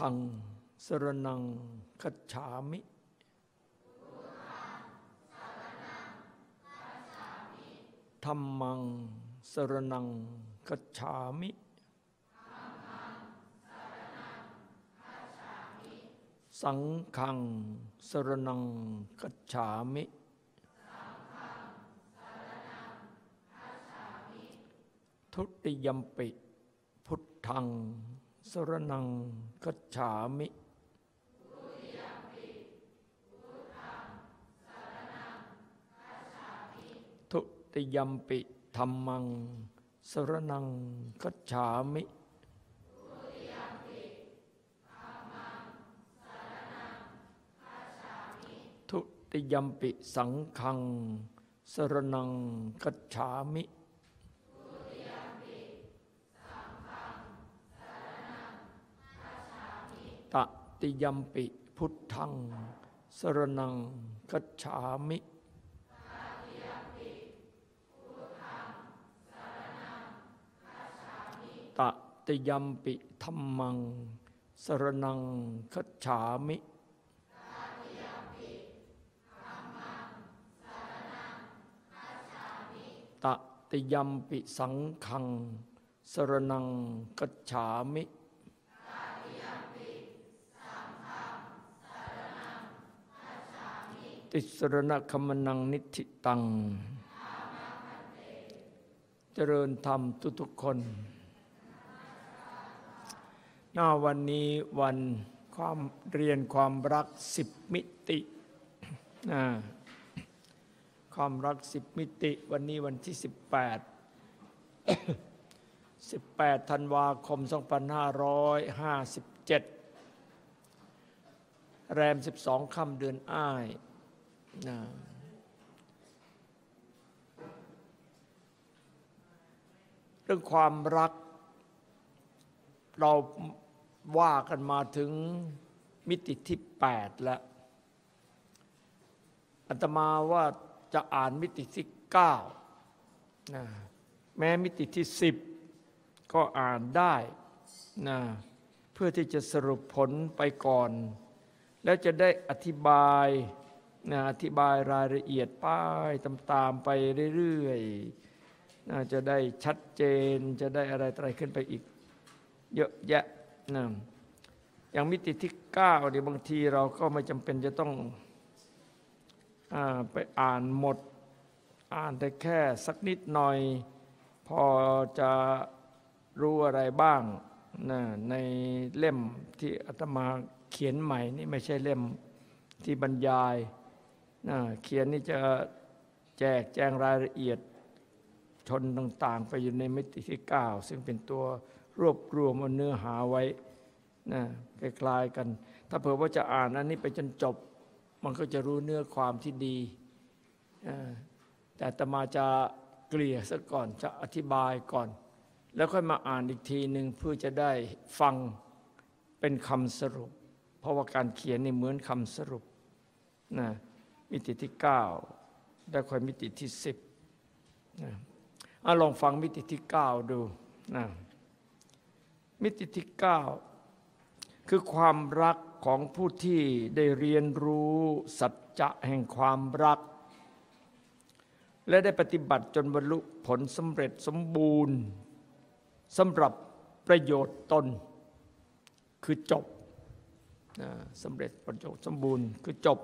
ทังสรนังคัจฉามิธรรมังสรนังคัจฉามิสังฆังสรนังคัจฉามิทุติยมปิ พุทธัง สรนังกัจฉามิทุติยมปิธรรมัง สรนังกัจฉามิทุติยมปิสังฆัง สรนังกัจฉามิ ตติยมปิพุทธัง สรนังกัจฉามิตติยมปิธรรมัง สรนังกัจฉามิตติยมปิสังฆัง สรนังกัจฉามิ ติสรณคมนังนิธิตัง เจริญธรรมทุกๆคน หน้าวันนี้วันความเรียนความรักสิบมิติ ความรักสิบมิติ วันนี้วันที่สิบแปดสิบแปดธันวาคม 2557 แรม 12ค่ำเดือนอ้าย นะเรื่องความรัก เราว่ากันมาถึงมิติที่แปดแล้วอัตมาว่าจะอ่านมิติที่เก้านะแม้มิติที่สิบก็อ่านได้นะเพื่อที่จะสรุปผลไปก่อน แล้วจะได้อธิบาย นะอธิบายรายละเอียดป้ายตามๆไปเรื่อยๆนะจะได้ชัดเจนจะได้อะไรอะไรขึ้นไปอีก เยอะแยะนะอย่างมิติที่เก้าเดี๋ยวบางทีเราก็ไม่จำเป็นจะต้องอไปอ่านหมด อ่านแต่แค่สักนิดหน่อย พอจะรู้อะไรบ้างนะในเล่มที่อาตมาเขียนใหม่นี่ไม่ใช่เล่มที่บรรยาย เขียนนี่จะแจกแจงรายละเอียดชนต่างๆ ไปอยู่ในมิติที่ 9 ซึ่งเป็นตัวรวบรวมเอาเนื้อหาไว้นะคล้ายๆกัน ถ้าเผื่อว่าจะอ่านอันนี้ไปจนจบ มันก็จะรู้เนื้อความที่ดีอ่แต่ตมาจะเกลี่ยซะก่อนจะอธิบายก่อน แล้วค่อยมาอ่านอีกทีหนึ่งเพื่อจะได้ฟังเป็นคำสรุป เพราะว่าการเขียนนี่เหมือนคำสรุปนะ มิติที่เก้าได้ค่อยมิติที่สิบนะอะลองฟังมิติที่เก้าดูนะมิติที่เก้าคือความรักของผู้ที่ได้เรียนรู้สัจจะแห่งความรัก และได้ปฏิบัติจนบรรลุผลสำเร็จสมบูรณ์สำหรับประโยชน์ตน คือจบสำเร็จประโยชน์สมบูรณ์คือจบ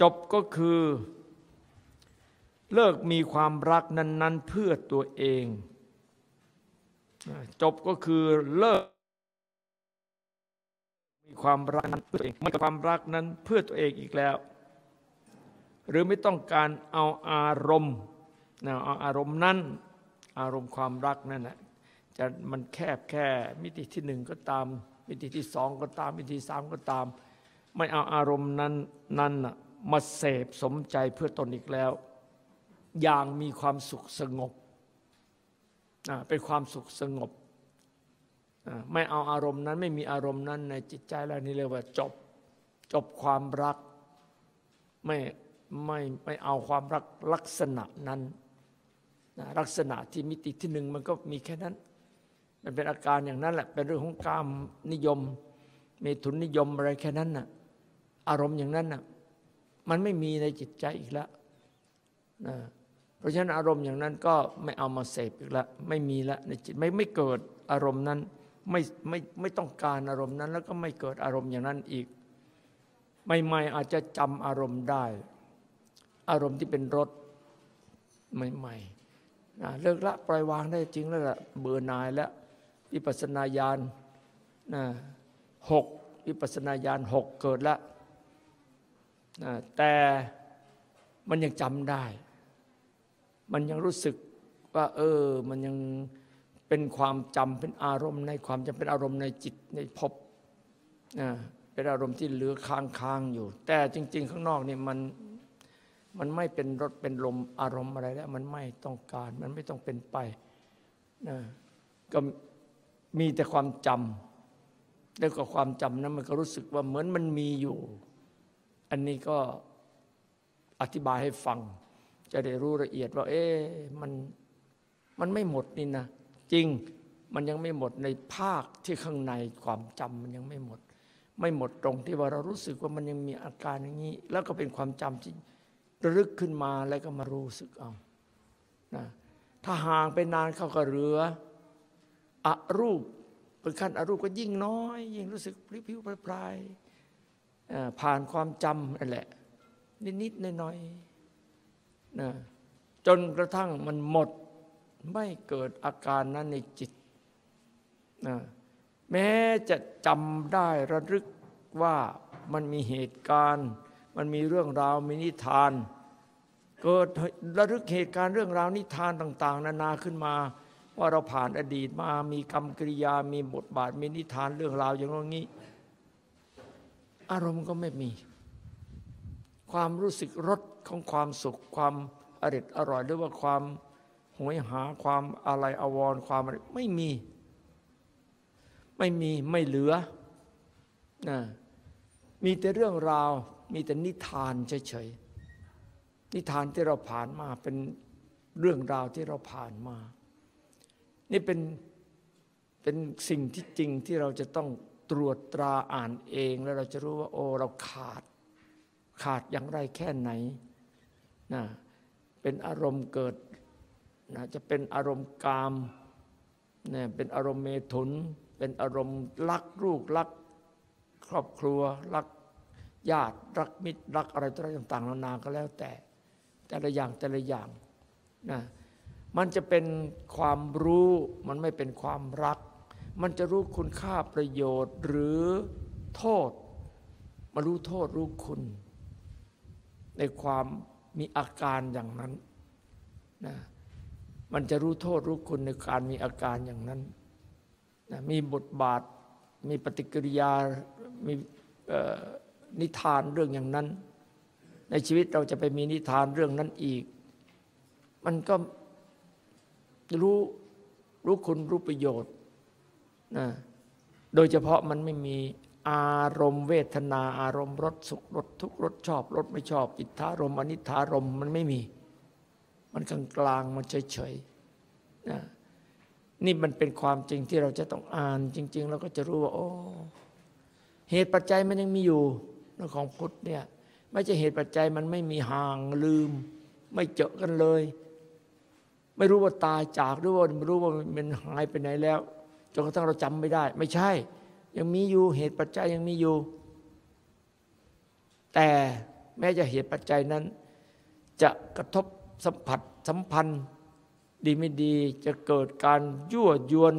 จบก็คือเลิกมีความรักนั้น ๆ เพื่อตัวเอง จบก็คือเลิก มีความรักนั้นเพื่อตัวเองไม่ความรักนั้นเพื่อตัวเองอีกแล้ว หรือไม่ต้องการเอาอารมณ์นะเอาอารมณ์นั้น อารมณ์ความรักนั่นแหละจะมันแคบแค่มิติที่หนึ่งก็ตาม มิติที่สองก็ตาม มิติที่สามก็ตาม ไม่เอาอารมณ์นั้นนั้นน่ะ มาเสพสมใจเพื่อตนอีกแล้ว อย่างมีความสุขสงบเป็นความสุขสงบ ไม่เอาอารมณ์นั้นไม่มีอารมณ์นั้นในจิตใจแล้วนี่เรียกว่าจบจบความรัก ไม่ไม่ไม่เอาความรักลักษณะนั้นลักษณะที่มิติที่หนึ่งมันก็มีแค่นั้น มันเป็นอาการอย่างนั้นแหละ เป็นเรื่องของกามนิยมเมตุนนิยมอะไรแค่นั้นน่ะอารมณ์อย่างนั้นน่ะ มันไม่มีในจิตใจอีกแล้วนะเพราะฉะนั้นอารมณ์อย่างนั้นก็ไม่เอามาเสพอีกแล้วไม่มีแล้วในจิตไม่ไม่เกิดอารมณ์นั้นไม่ไม่ไม่ต้องการอารมณ์นั้น แล้วก็ไม่เกิดอารมณ์อย่างนั้นอีกใหม่ๆอาจจะจำอารมณ์ได้ อารมณ์ที่เป็นรสใหม่ๆนะเลิกละปล่อยวางได้จริงแล้วละเบื่อหน่ายแล้ววิปัสสนาญาณนะหกวิปัสสนาญาณหกเกิดแล้วนะ แต่มันยังจำได้ มันยังรู้สึกว่า เออ มันยังเป็นความจำเป็นอารมณ์ในความจำเป็นอารมณ์ในจิตในภพเป็นอารมณ์ที่เหลือค้างค้างอยู่ แต่จริง ๆ ข้างนอกนี่มันมันไม่เป็นรสเป็นลมอารมณ์อะไรแล้ว มันไม่ต้องการ มันไม่ต้องเป็นไปนะก็มีแต่ความจำแล้วก็ความจำนั้นมันก็รู้สึกว่าเหมือนมันมีอยู่ อันนี้ก็อธิบายให้ฟัง จะได้รู้ละเอียดว่า เอ๊ะมันมันไม่หมดนี่นะ จริงมันยังไม่หมดในภาคที่ข้างในความจำมันยังไม่หมด ไม่หมดตรงที่ว่าเรารู้สึกว่ามันยังมีอาการอย่างนี้ แล้วก็เป็นความจำที่ระลึกขึ้นมาแล้วก็มารู้สึกเอานะถ้าห่างไปนานเขาก็เหลืออรูปเป็นขั้นอรูปก็ยิ่งน้อย ยิ่งรู้สึกพลิ้วๆปลาย ผ่านความจำนั่นแหละ นิดๆหน่อยๆนะจนกระทั่งมันหมดไม่เกิดอาการนั้นในจิตนะแม้จะจำได้ระลึกว่ามันมีเหตุการณ์ มันมีเรื่องราวมีนิทาน เกิดระลึกเหตุการณ์เรื่องราวนิทานต่าง ๆ นานาขึ้นมา ว่าเราผ่านอดีตมามีกรรมกริยามีบทบาทมีนิทานเรื่องราวอย่างนี้ อารมณ์ก็ไม่มี ความรู้สึกรสของความสุขความอริดอร่อยหรือว่าความหวยหาความอะไรอววรความอะไรไม่มี ไม่มีไม่เหลือนะมีแต่เรื่องราว มีแต่นิทานเฉยๆนิทานที่เราผ่านมาเป็นเรื่องราวที่เราผ่านมา นี่เป็นเป็นสิ่งที่จริงที่เราจะต้อง ตรวจตราอ่านเอง แล้วเราจะรู้ว่า โอ้เราขาด ขาดอย่างไรแค่ไหนนะเป็นอารมณ์เกิดนะจะเป็นอารมณ์กามเนี่ยเป็นอารมณ์เมถุน เป็นอารมณ์รักลูกรัก ครอบครัวรักญาติรักมิตรรักอะไรต่างๆนานาก็แล้วแต่ แต่ละอย่างแต่ละอย่างนะมันจะเป็นความรู้มันไม่เป็นความรัก มันจะรู้คุณค่าประโยชน์หรือโทษ มารู้โทษรู้คุณ ในความมีอาการอย่างนั้นนะมันจะรู้โทษรู้คุณในการมีอาการอย่างนั้นนะมีบทบาท มีปฏิกิริยา มีนิทานเรื่องอย่างนั้น ในชีวิตเราจะไปมีนิทานเรื่องนั้นอีก มันก็รู้รู้คุณรู้ประโยชน์ นะโดยเฉพาะมันไม่มีอารมณ์เวทนา อารมณ์รสสุขรสทุกข์รสชอบรสไม่ชอบอิทธารมอนิธารมมันไม่มี มันกลางกลางมันเฉยๆนะนี่มันเป็นความจริงที่เราจะต้องอ่านจริง ๆ เราก็จะรู้ว่าโอ้เหตุปัจจัยมันยังมีอยู่เรื่องของพุทธเนี่ยไม่ใช่เหตุปัจจัยมันไม่มีห่างลืม ไม่เจอกันเลย ไม่รู้ว่าตายจากหรือว่าไม่รู้ว่ามันหายไปไหนแล้ว จนกระทั่งเราจำไม่ได้ ไม่ใช่ ยังมีอยู่เหตุปัจจัยยังมีอยู่ แต่แม้จะเหตุปัจจัยนั้น จะกระทบสัมผัสสัมพันธ์ ดีไม่ดีจะเกิดการยั่วยวน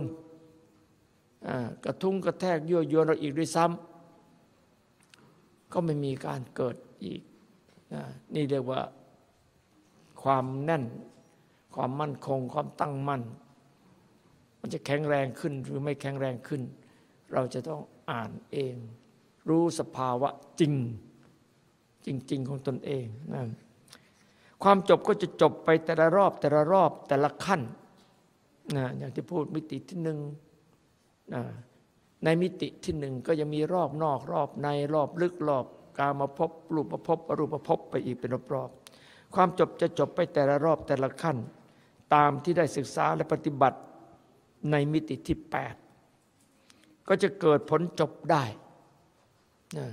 กระทุ้งกระแทกยั่วยวนเราอีกด้วยซ้ำก็ไม่มีการเกิดอีกนี่เรียกว่าความแน่น ความมั่นคง ความตั้งมั่น มันจะแข็งแรงขึ้นหรือไม่แข็งแรงขึ้น เราจะต้องอ่านเอง รู้สภาวะจริง จริง ๆ ของตนเองนะความจบก็จะจบไปแต่ละรอบแต่ละรอบแต่ละขั้นนะอย่างที่พูดมิติที่หนึ่งนะในมิติที่หนึ่งก็ยังมีรอบนอกรอบในรอบลึกรอบกามาพบรูปภพอรูปภพไปอีกเป็นรอบๆความจบจะจบไปแต่ละรอบแต่ละขั้น ตามที่ได้ศึกษาและปฏิบัติ ในมิติที่ 8 ก็จะเกิดผลจบได้นะ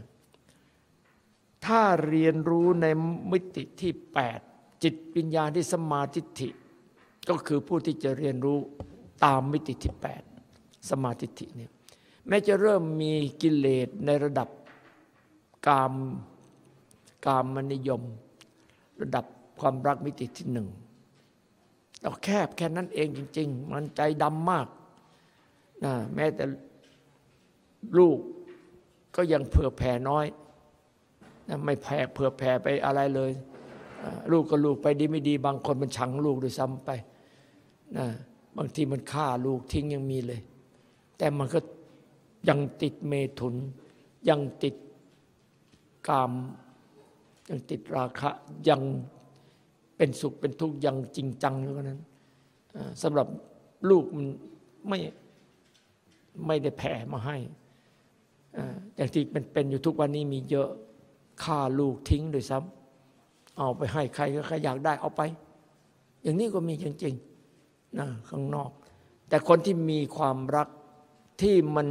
ถ้าเรียนรู้ในมิติที่ 8 จิตวิญญาณที่สมาธิิก็คือผู้ที่จะเรียนรู้ตามมิติที่ 8 สมาธิิเนี่ยแม้จะเริ่มมีกิเลสในระดับกามกามมนิยม ระดับความรักมิติที่หนึ่ง เราแคบแค่นั้นเองจริง ๆ มันใจดำมากนะแม้แต่ลูกก็ยังเผื่อแผ่น้อยนะไม่แผ่เผื่อแผ่ไปอะไรเลยลูกก็ลูกไปดีไม่ดี บางคนมันชังลูกด้วยซ้ำไปนะบางทีมันฆ่าลูกทิ้งยังมีเลย แต่มันก็ยังติดเมถุน ยังติดกาม ยังติดราคะยัง เป็นสุขเป็นทุกข์ยังจริงจังอยู่นั้นสำหรับลูกมันไม่ไม่ได้แผ่มาให้อย่างที่เป็นเป็นอยู่ทุกวันนี้มีเยอะฆ่าลูกทิ้งโดยซ้ำเอาไปให้ใครก็ใครอยากได้เอาไป อย่างนี้ก็มีจริงๆนะข้างนอก แต่คนที่มีความรักที่มัน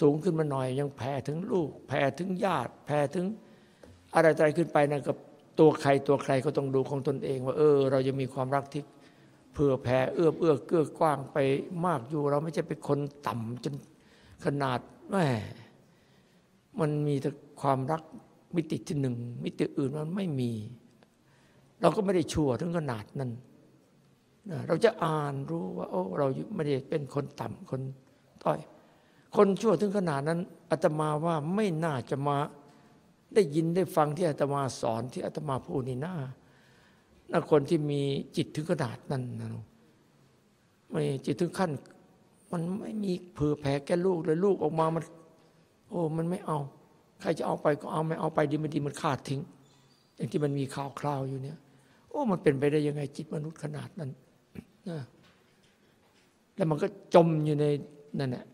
สูงขึ้นมาหน่อย ยังแผ่ถึงลูก แผ่ถึงญาติ แผ่ถึงอะไรอะไรขึ้นไปนะกับ ตัวใครตัวใครก็ต้องดูของตนเอง ว่า เออ เราจะมีความรักที่เผื่อแผ่เอื้อเอื้อเกื้อกว้างไปมากอยู่ เราไม่ใช่เป็นคนต่ำจนขนาดแหมมันมีแต่ความรักมิติที่หนึ่งมิติอื่นมันไม่มี เราก็ไม่ได้ชั่วถึงขนาดนั้นเราจะอ่านรู้ว่า โอ้ เราไม่ได้เป็นคนต่ำคนต้อย คนชั่วถึงขนาดนั้นอาตมาว่าไม่น่าจะมา ได้ยินได้ฟังที่อาตมาสอนที่อาตมาพูดนี่น่าน่าคนที่มีจิตถึงขนาดนั้นนะไม่จิตถึงขั้น มันไม่มีเผื่อแผ่แก่ลูกเลยลูกออกมามัน โอ้มันไม่เอา ใครจะเอาไปก็เอาไม่เอาไปดีไม่ดีมันขาดทิ้ง อย่างที่มันมีข่าวคราวอยู่เนี่ย โอ้มันเป็นไปได้ยังไงจิตมนุษย์ขนาดนั้นนะแล้วมันก็จมอยู่ในนั่นแหละ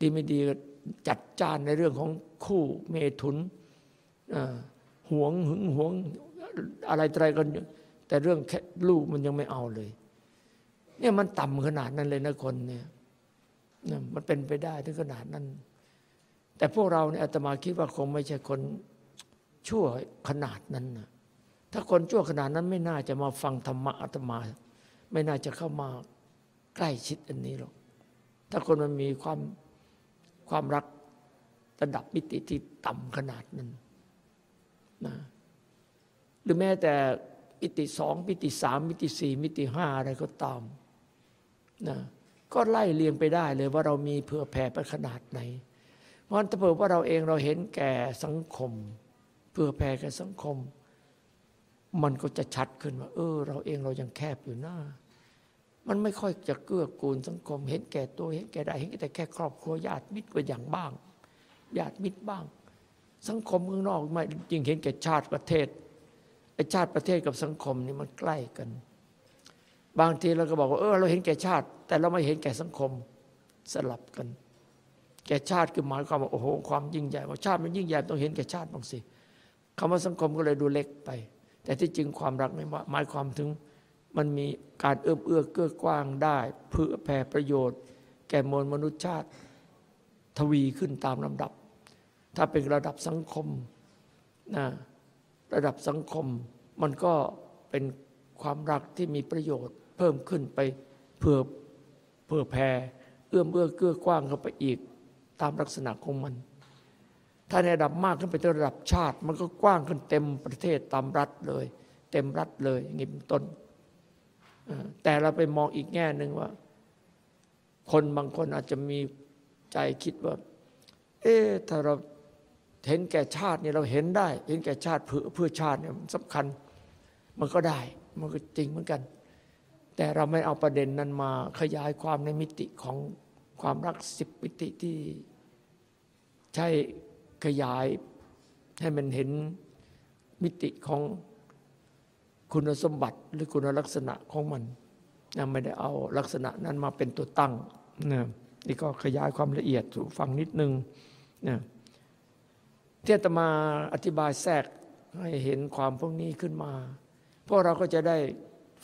ดีไม่ดีจัดจานในเรื่องของ คู่เมถุนหวงหึงหวงอะไรอะไรกัน แต่เรื่องแค่ลูกมันยังไม่เอาเลย เนี่ยมันต่ำขนาดนั้นเลยนะคนเนี่ยมันเป็นไปได้ถึงขนาดนั้น แต่พวกเราเนี่ยอาตมาคิดว่าคงไม่ใช่คนชั่วขนาดนั้นนะถ้าคนชั่วขนาดนั้นไม่น่าจะมาฟังธรรมะอาตมา ไม่น่าจะเข้ามาใกล้ชิดอันนี้หรอกถ้าคนมันมีความความรัก ระดับมิติที่ต่ำขนาดนั้นนะหรือแม้แต่มิติสองมิติสามมิติสี่มิติห้าอะไรก็ตามนะก็ไล่เรียงไปได้เลยว่าเรามีเผื่อแผ่ไปขนาดไหน เพราะถ้าเผื่อว่าเราเองเราเห็นแก่สังคมเพื่อแผ่แก่สังคม มันก็จะชัดขึ้นว่า เออ เราเองเรายังแคบอยู่หน้า มันไม่ค่อยจะเกื้อกูลสังคม เห็นแก่ตัวเห็นแก่ได้เห็นแต่แค่ครอบครัวญาติมิตรก็อย่างบ้าง ญาติมิตรบ้าง สังคมข้างนอกไม่จริงเห็นแก่ชาติประเทศไอ้ชาติประเทศกับสังคมนี่มันใกล้กัน บางทีเราก็บอกว่าเออเราเห็นแก่ชาติ แต่เราไม่เห็นแก่สังคมสลับกัน แก่ชาติคือหมายความว่าโอ้โหความยิ่งใหญ่ว่าชาติมันยิ่งใหญ่ต้องเห็นแก่ชาติบางสิคำว่าสังคมก็เลยดูเล็กไป แต่ที่จริงความรักไม่หมายความถึงมันมีการเอื้อเอื้อเกื้อกว้างได้ เพื่อแผ่ประโยชน์ แก่มวลมนุษยชาติทวีขึ้นตามลำดับ ถ้าเป็นระดับสังคมนะระดับสังคม มันก็เป็นความรักที่มีประโยชน์เพิ่มขึ้นไปเพื่อเพื่อแผ่เอื้อมเอื้อเกื้อกว้างเข้าไปอีกตามลักษณะของมัน ถ้าในระดับมากขึ้นไปถึงระดับชาติ มันก็กว้างขึ้นเต็มประเทศตามรัฐเลย เต็มรัฐเลยอย่างนี้เป็นต้น แต่เราไปมองอีกแง่หนึ่งว่า คนบางคนอาจจะมีใจคิดว่า เอ๊ะถ้าเรา เห็นแก่ชาติเนี่ยเราเห็นได้ เห็นแก่ชาติเพื่อเพื่อชาติเนี่ยมันสำคัญมันก็ได้มันก็จริงเหมือนกัน แต่เราไม่เอาประเด็นนั้นมาขยายความในมิติของความรักสิบมิติที่ใช้ขยายให้มันเห็นมิติของคุณสมบัติหรือคุณลักษณะของมันนะไม่ได้เอาลักษณะนั้นมาเป็นตัวตั้งนะนี่ก็ขยายความละเอียดสู่ฟังนิดนึงนะ ที่จะมาอธิบายแทรกให้เห็นความพวกนี้ขึ้นมา พวกเราก็จะได้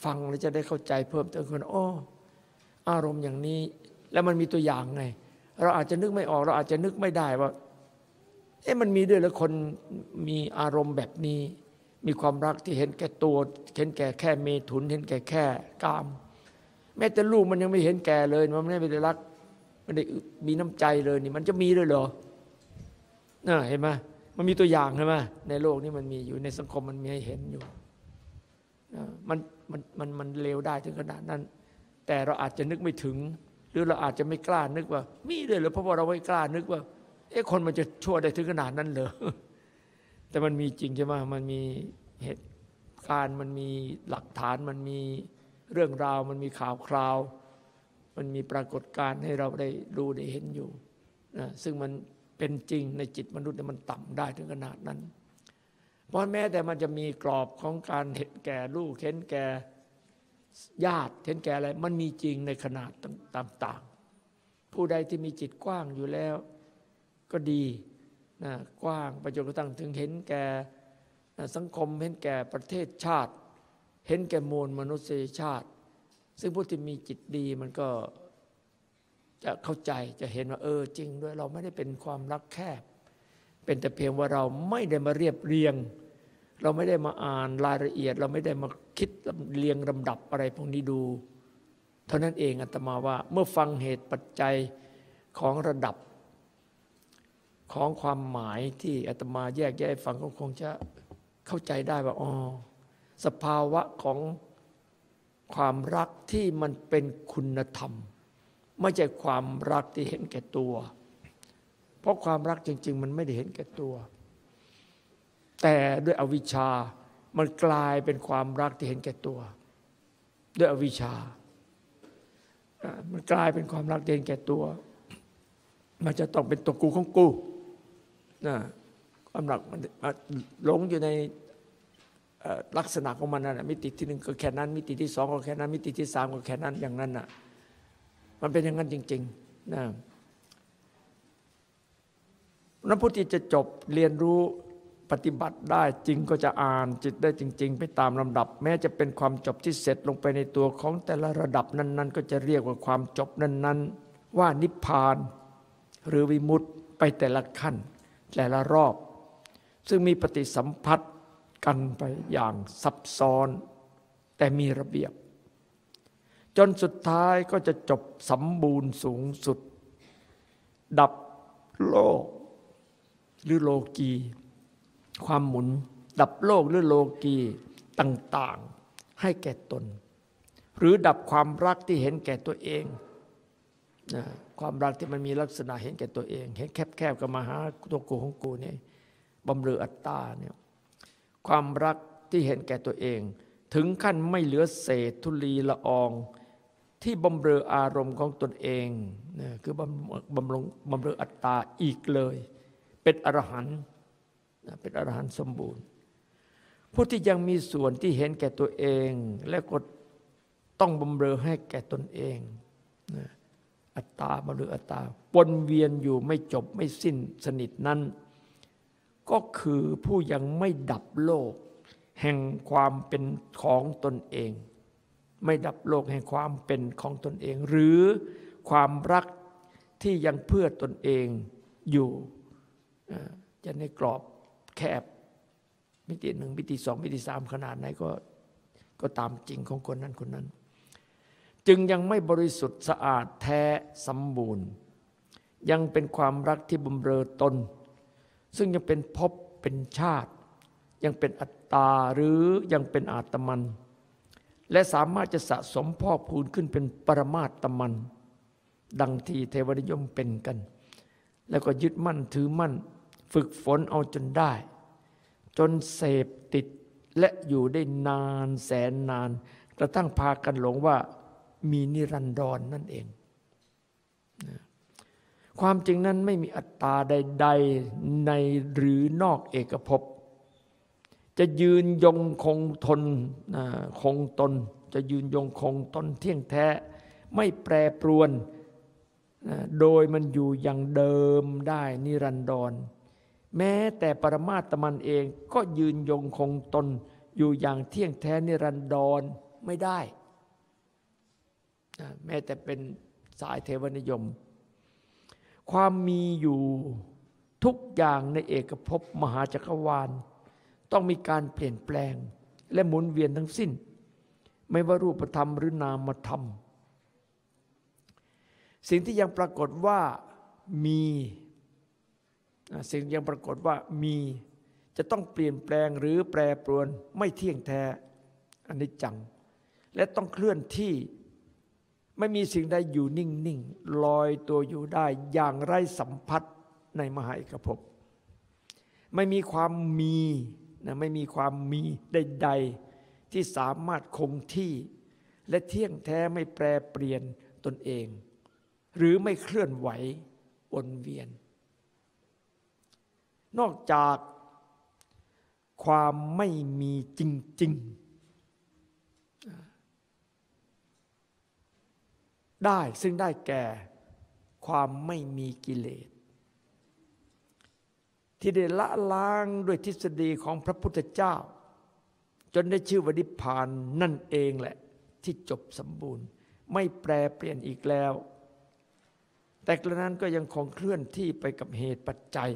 ฟังและจะได้เข้าใจเพิ่มเติมขึ้นอ้ออารมณ์อย่างนี้ แล้วมันมีตัวอย่างไง เราอาจจะนึกไม่ออก เราอาจจะนึกไม่ได้ว่าเอ๊ะมันมีด้วยแล้วคนมีอารมณ์แบบนี้ มีความรักที่เห็นแก่ตัวเห็นแก่แค่เมถุน เห็นแก่แค่กาม แม้แต่ลูกมันยังไม่เห็นแก่เลยมันไม่ได้รักไม่ได้มีน้ำใจเลยนี่มันจะมีด้วยเหรอน่ะเห็นไหม มันมีตัวอย่างใช่ไหมในโลกนี้มันมีอยู่ในสังคมมันมีให้เห็นอยู่มันมันมันมันเลวได้ถึงขนาดนั้น แต่เราอาจจะนึกไม่ถึง หรือเราอาจจะไม่กล้านึกว่า มีด้วยหรือเพราะว่าเราไม่กล้านึกว่า เอ๊ะคนมันจะชั่วได้ถึงขนาดนั้นเหรอแต่มันมีจริงใช่ไหมมันมีเหตุการณ์มันมีหลักฐานมันมีเรื่องราว มันมีข่าวคราว มันมีปรากฏการณ์ให้เราได้รู้ได้เห็นอยู่นะซึ่งมัน เป็นจริงในจิตมนุษย์มันต่ำได้ถึงขนาดนั้น เพราะแม้แต่มันจะมีกรอบของการเห็นแก่ลูกเห็นแก่ญาติเห็นแก่อะไร มันมีจริงในขนาดต่างๆ ผู้ใดที่มีจิตกว้างอยู่แล้ว ก็ดีนะกว้างไปจนกระทั่งถึงเห็นแก่สังคมเห็นแก่ประเทศชาติ เห็นแก่มวลมนุษยชาติ ซึ่งผู้ที่มีจิตดีมันก็ จะเข้าใจจะเห็นว่าเออจริงด้วยเราไม่ได้เป็นความรักแคบ เป็นแต่เพียงว่าเราไม่ได้มาเรียบเรียง เราไม่ได้มาอ่านรายละเอียด เราไม่ได้มาคิดเรียงลำดับอะไรพวกนี้ดู เท่านั้นเองอาตมาว่าเมื่อฟังเหตุปัจจัยของระดับของความหมายที่อาตมาแยกแยะฟังก็คงจะเข้าใจได้ว่าอ๋อสภาวะของความรักที่มันเป็นคุณธรรม ไม่ใช่ความรักที่เห็นแก่ตัว เพราะความรักจริง ๆ มันไม่ได้เห็นแก่ตัว แต่ด้วยอวิชชามันกลายเป็นความรักที่เห็นแก่ตัว ด้วยอวิชชา มันกลายเป็นความรักที่เห็นแก่ตัว มันจะต้องเป็นตัวกูของกูนะความรักมันหลงอยู่ในลักษณะของมันนั่นมิติที่หนึ่งก็แค่นั้น มิติที่สองก็แค่นั้น มิติที่สามก็แค่นั้นอย่างนั้นน่ะ มันเป็นอย่างนั้นจริงๆนะนักพุทธิจะจบเรียนรู้ปฏิบัติได้จริงก็จะอ่านจิตได้จริง ๆ ไปตามลำดับ แม้จะเป็นความจบที่เสร็จลงไปในตัวของแต่ละระดับนั้น ๆ ก็จะเรียกว่าความจบนั้น ๆ ว่านิพพาน หรือวิมุตต์ไปแต่ละขั้น แต่ละรอบ ซึ่งมีปฏิสัมพัทธ์กันไปอย่างซับซ้อน แต่มีระเบียบ จนสุดท้ายก็จะจบสมบูรณ์สูงสุด ดับโลก หรือโลกี ความหมุน ดับโลกหรือโลกีต่างๆให้แก่ตน หรือดับความรักที่เห็นแก่ตัวเองนะความรักที่มันมีลักษณะเห็นแก่ตัวเอง เห็นแคบๆกับมาหาตัวกูของกูเนี่ยบำเรออัตตาเนี่ยความรักที่เห็นแก่ตัวเอง ถึงขั้นไม่เหลือเศษทุลีละออง ที่บำเรออารมณ์ของตนเองนะคือบำบำรงบำเรออัตตาอีกเลย เป็นอรหันต์เป็นอรหันต์สมบูรณ์ ผู้ที่ยังมีส่วนที่เห็นแก่ตัวเอง และก็ต้องบำเรอให้แก่ตนเองนะอัตตามาหรืออัตตาวนเวียนอยู่ไม่จบไม่สิ้นสนิทนั้น ก็คือผู้ยังไม่ดับโลก แห่งความเป็นของตนเอง ไม่ดับโลกแห่งความเป็นของตนเอง หรือความรักที่ยังเพื่อตนเองอยู่จะในกรอบแคบมิติหนึ่งมิติสองมิติสามขนาดไหนก็ก็ตามจริงของคนนั้นคนนั้น จึงยังไม่บริสุทธิ์สะอาดแท้สมบูรณ์ ยังเป็นความรักที่บำเรอตน ซึ่งยังเป็นภพเป็นชาติ ยังเป็นอัตตาหรือยังเป็นอาตมัน และสามารถจะสะสมพอกพูนขึ้นเป็นปรมาตมัน ดังที่เทวนิยมเป็นกัน แล้วก็ยึดมั่นถือมั่น ฝึกฝนเอาจนได้ จนเสพติดและอยู่ได้นานแสนนาน กระทั่งพากันหลงว่ามีนิรันดรนนั่นเอง ความจริงนั้นไม่มีอัตตาใด ๆ ในหรือนอกเอกภพ จะยืนยงคงทนคงตน จะยืนยงคงตนเที่ยงแท้ ไม่แปรปรวน โดยมันอยู่อย่างเดิมได้นิรันดร แม้แต่ปรมาตมันเองก็ยืนยงคงตนอยู่อย่างเที่ยงแท้นิรันดรไม่ได้ แม้แต่เป็นสายเทวนิยม ความมีอยู่ทุกอย่างในเอกภพมหาจักรวาล ต้องมีการเปลี่ยนแปลงและหมุนเวียนทั้งสิ้น ไม่ว่ารูปธรรมหรือนามธรรม สิ่งที่ยังปรากฏว่ามีสิ่งยังปรากฏว่ามีจะต้องเปลี่ยนแปลงหรือแปรปรวนไม่เที่ยงแท้อันนี้จัง และต้องเคลื่อนที่ไม่มีสิ่งใดอยู่นิ่งๆลอยตัวอยู่ได้อย่างไร้สัมผัสในมหาเอกภพไม่มีความมี นะไม่มีความมีใดๆที่สามารถคงที่ และเที่ยงแท้ไม่แปรเปลี่ยนตนเอง หรือไม่เคลื่อนไหววนเวียน นอกจากความไม่มีจริง ๆ ได้ซึ่งได้แก่ความไม่มีกิเลส ที่ได้ละล้างด้วยทฤษฎีของพระพุทธเจ้า จนได้ชื่อวนิพานนั่นเองแหละ ที่จบสมบูรณ์ ไม่แปรเปลี่ยนอีกแล้ว แต่กระนั้นก็ยังคงเคลื่อนที่ไปกับเหตุปัจจัย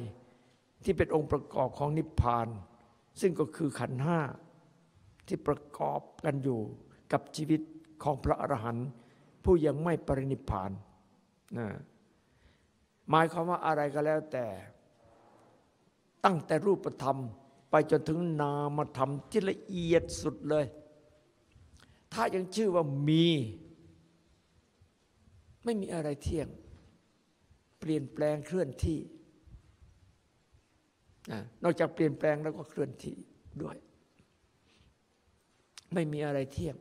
ที่เป็นองค์ประกอบของนิพพาน ซึ่งก็คือขันห้าที่ประกอบกันอยู่กับชีวิตของพระอรหันต์ผู้ยังไม่ปรินิพานนะหมายความว่าอะไรก็แล้วแต่ ตั้งแต่รูปธรรม ไปจนถึงนามธรรมที่ละเอียดสุดเลย ถ้ายังชื่อว่ามี ไม่มีอะไรเที่ยง เปลี่ยนแปลงเคลื่อนที่ นอกจากเปลี่ยนแปลงแล้วก็เคลื่อนที่ด้วย ไม่มีอะไรเที่ยง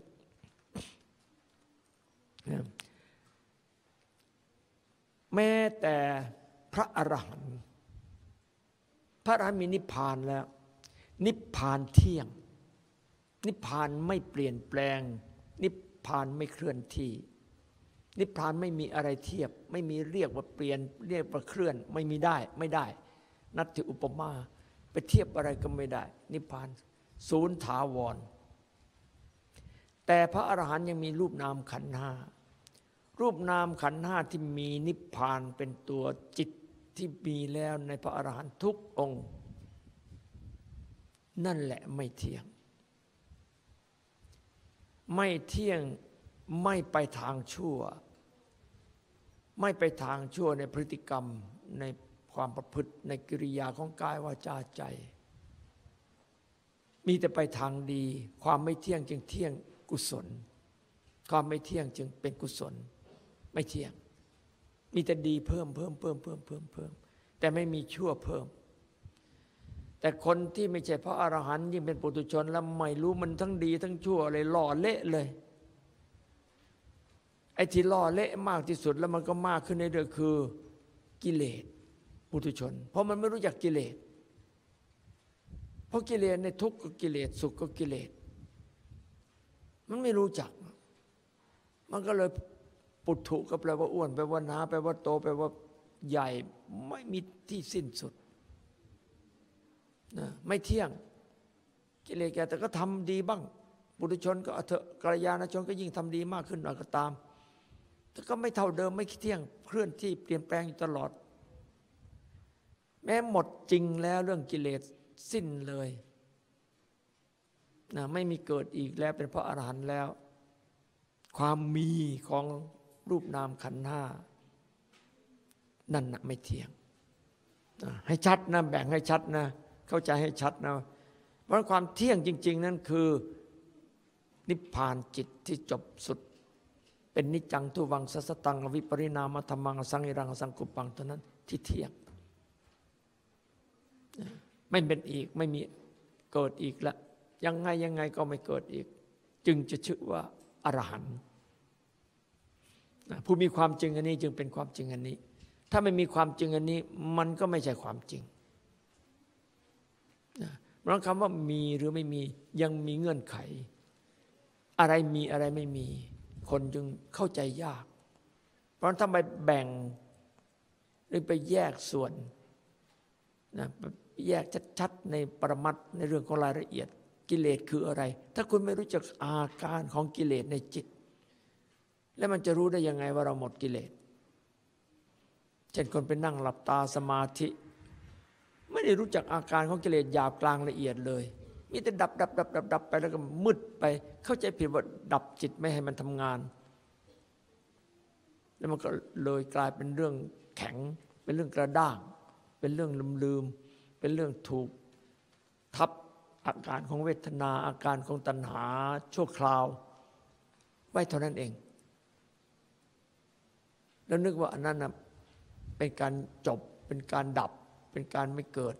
แม้แต่พระอรหันต์ พระอรหันต์มีนิพพานแล้ว นิพพานเที่ยง นิพพานไม่เปลี่ยนแปลง นิพพานไม่เคลื่อนที่ นิพพานไม่มีอะไรเทียบ ไม่มีเรียกว่าเปลี่ยนเรียกว่าเคลื่อน ไม่มีได้ไม่ได้ นัตถิอุปมาไปเทียบอะไรก็ไม่ได้ นิพพานศูนย์ถาวร แต่พระอรหันต์ยังมีรูปนามขันห้ารูปนามขันห้าที่มีนิพพานเป็นตัวจิต ที่มีแล้วในพระอรหันต์ทุกองค์ นั่นแหละไม่เที่ยง ไม่เที่ยงไม่ไปทางชั่ว ไม่ไปทางชั่วในพฤติกรรมในความประพฤติในกิริยาของกายวาจาใจ มีแต่ไปทางดี ความไม่เที่ยงจึงเที่ยงกุศล ความไม่เที่ยงจึงเป็นกุศล ไม่เที่ยง มีแต่ดีเพิ่มเพิ่มเพิ่มเพิ่มเพิ่มเพิ่มแต่ไม่มีชั่วเพิ่ม แต่คนที่ไม่ใช่พระอรหันต์ยิ่งเป็นปุถุชนแล้วไม่รู้มันทั้งดีทั้งชั่วเลยหล่อเละเลยไอ้ที่ล่อเละมากที่สุดแล้วมันก็มากขึ้นในเรื่องคือกิเลสปุถุชน เพราะมันไม่รู้จักกิเลสเพราะกิเลสในทุกข์ก็กิเลสสุขก็กิเลสมันไม่รู้จัก มันก็เลย ปุถุก็แปลว่าอ้วนแปลว่าหนาแปลว่าโตแปลว่าใหญ่ไม่มีที่สิ้นสุดนะไม่เที่ยงกิเลสแก่แต่ก็ทำดีบ้างปุถุชนก็เถอะกัลยาณชนก็ยิ่งทำดีมากขึ้นหน่อยก็ตาม แต่ก็ไม่เท่าเดิมไม่เที่ยงเคลื่อนที่เปลี่ยนแปลงอยู่ตลอด แม้หมดจริงแล้วเรื่องกิเลสสิ้นเลยนะไม่มีเกิดอีกแล้วเป็นพระอรหันต์แล้ว ความมีของ รูปนามขันธ์ห้านั่นหนะไม่เที่ยง ให้ชัดนะแบ่งให้ชัดนะ เข้าใจให้ชัดนะเพราะความเที่ยงจริง ๆ นั่นคือ นิพพานจิตที่จบสุด เป็นนิจังทุวังสัสตังอวิปริณามธรรมังสังอิรังสังกุปังเท่านั้นที่เที่ยง ไม่เป็นอีกไม่มีเกิดอีกแล้วยังไงยังไงก็ไม่เกิดอีก จึงจะชื่อว่าอรหันต์ ผู้มีความจริงอันนี้จึงเป็นความจริงอันนี้ ถ้าไม่มีความจริงอันนี้ มันก็ไม่ใช่ความจริงเพราะคำว่ามีหรือไม่มียังมีเงื่อนไข อะไรมีอะไรไม่มี คนจึงเข้าใจยาก เพราะถ้าไปแบ่งหรือไปแยกส่วนนะแยกชัดๆในปรมัตในเรื่องของรายละเอียด กิเลสคืออะไร ถ้าคุณไม่รู้จักอาการของกิเลสในจิต แล้วมันจะรู้ได้ยังไงว่าเราหมดกิเลสเช่นคนไปนั่งหลับตาสมาธิ ไม่ได้รู้จักอาการของกิเลสหยาบกลางละเอียดเลย มีแต่ดับดับดับดับดับไปแล้วก็มืดไป เข้าใจผิดว่าดับจิตไม่ให้มันทำงาน แล้วมันก็เลยกลายเป็นเรื่องแข็ง เป็นเรื่องกระด้าง เป็นเรื่องลืมลืมเป็นเรื่องถูกทับอาการของเวทนาอาการของตัณหาชั่วคราว ไว้เท่านั้นเอง แล้วนึกว่าอันนั้นนะเป็นการจบเป็นการดับ เป็นการไม่เกิด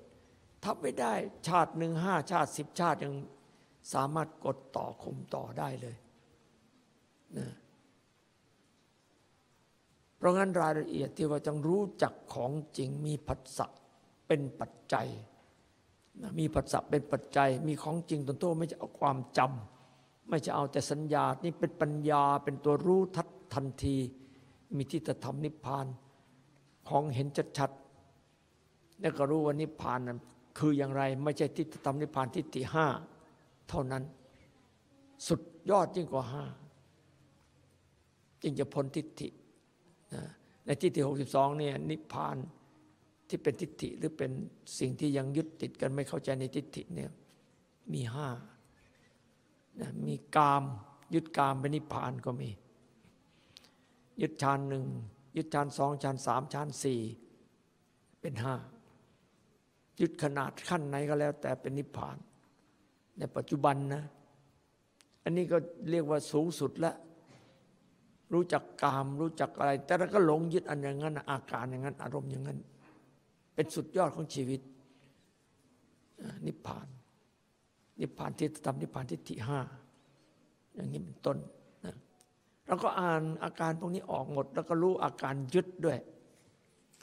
ทับไม่ได้ชาติหนึ่งห้าชาติสิบชาติยังสามารถกดต่อคุมต่อได้เลยนะเพราะงั้นรายละเอียดที่ว่าต้องรู้จักของจริงมีผัสสะเป็นปัจจัยนะมีผัสสะเป็นปัจจัย มีของจริงตัวโตไม่จะเอาความจำไม่จะเอาแต่สัญญานี่เป็นปัญญาเป็นตัวรู้ทัดทันที มีที่จะทำนิพพาน ของเห็นชัดๆแล้วก็รู้ว่านิพพานนั้นคืออย่างไร ไม่ใช่ทิฏฐธรรมนิพพานทิฏฐิห้าเท่านั้น สุดยอดยิ่งกว่าห้าจึงจะพ้นทิฏฐิในทิฏฐิหกสิบสองเนี่ยนิพพานที่เป็นทิฏฐิหรือเป็นสิ่งที่ยังยึดติดกันไม่เข้าใจในทิฏฐิเนี่ยมีห้านะมีกามยึดกามเป็นนิพพานก็มี ยึดฌานหนึ่งยึดฌานสองฌานสามฌานสี่เป็นห้ายึดขนาดขั้นไหนก็แล้ว แต่เป็นนิพพาน ในปัจจุบันนะ อันนี้ก็เรียกว่าสูงสุดแล้วรู้จักกามรู้จักอะไร แต่เราก็หลงยึดอันอย่างนั้น อาการอย่างนั้น อารมณ์อย่างนั้น เป็นสุดยอดของชีวิต นิพพาน นิพพานที่ทำนิพพานทิฏฐิห้าอย่างนี้เป็นต้น เราก็อ่านอาการพวกนี้ออกหมด แล้วก็รู้อาการยึดด้วย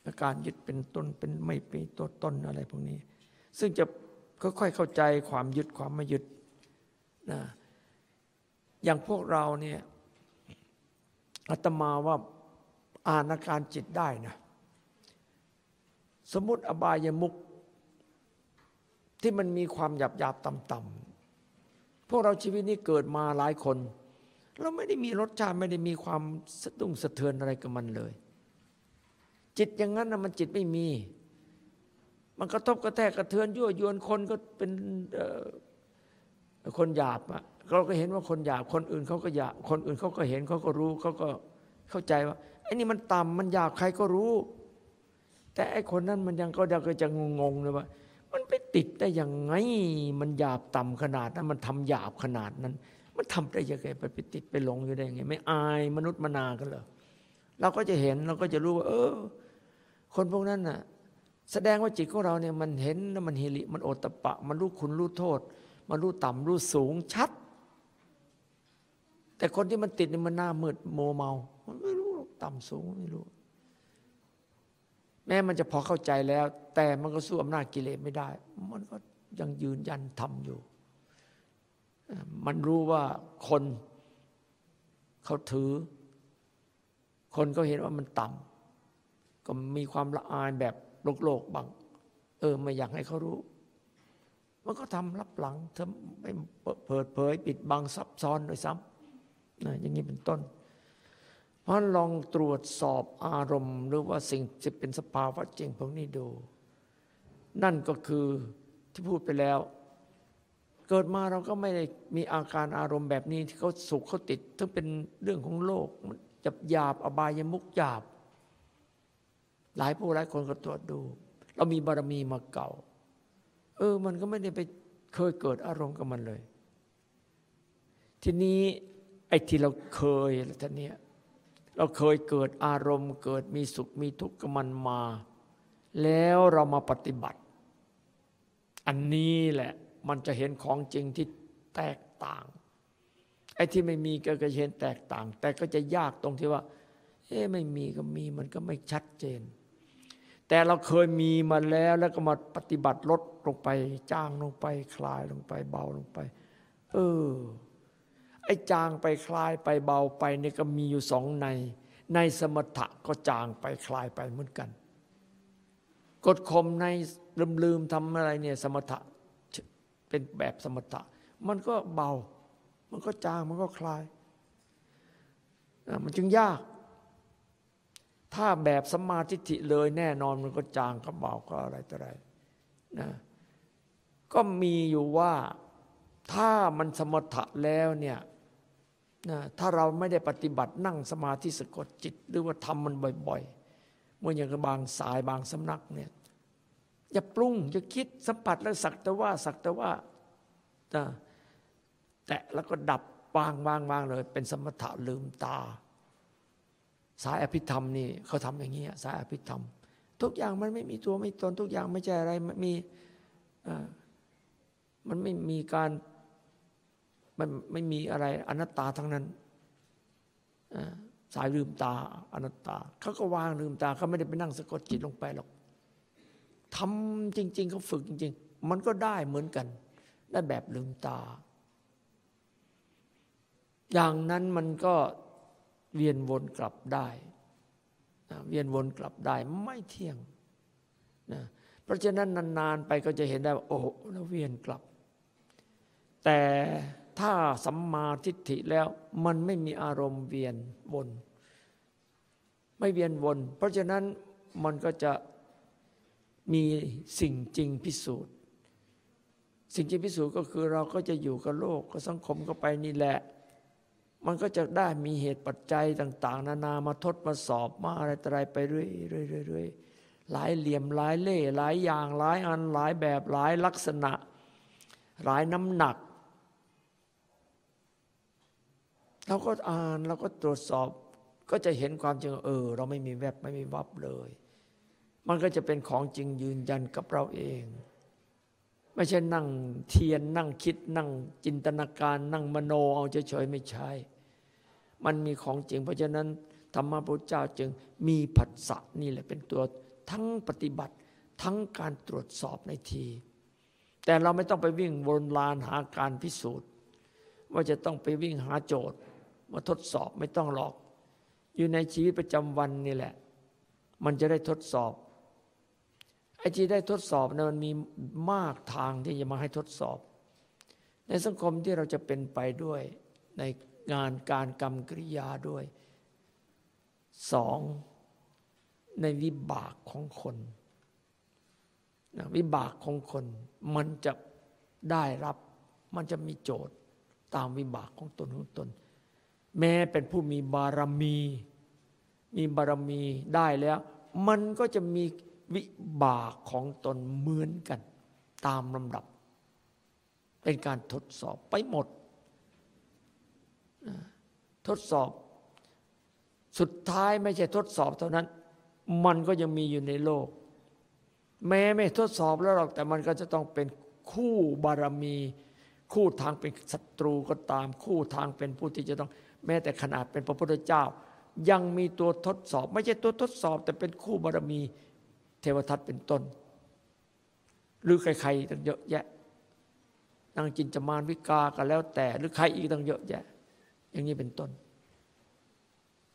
อาการยึดเป็นต้นเป็นไม่เป็นตัวตนอะไรพวกนี้ ซึ่งจะค่อยๆเข้าใจความยึดความไม่ยึดนะอย่างพวกเราเนี่ยอาตมาว่าอ่านอาการจิตได้นะสมมติอบายมุกที่มันมีความหยาบหยาบต่ำๆพวกเราชีวิตนี้เกิดมาหลายคน เราไม่ได้มีรสชาติไม่ได้มีความสะดุ้งสะเทือนอะไรกับมันเลย จิตอย่างนั้นนะมันจิตไม่มี มันกระทบกระแทกกระเทือนยั่วยวนคนก็เป็นคนหยาบอะเราก็เห็นว่าคนหยาบคนอื่นเขาก็หยาบคนอื่นเขาก็เห็นเขาก็รู้เขาก็เข้าใจว่าไอ้นี่มันต่ำมันหยาบใครก็รู้ แต่ไอ้คนนั้นมันยังก็ยังก็จะงงๆเลยว่ามันไปติดได้ยังไง มันหยาบต่ำขนาดนั้น มันทำหยาบขนาดนั้น มันทำได้ยังไงไปติดไปหลงอยู่ได้ยังไง ไม่อายมนุษย์มนากันเหรอเราก็จะเห็นเราก็จะรู้ว่า เออ คนพวกนั้นน่ะ แสดงว่าจิตของเราเนี่ยมันเห็นแล้วมันเฮิริมันโอตปะ มันรู้คุณรู้โทษ มันรู้ต่ำรู้สูงชัด แต่คนที่มันติดเนี่ยมันหน้ามืดโมเมา มันไม่รู้ต่ำสูงไม่รู้ แม้มันจะพอเข้าใจแล้ว แต่มันก็สู้อำนาจกิเลสไม่ได้ มันก็ยังยืนยันทำอยู่ มันรู้ว่าคนเขาถือ คนเขาเห็นว่ามันต่ำก็มีความละอายแบบโลกโลกบางเออ ไม่อยากให้เขารู้ มันก็ทำรับหลังเธอไม่เปิดเผย ปิดบังซับซ้อนโดยซ้ำนะอย่างนี้เป็นต้น เพราะลองตรวจสอบอารมณ์ หรือว่าสิ่งที่เป็นสภาวะจริงพวกนี้ดู นั่นก็คือที่พูดไปแล้ว เกิดมาเราก็ไม่ได้มีอาการอารมณ์แบบนี้ที่เขาสุขเขาติดทั้งเป็นเรื่องของโลกจับหยาบอบายมุกหยาบ หลายผู้หลายคนก็ตรวจดู เรามีบารมีมาเก่า เออ มันก็ไม่ได้ไปเคยเกิดอารมณ์กับมันเลย ทีนี้ไอ้ที่เราเคยแล้วท่านเนี้ยเราเคยเกิดอารมณ์ เกิดมีสุขมีทุกข์กับมันมา แล้วเรามาปฏิบัติ อันนี้แหละ มันจะเห็นของจริงที่แตกต่าง ไอ้ที่ไม่มีก็จะเห็นแตกต่าง แต่ก็จะยากตรงที่ว่า เอ๊ะไม่มีก็มีมันก็ไม่ชัดเจน แต่เราเคยมีมาแล้วแล้วก็มาปฏิบัติลดลงไป จางลงไป คลายลงไป เบาลงไป เออ ไอ้จางไปคลายไปเบาไปนี่ก็มีอยู่สองใน ในสมถะก็จางไปคลายไปเหมือนกันกดข่มในลืมลืมทำอะไรเนี่ยสมถะ เป็นแบบสมถะ มันก็เบา มันก็จางมันก็คลาย มันจึงยาก ถ้าแบบสมาธิิเลยแน่นอนมันก็จางก็เบาก็อะไรต่ออะไรนะก็มีอยู่ว่าถ้ามันสมถะแล้วเนี่ยนะถ้าเราไม่ได้ปฏิบัตินั่งสมาธิสะกดจิต หรือว่าทำมันบ่อยๆเมื่ออย่างบางสายบางสำนักเนี่ย อย่าปรุง อย่าคิดสัมผัสแล้วสักแต่ว่า สักแต่ว่าแตะแล้วก็ดับวางวางวางเลย เป็นสมถะลืมตา สายอภิธรรมนี่เขาทำอย่างนี้สายอภิธรรม ทุกอย่างมันไม่มีตัวไม่ตน ทุกอย่างไม่ใช่อะไรมันมีมันไม่มีการมันไม่มีอะไรอนัตตาทั้งนั้นสายลืมตาอนัตตาเขาก็วางลืมตาเขาไม่ได้ไปนั่งสะกดจิตลงไปหรอก ทำจริง ๆ เขาฝึกจริง ๆ มันก็ได้เหมือนกัน ได้แบบลืมตา อย่างนั้นมันก็เวียนวนกลับได้ เวียนวนกลับได้ไม่เที่ยงนะเพราะฉะนั้นนานๆไปก็จะเห็นได้ว่าโอ้แล้วเวียนกลับ แต่ถ้าสัมมาทิฏฐิแล้วมันไม่มีอารมณ์เวียนวน ไม่เวียนวน เพราะฉะนั้นมันก็จะ มีสิ่งจริงพิสูจน์ สิ่งจริงพิสูจน์ก็คือเราก็จะอยู่กับโลกกับสังคมก็ไปนี่แหละ มันก็จะได้มีเหตุปัจจัยต่าง ๆ นานามาทดมาสอบมาอะไรต่ออะไรไปเรื่อยๆหลายเหลี่ยมหลายเล่หลายอย่างหลายอันหลายแบบหลายลักษณะ หลายน้ำหนัก เราก็อ่านเราก็ตรวจสอบก็จะเห็นความจริงเออ เราไม่มีแวบไม่มีวับเลย มันก็จะเป็นของจริงยืนยันกับเราเอง ไม่ใช่นั่งเทียนนั่งคิดนั่งจินตนาการ นั่งมโนเอาเฉยๆไม่ใช่ มันมีของจริง เพราะฉะนั้นธรรมะพระเจ้าจึงมีผัสสะนี่แหละเป็นตัวทั้งปฏิบัติทั้งการตรวจสอบในที แต่เราไม่ต้องไปวิ่งวนลานหาการพิสูจน์ ว่าจะต้องไปวิ่งหาโจทย์มาทดสอบไม่ต้องหรอก อยู่ในชีวิตประจำวันนี่แหละ มันจะได้ทดสอบ ไอ้ที่ได้ทดสอบนะมันมีมากทางที่จะมาให้ทดสอบ ในสังคมที่เราจะเป็นไปด้วยในงานการกรรมกริยาด้วยสองในวิบากของคนนะวิบากของคน มันจะได้รับ มันจะมีโจทย์ตามวิบากของตนของตน แม้เป็นผู้มีบารมี มีบารมีได้แล้ว มันก็จะมี วิบากของตนเหมือนกัน ตามลำดับ เป็นการทดสอบไปหมด ทดสอบ สุดท้ายไม่ใช่ทดสอบเท่านั้น มันก็ยังมีอยู่ในโลก แม้ไม่ทดสอบแล้วหรอก แต่มันก็จะต้องเป็นคู่บารมี คู่ทางเป็นศัตรูก็ตาม คู่ทางเป็นผู้ที่จะต้อง แม้แต่ขนาดเป็นพระพุทธเจ้า ยังมีตัวทดสอบ ไม่ใช่ตัวทดสอบ แต่เป็นคู่บารมี เทวทัตเป็นต้น หรือใครๆตั้งเยอะแยะนางจินจมานวิกาก็แล้วแต่ หรือใครอีกตั้งเยอะแยะ อย่างนี้เป็นต้น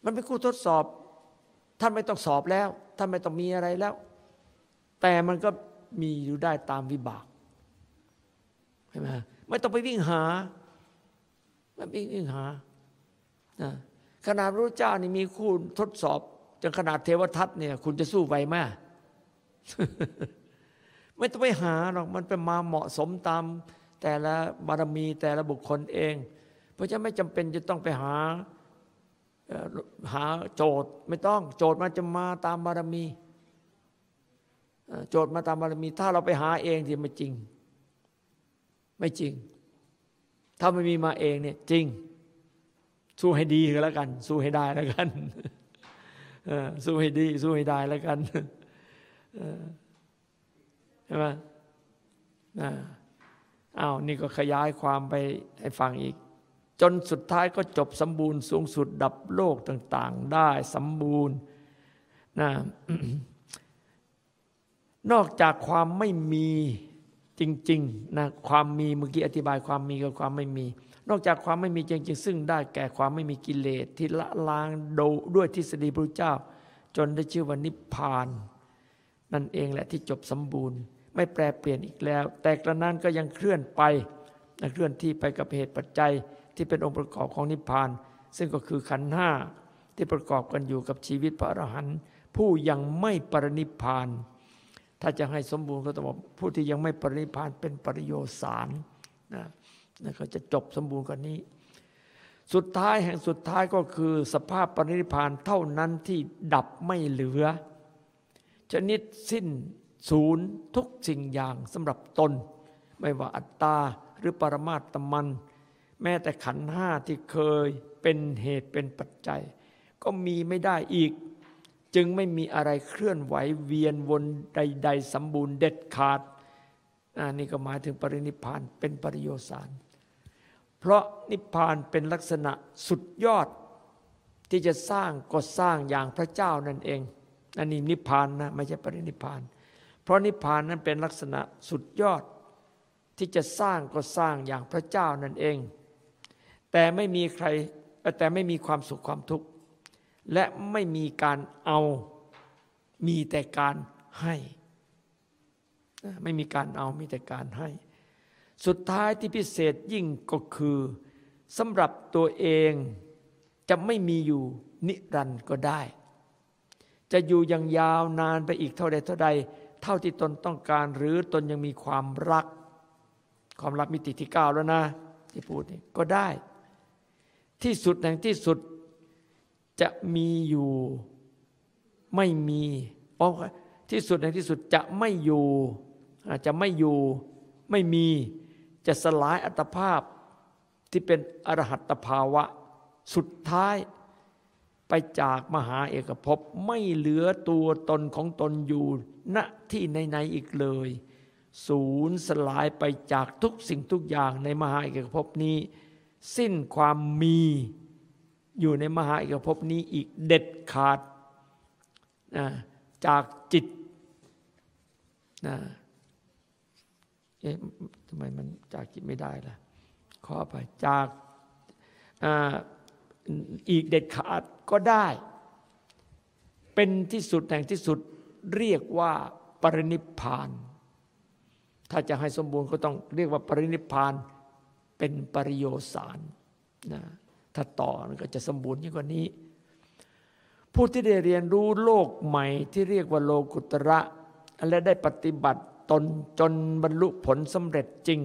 มันเป็นคู่ทดสอบ ท่านไม่ต้องสอบแล้วท่านไม่ต้องมีอะไรแล้ว แต่มันก็มีอยู่ได้ตามวิบากใช่ไหมไม่ต้องไปวิ่งหาไม่วิ่งหาขนาดพระเจ้านี่มีคู่ทดสอบจนขนาดเทวทัตเนี่ย คุณจะสู้ไหวไหม ไม่ต้องไปหาหรอกมันเป็นมาเหมาะสมตามแต่ละบารมีแต่ละบุคคลเอง เพราะฉะนั้นไม่จำเป็นจะต้องไปหาหาโจทย์ไม่ต้องโจทย์มันจะมาตามบารมี โจทย์มาตามบารมี ถ้าเราไปหาเองที่ไม่จริง ไม่จริง ถ้าไม่มีมาเองเนี่ยจริง สู้ให้ดีก็แล้วกัน สู้ให้ได้แล้วกันสู้ให้ดี สู้ให้ได้แล้วกัน ใช่ไหมอ้าวนี่ก็ขยายความไปให้ฟังอีก จนสุดท้ายก็จบสมบูรณ์สูงสุดดับโลกต่าง ๆ ได้สมบูรณ์นะนอกจากความไม่มีจริงๆนะความมีเมื่อกี้อธิบายความมีกับความไม่มี นอกจากความไม่มีจริงๆ ซึ่งได้แก่ความไม่มีกิเลสที่ละล้างโดด้วยทฤษฎีพระเจ้า จนได้ชื่อว่านิพพาน นั่นเองแหละที่จบสมบูรณ์ ไม่แปรเปลี่ยนอีกแล้ว แต่กระนั้นก็ยังเคลื่อนไปนเคลื่อนที่ไปกับเหตุปัจจัยที่เป็นองค์ประกอบของนิพพาน ซึ่งก็คือขันธ์ห้าที่ประกอบกันอยู่กับชีวิตพระอรหันต์ผู้ยังไม่ปรินิพพาน ถ้าจะให้สมบูรณ์ก็ต้องบอกผู้ที่ยังไม่ปรินิพานเป็นปริโยสารนะนะก็จะจบสมบูรณ์กว่านี้ สุดท้ายแห่งสุดท้ายก็คือสภาพปรินิพานเท่านั้นที่ดับไม่เหลือ ชนิดสิ้นศูนย์ทุกสิ่งอย่างสำหรับตน ไม่ว่าอัตตาหรือปรมาตมัน แม้แต่ขันห้าที่เคยเป็นเหตุเป็นปัจจัย ก็มีไม่ได้อีก จึงไม่มีอะไรเคลื่อนไหวเวียนวนใด ๆ สมบูรณ์เด็ดขาดนี่ก็หมายถึงปรินิพานเป็นปริโยสาร เพราะนิพพานเป็นลักษณะสุดยอดที่จะสร้างก็สร้างอย่างพระเจ้านั่นเอง อันนี้นิพพานนะไม่ใช่ปรินิพพาน เพราะนิพพานนั้นเป็นลักษณะสุดยอด ที่จะสร้างก็สร้างอย่างพระเจ้านั่นเอง แต่ไม่มีใครแต่ไม่มีความสุขความทุกข์ และไม่มีการเอามีแต่การให้ ไม่มีการเอามีแต่การให้ สุดท้ายที่พิเศษยิ่งก็คือสำหรับตัวเองจะไม่มีอยู่นิรันด์ก็ได้ จะอยู่อย่างยาวนานไปอีกเท่าใดเท่าใด เท่าที่ตนต้องการ หรือตนยังมีความรัก ความรักมิติที่เก้าแล้วนะ ที่พูดนี่ก็ได้ ที่สุดแห่งที่สุดจะมีอยู่ไม่มีเพราะที่สุดในที่สุดจะไม่อยู่อาจจะไม่อยู่ไม่มีจะสลายอัตภาพที่เป็นอรหัตภาวะ สุดท้าย ไปจากมหาเอกภพไม่เหลือตัวตนของตนอยู่ณที่ไหนๆอีกเลย ศูนย์สลายไปจากทุกสิ่งทุกอย่างในมหาเอกภพนี้ สิ้นความมีอยู่ในมหาเอกภพนี้อีกเด็ดขาดนะจากจิตนะเอ๊ะทำไมมันจากจิตไม่ได้ล่ะ ขอไปจากอี อีกเด็ดขาดก็ได้ เป็นที่สุดแห่งที่สุดเรียกว่าปรินิพานถ้าจะให้สมบูรณ์ก็ต้องเรียกว่าปรินิพานเป็นปริโยสารนะถ้าต่อมันก็จะสมบูรณ์ยิ่งกว่านี้ ผู้ที่ได้เรียนรู้โลกใหม่ที่เรียกว่าโลกุตระ และได้ปฏิบัติตนจนบรรลุผลสำเร็จจริง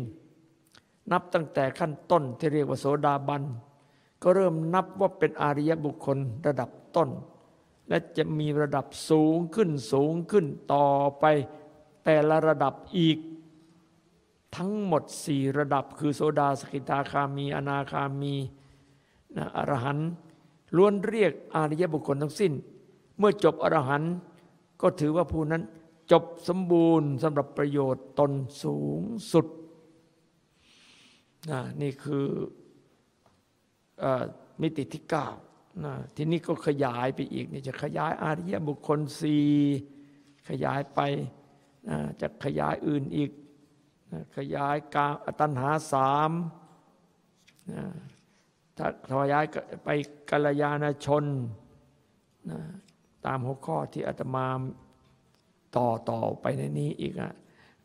นับตั้งแต่ขั้นต้นที่เรียกว่าโสดาบัน ก็เริ่มนับว่าเป็นอาริยบุคคลระดับต้น และจะมีระดับสูงขึ้นสูงขึ้นต่อไป แต่ละระดับอีก ทั้งหมดสี่ระดับคือโสดาสกิทาคามี อนาคามีนะอรหันต์ล้วนเรียกอริยบุคคลทั้งสิ้น เมื่อจบอรหันต์ก็ถือว่าผู้นั้นจบสมบูรณ์สำหรับประโยชน์ตนสูงสุดนะนี่คือ มิติที่เก้านะทีนี้ก็ขยายไปอีกนี่จะขยายอาริยบุคคลสี่ขยายไปนะจะขยายอื่นอีกนะขยายกาตัณหาสามนะถ้าทวายายไปกัลยาณชนนะตามหัวข้อที่อาตมาต่อต่อไปในนี้อีกอะ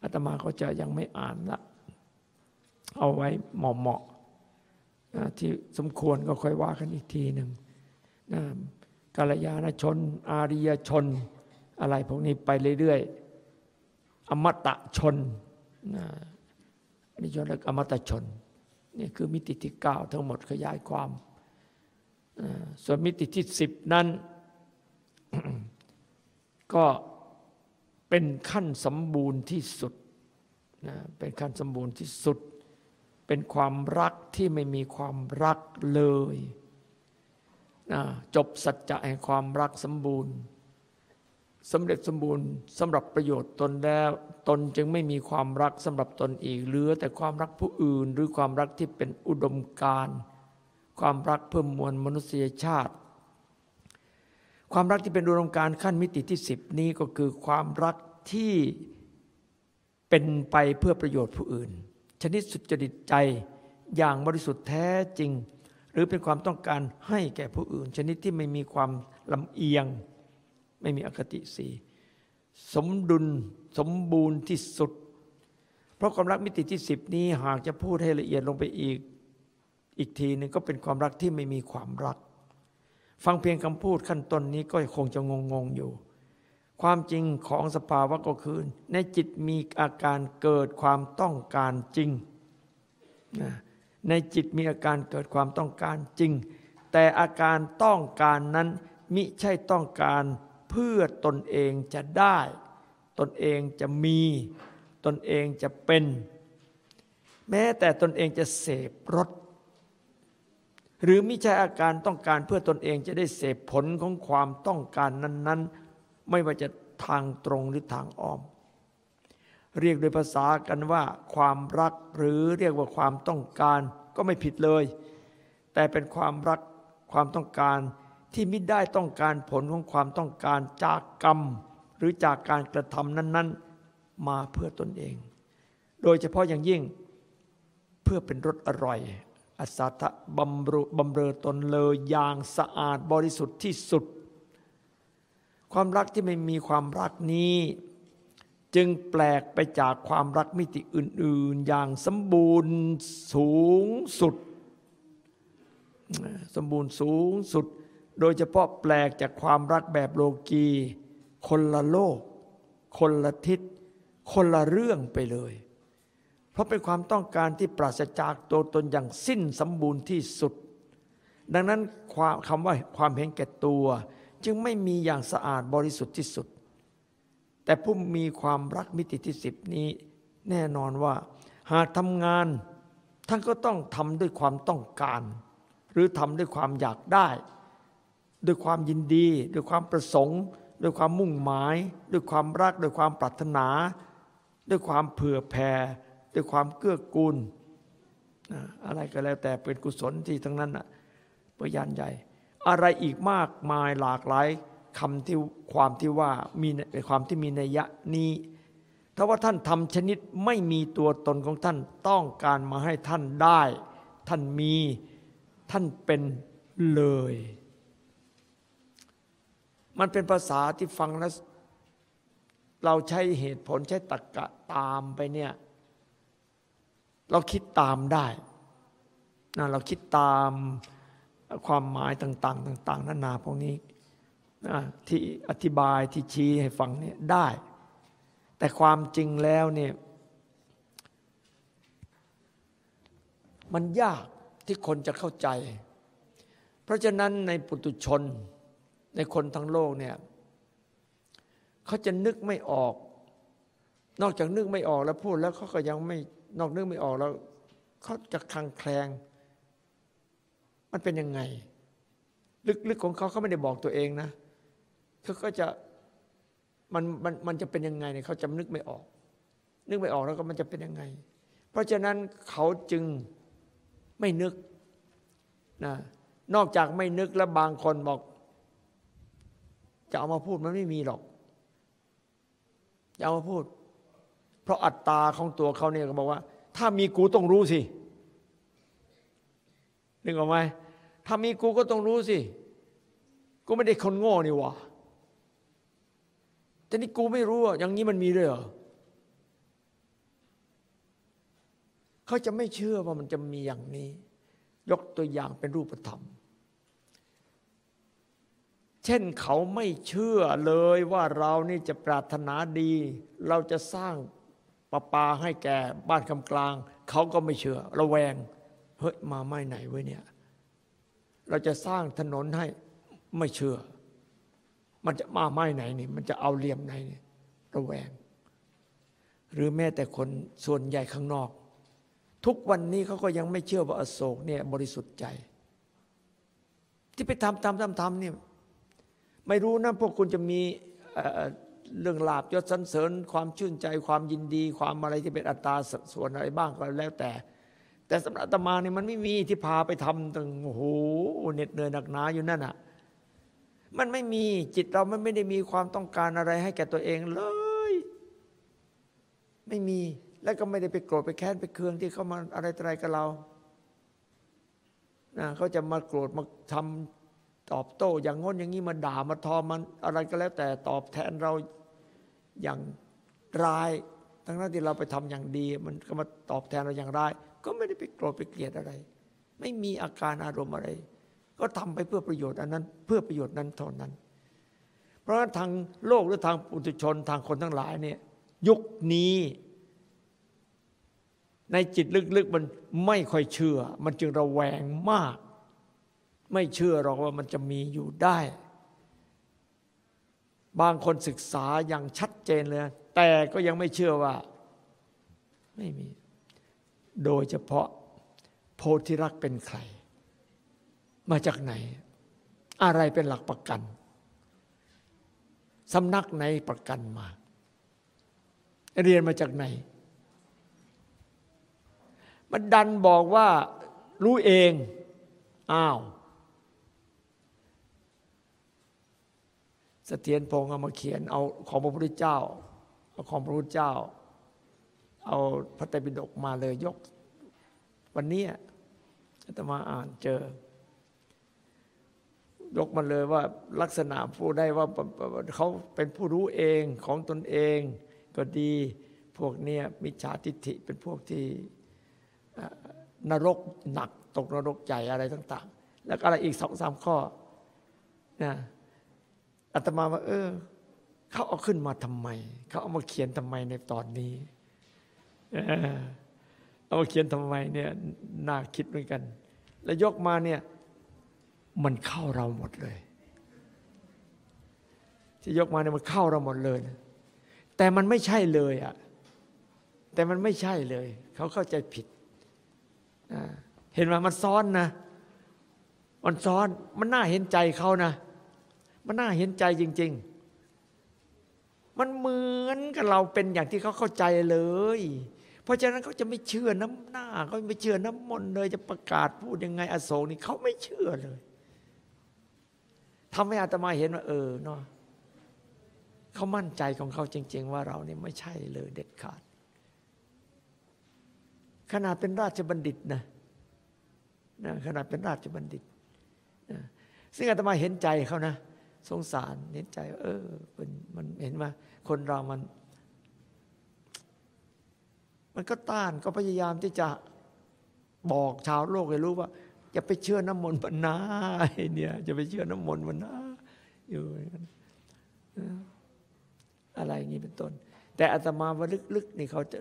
อาตมาก็จะยังไม่อ่านละเอาไว้เหมาะเหมาะ ที่สมควรก็ค่อยว่ากันอีกทีหนึ่งนะกัลยาณชน อาริยชน อะไรพวกนี้ไปเรื่อยๆ อมตะชนนะนิชนและอมตะชนนี่คือมิติที่เก้าทั้งหมดขยายความ ส่วนมิติที่สิบนั้น ก็เป็นขั้นสมบูรณ์ที่สุดนะเป็นขั้นสมบูรณ์ที่สุด เป็นความรักที่ไม่มีความรักเลยนะจบสัจจะแห่งความรักสมบูรณ์สำเร็จสมบูรณ์สำหรับประโยชน์ตนแล้ว ตนจึงไม่มีความรักสำหรับตนอีกเหลือแต่ความรักผู้อื่น หรือความรักที่เป็นอุดมการความรักเพิ่มมวลมนุษยชาติ ความรักที่เป็นอุดมการขั้นมิติที่สิบนี้ก็คือความรักที่เป็นไปเพื่อประโยชน์ผู้อื่น ชนิดสุจริตใจอย่างบริสุทธิ์แท้จริง หรือเป็นความต้องการให้แก่ผู้อื่น ชนิดที่ไม่มีความลำเอียง ไม่มีอคติสีสมดุลสมบูรณ์ที่สุด เพราะความรักมิติที่สิบนี้หากจะพูดให้ละเอียดลงไปอีก อีกทีหนึ่งก็เป็นความรักที่ไม่มีความรัก ฟังเพียงคำพูดขั้นต้นนี้ก็คงจะงงๆอยู่ ความจริงของสภาวะก็คือ ในจิตมีอาการเกิดความต้องการจริงในจิตมีอาการเกิดความต้องการจริง แต่อาการต้องการนั้นมิใช่ต้องการเพื่อตนเองจะได้ ตนเองจะมี ตนเองจะเป็น แม้แต่ตนเองจะเสพรสหรือมิใช่อาการต้องการเพื่อตนเองจะได้เสพผลของความต้องการนั้น ๆ ไม่ว่าจะทางตรงหรือทางอ้อม เรียกโดยภาษากันว่า ความรักหรือเรียกว่าความต้องการก็ไม่ผิดเลย แต่เป็นความรักความต้องการที่มิได้ต้องการผลของความต้องการจากกรรม หรือจากการกระทำนั้น ๆ มาเพื่อตนเอง โดยเฉพาะอย่างยิ่งเพื่อเป็นรสอร่อยอัศทะบำรุบำเรอตนเลยอย่างสะอาดบริสุทธิ์ที่สุด ความรักที่ไม่มีความรักนี้ จึงแปลกไปจากความรักมิติอื่น ๆ อย่างสมบูรณ์สูงสุด สมบูรณ์สูงสุด โดยเฉพาะแปลกจากความรักแบบโลกี คนละโลก คนละทิศ คนละเรื่องไปเลย เพราะเป็นความต้องการที่ปราศจากตัวตนอย่างสิ้นสมบูรณ์ที่สุด ดังนั้นคำว่าความเห็นแก่ตัว จึงไม่มีอย่างสะอาดบริสุทธิ์ที่สุด แต่ผู้มีความรักมิติที่สิบนี้แน่นอนว่า หากทำงาน ท่านก็ต้องทำด้วยความต้องการ หรือทำด้วยความอยากได้ ด้วยความยินดี ด้วยความประสงค์ ด้วยความมุ่งหมาย ด้วยความรัก ด้วยความปรารถนา ด้วยความเผื่อแผ่ด้วยความเกื้อกูลอะไรก็แล้วแต่เป็นกุศลที่ทั้งนั้นนะปยานใหญ่ อะไรอีกมากมายหลากหลายคำที่ความที่ว่ามีความที่มีนัยยะนี้ถ้าว่าท่านทำชนิดไม่มีตัวตนของท่านต้องการมาให้ท่านได้ ท่านมีท่านเป็นเลย มันเป็นภาษาที่ฟังแล้วเราใช้เหตุผลใช้ตรรกกะตามไปเนี่ยเราคิดตามได้นะเราคิดตาม ความหมายต่างๆ ต่าง ๆ นานาพวกนี้ที่อธิบายที่ชี้ให้ฟังเนี่ยได้ แต่ความจริงแล้วเนี่ยมันยากที่คนจะเข้าใจ เพราะฉะนั้นในปุตุชนในคนทั้งโลกเนี่ยเขาจะนึกไม่ออก นอกจากนึกไม่ออกแล้วพูดแล้วเขาก็ยังไม่นอกนึกไม่ออกแล้วเขาจะคลังแคลง มันเป็นยังไง ลึกๆของเขาเขาไม่ได้บอกตัวเองนะเขาก็จะมันมันมันจะเป็นยังไงเนี่ยเขาจำนึกไม่ออก นึกไม่ออกแล้วก็มันจะเป็นยังไง เพราะฉะนั้นเขาจึงไม่นึกนะนอกจากไม่นึกแล้วบางคนบอก จะเอามาพูดมันไม่มีหรอกจะเอามาพูด เพราะอัตตาของตัวเขาเนี่ยก็บอกว่า ถ้ามีกูต้องรู้สิ นึกออกไหมถ้ามีกูก็ต้องรู้สิ กูไม่ได้คนโง่นี่วะแต่นี่กูไม่รู้อะอย่างนี้มันมีด้วยเหรอเขาจะไม่เชื่อว่ามันจะมีอย่างนี้ ยกตัวอย่างเป็นรูปธรรม เช่นเขาไม่เชื่อเลยว่าเรานี่จะปรารถนาดี เราจะสร้างประปาให้แก่บ้านคำกลาง เขาก็ไม่เชื่อ ระแวง เฮ้ยมาไม่ไหนไว้เนี่ย เราจะสร้างถนนให้ไม่เชื่อ มันจะมาไม่ไหนนี่ มันจะเอาเหลี่ยมไหนนี่ระแวง หรือแม้แต่คนส่วนใหญ่ข้างนอก ทุกวันนี้เขาก็ยังไม่เชื่อว่าอโศกเนี่ยบริสุทธิ์ใจ ที่ไปทำทำทำทำเนี่ยไม่รู้นะพวกคุณจะมีเรื่องลาบยศสันเสริญ ความชื่นใจความยินดี ความอะไรที่เป็นอัตตาส่วนอะไรบ้างก็แล้วแต่ แต่สำหรับอาตมาเนี่ยมันไม่มีที่พาไปทำตั้งโอ้โหเหน็ดเหนื่อยหนักหนาอยู่นั่นอะ มันไม่มีจิตเรามันไม่ได้มีความต้องการอะไรให้แก่ตัวเองเลย ไม่มีแล้วก็ไม่ได้ไปโกรธไปแค้นไปเคืองที่เขามาอะไรอะไรกับเรานะเขาจะมาโกรธมาทำตอบโต้ อย่างง้นอย่างนี้มาด่ามาทอมันอะไรก็แล้ว แต่ตอบแทนเราอย่างร้าย ทั้งนั้นที่เราไปทำอย่างดี มันก็มาตอบแทนเราอย่างร้าย ก็ไม่ได้ไปโกรธไปเกลียดอะไร ไม่มีอาการอารมณ์อะไร ก็ทำไปเพื่อประโยชน์อันนั้น เพื่อประโยชน์นั้นเท่านั้น เพราะฉะนั้นทางโลกหรือทางปุถุชนทางคนทั้งหลายเนี่ยยุคนี้ ในจิตลึกๆมันไม่ค่อยเชื่อ มันจึงระแวงมาก ไม่เชื่อหรอกว่ามันจะมีอยู่ได้ บางคนศึกษาอย่างชัดเจนเลย แต่ก็ยังไม่เชื่อว่า ไม่มี โดยเฉพาะโพธิรักเป็นใคร มาจากไหน อะไรเป็นหลักประกันสำนักไหนประกันมา เรียนมาจากไหน มันดันบอกว่ารู้เอง อ้าวเสถียรพงศ์เอามาเขียนเอาของพระพุทธเจ้าเอาของพระพุทธเจ้า เอาพระไตรปิฎกมาเลยยก วันนี้อาตมาอ่านเจอ ยกมาเลยว่าลักษณะผู้ได้ว่าเขาเป็นผู้รู้เองของตนเองก็ดีพวกเนี้ยมิจฉาทิฏฐิเป็นพวกที่นรกหนักตกนรกใหญ่อะไรต่าง ๆ แล้วก็อะไรอีกสองสามข้อนะอาตมาว่าเออเขาเอาขึ้นมาทำไม เขาเอามาเขียนทำไมในตอนนี้ เอามาเขียนทำไมเนี่ยน่าคิดเหมือนกัน แล้วยกมาเนี่ยมันเข้าเราหมดเลย ที่ยกมาเนี่ยมันเข้าเราหมดเลยนะแต่มันไม่ใช่เลยอะแต่มันไม่ใช่เลย เขาเข้าใจผิด เห็นไหมมันซ้อนนะ มันซ้อน มันน่าเห็นใจเขานะ มันน่าเห็นใจจริง ๆ มันเหมือนกับเราเป็นอย่างที่เขาเข้าใจเลย เพราะฉะนั้นเขาจะไม่เชื่อน้ำหน้าเขาไม่เชื่อน้ำมนต์เลยจะประกาศพูดยังไง อโศกนี่เขาไม่เชื่อเลยทำให้อาตมาเห็นว่า เออเนาะเขามั่นใจของเขาจริง ๆ ว่าเราเนี่ยไม่ใช่เลยเด็ดขาด ขนาดเป็นราชบัณฑิตนะนะขนาดเป็นราชบัณฑิตนะซึ่งอาตมาเห็นใจเขานะ สงสารเห็นใจ เออมันมันเห็นว่าคนเรามัน มันก็ต้านก็พยายามที่จะบอกชาวโลกให้รู้ว่าอย่าไปเชื่อน้ำมนต์มันนาเนี่ยจะไปเชื่อน้ำมนต์มันนาอยู่อะไรอย่างนี้เป็นต้น แต่อาตมาว่าลึกๆนี่เขาจะ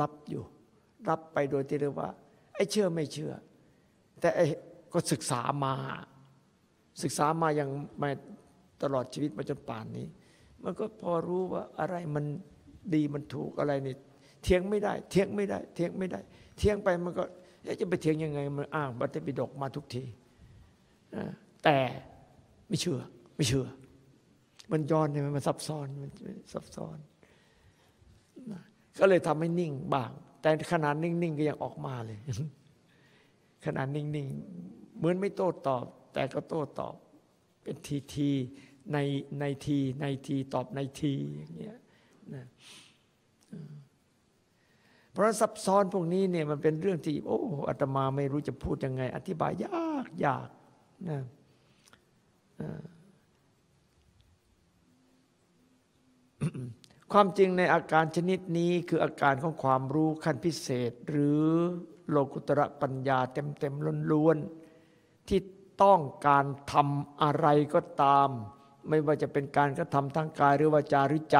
รับอยู่ รับไปโดยที่เรียกว่าไอ้เชื่อไม่เชื่อ แต่ไอ้ก็ศึกษามา ศึกษามาอย่างม่ตลอดชีวิตมาจนป่านนี้ มันก็พอรู้ว่าอะไรมันดีมันถูกอะไรนี่ เทียงไม่ได้เทียงไม่ได้เทียงไม่ได้เทียงไปมันก็จะไปเทียงยังไงมันอ้างบัตรปิดกมาทุกทีแต่ไม่เชื่อ ไม่เชื่อ มันย้อนเนี่ยมันซับซ้อนมันซับซ้อนก็เลยทำให้นิ่งบ้าง แต่ขนาดนิ่งๆก็ยังออกมาเลย ขนาดนิ่งๆเหมือนไม่โต้ตอบ แต่ก็โต้ตอบ เป็นทีทีในในทีในทีตอบในทีอย่างเงี้ยนะ เพราะซับซ้อนพวกนี้เนี่ยมันเป็นเรื่องที่โอ้อาตมาไม่รู้จะพูดยังไง อธิบายยากยากนะความจริงในอาการชนิดนี้คืออาการของความรู้ขั้นพิเศษ หรือโลกุตระปัญญาเต็มๆล้วนๆที่ต้องการทำอะไรก็ตาม ไม่ว่าจะเป็นการกระทำทางกายหรือวาจาหรือใจ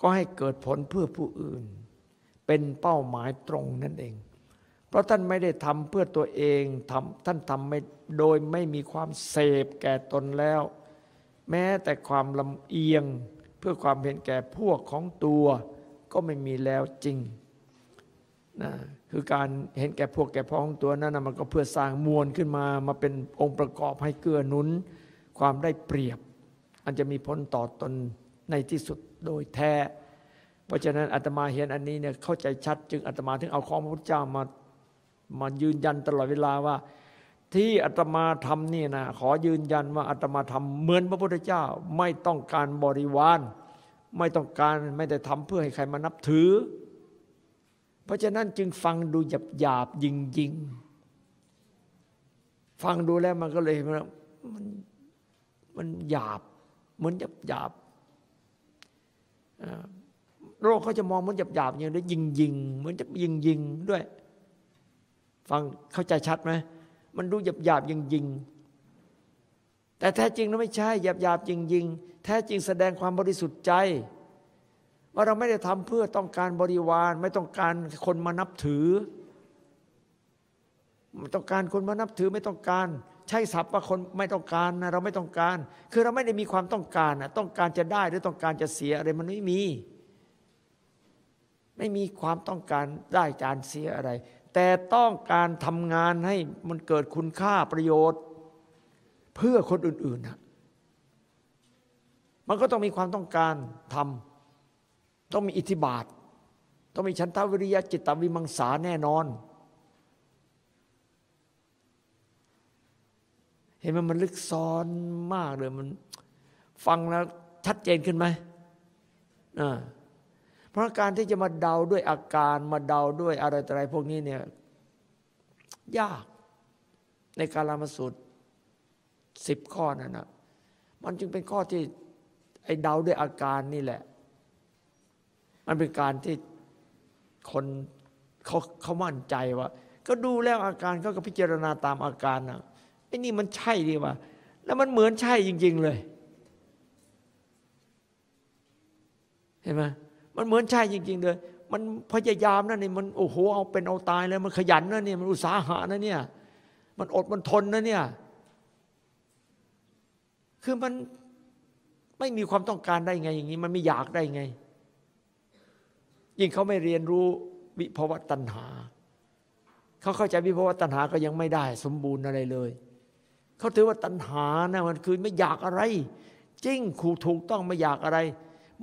ก็ให้เกิดผลเพื่อผู้อื่น เป็นเป้าหมายตรงนั่นเอง เพราะท่านไม่ได้ทำเพื่อตัวเองทำท่านทำไม่โดยไม่มีความเสพแก่ตนแล้ว แม้แต่ความลำเอียงเพื่อความเห็นแก่พวกของตัวก็ไม่มีแล้วจริงนะคือการเห็นแก่พวกแก่พ้องตัวนั้นนะมันก็เพื่อสร้างมวลขึ้นมามาเป็นองค์ประกอบให้เกื้อหนุน ความได้เปรียบ อันจะมีผลต่อตนในที่สุดโดยแท้ เพราะฉะนั้นอาตมาเห็นอันนี้เนี่ยเข้าใจชัด จึงอาตมาถึงเอาของพระพุทธเจ้ามามายืนยันตลอดเวลาว่า ที่อาตมาทำนี่นะขอยืนยันว่าอาตมาทำเหมือนพระพุทธเจ้า ไม่ต้องการบริวาร ไม่ต้องการไม่ได้ทำเพื่อให้ใครมานับถือ เพราะฉะนั้นจึงฟังดูหยาบหยาบยิงยิงฟังดูแล้วมันก็เลยมันมันหยาบเหมือนหยาบหยาบ โลกเขาจะมองเหมือนหยาบหยาบอย่างนี้ยิงยิงเหมือนจะยิงยิงด้วย ฟังเข้าใจชัดไหมมันดูหยาบหยาบยิงยิงแต่แท้จริงแล้วไม่ใช่หยาบหยาบยิงยิงแท้จริงแสดงความบริสุทธิ์ใจ ว่าเราไม่ได้ทำเพื่อต้องการบริวาร ไม่ต้องการคนมานับถือไม่ต้องการคนมานับถือไม่ต้องการ ใช่ศัพท์ว่าคนไม่ต้องการนะเราไม่ต้องการ คือเราไม่ได้มีความต้องการนะต้องการจะได้หรือต้องการจะเสียอะไรมันไม่มี ไม่มีความต้องการได้จานเสียอะไร แต่ต้องการทำงานให้มันเกิดคุณค่าประโยชน์ เพื่อคนอื่นๆนะมันก็ต้องมีความต้องการทำต้องมีอิทธิบาท ต้องมีฉันทวิริยะจิตตวิมังสาแน่นอน เห็นมันมันลึกซ้อนมากเลยมันฟังแล้วชัดเจนขึ้นไหมอ่า เพราะการที่จะมาเดาด้วยอาการมาเดาด้วยอะไรต่ออะไรพวกนี้เนี่ยยากในการลามาสุดสิบข้อนั่นนะมันจึงเป็นข้อที่ไอ้เดาด้วยอาการนี่แหละ มันเป็นการที่คนเขาเขามั่นใจว่า ก็ดูแล้วอาการเขาก็พิจารณาตามอาการนะไอ้นี่มันใช่ดีว่า แล้วมันเหมือนใช่จริง ๆ เลย เห็นไหม มันเหมือนใช่จริง ๆ เลย มันพยายามนะนี่มันโอ้โหเอาเป็นเอาตายเลยมันขยันนะเนี่ยมันอุตสาหะนะเนี่ย มันอดมันทนนะเนี่ย คือมันไม่มีความต้องการได้ไง อย่างนี้ มันไม่อยากได้ไง ยิ่งเขาไม่เรียนรู้วิภวตัณหาเขาเข้าใจวิภวตัณหาก็ยังไม่ได้ สมบูรณ์อะไรเลยเขาถือว่าตัณหานะมันคือไม่อยากอะไร จริงครูถูกต้องไม่อยากอะไร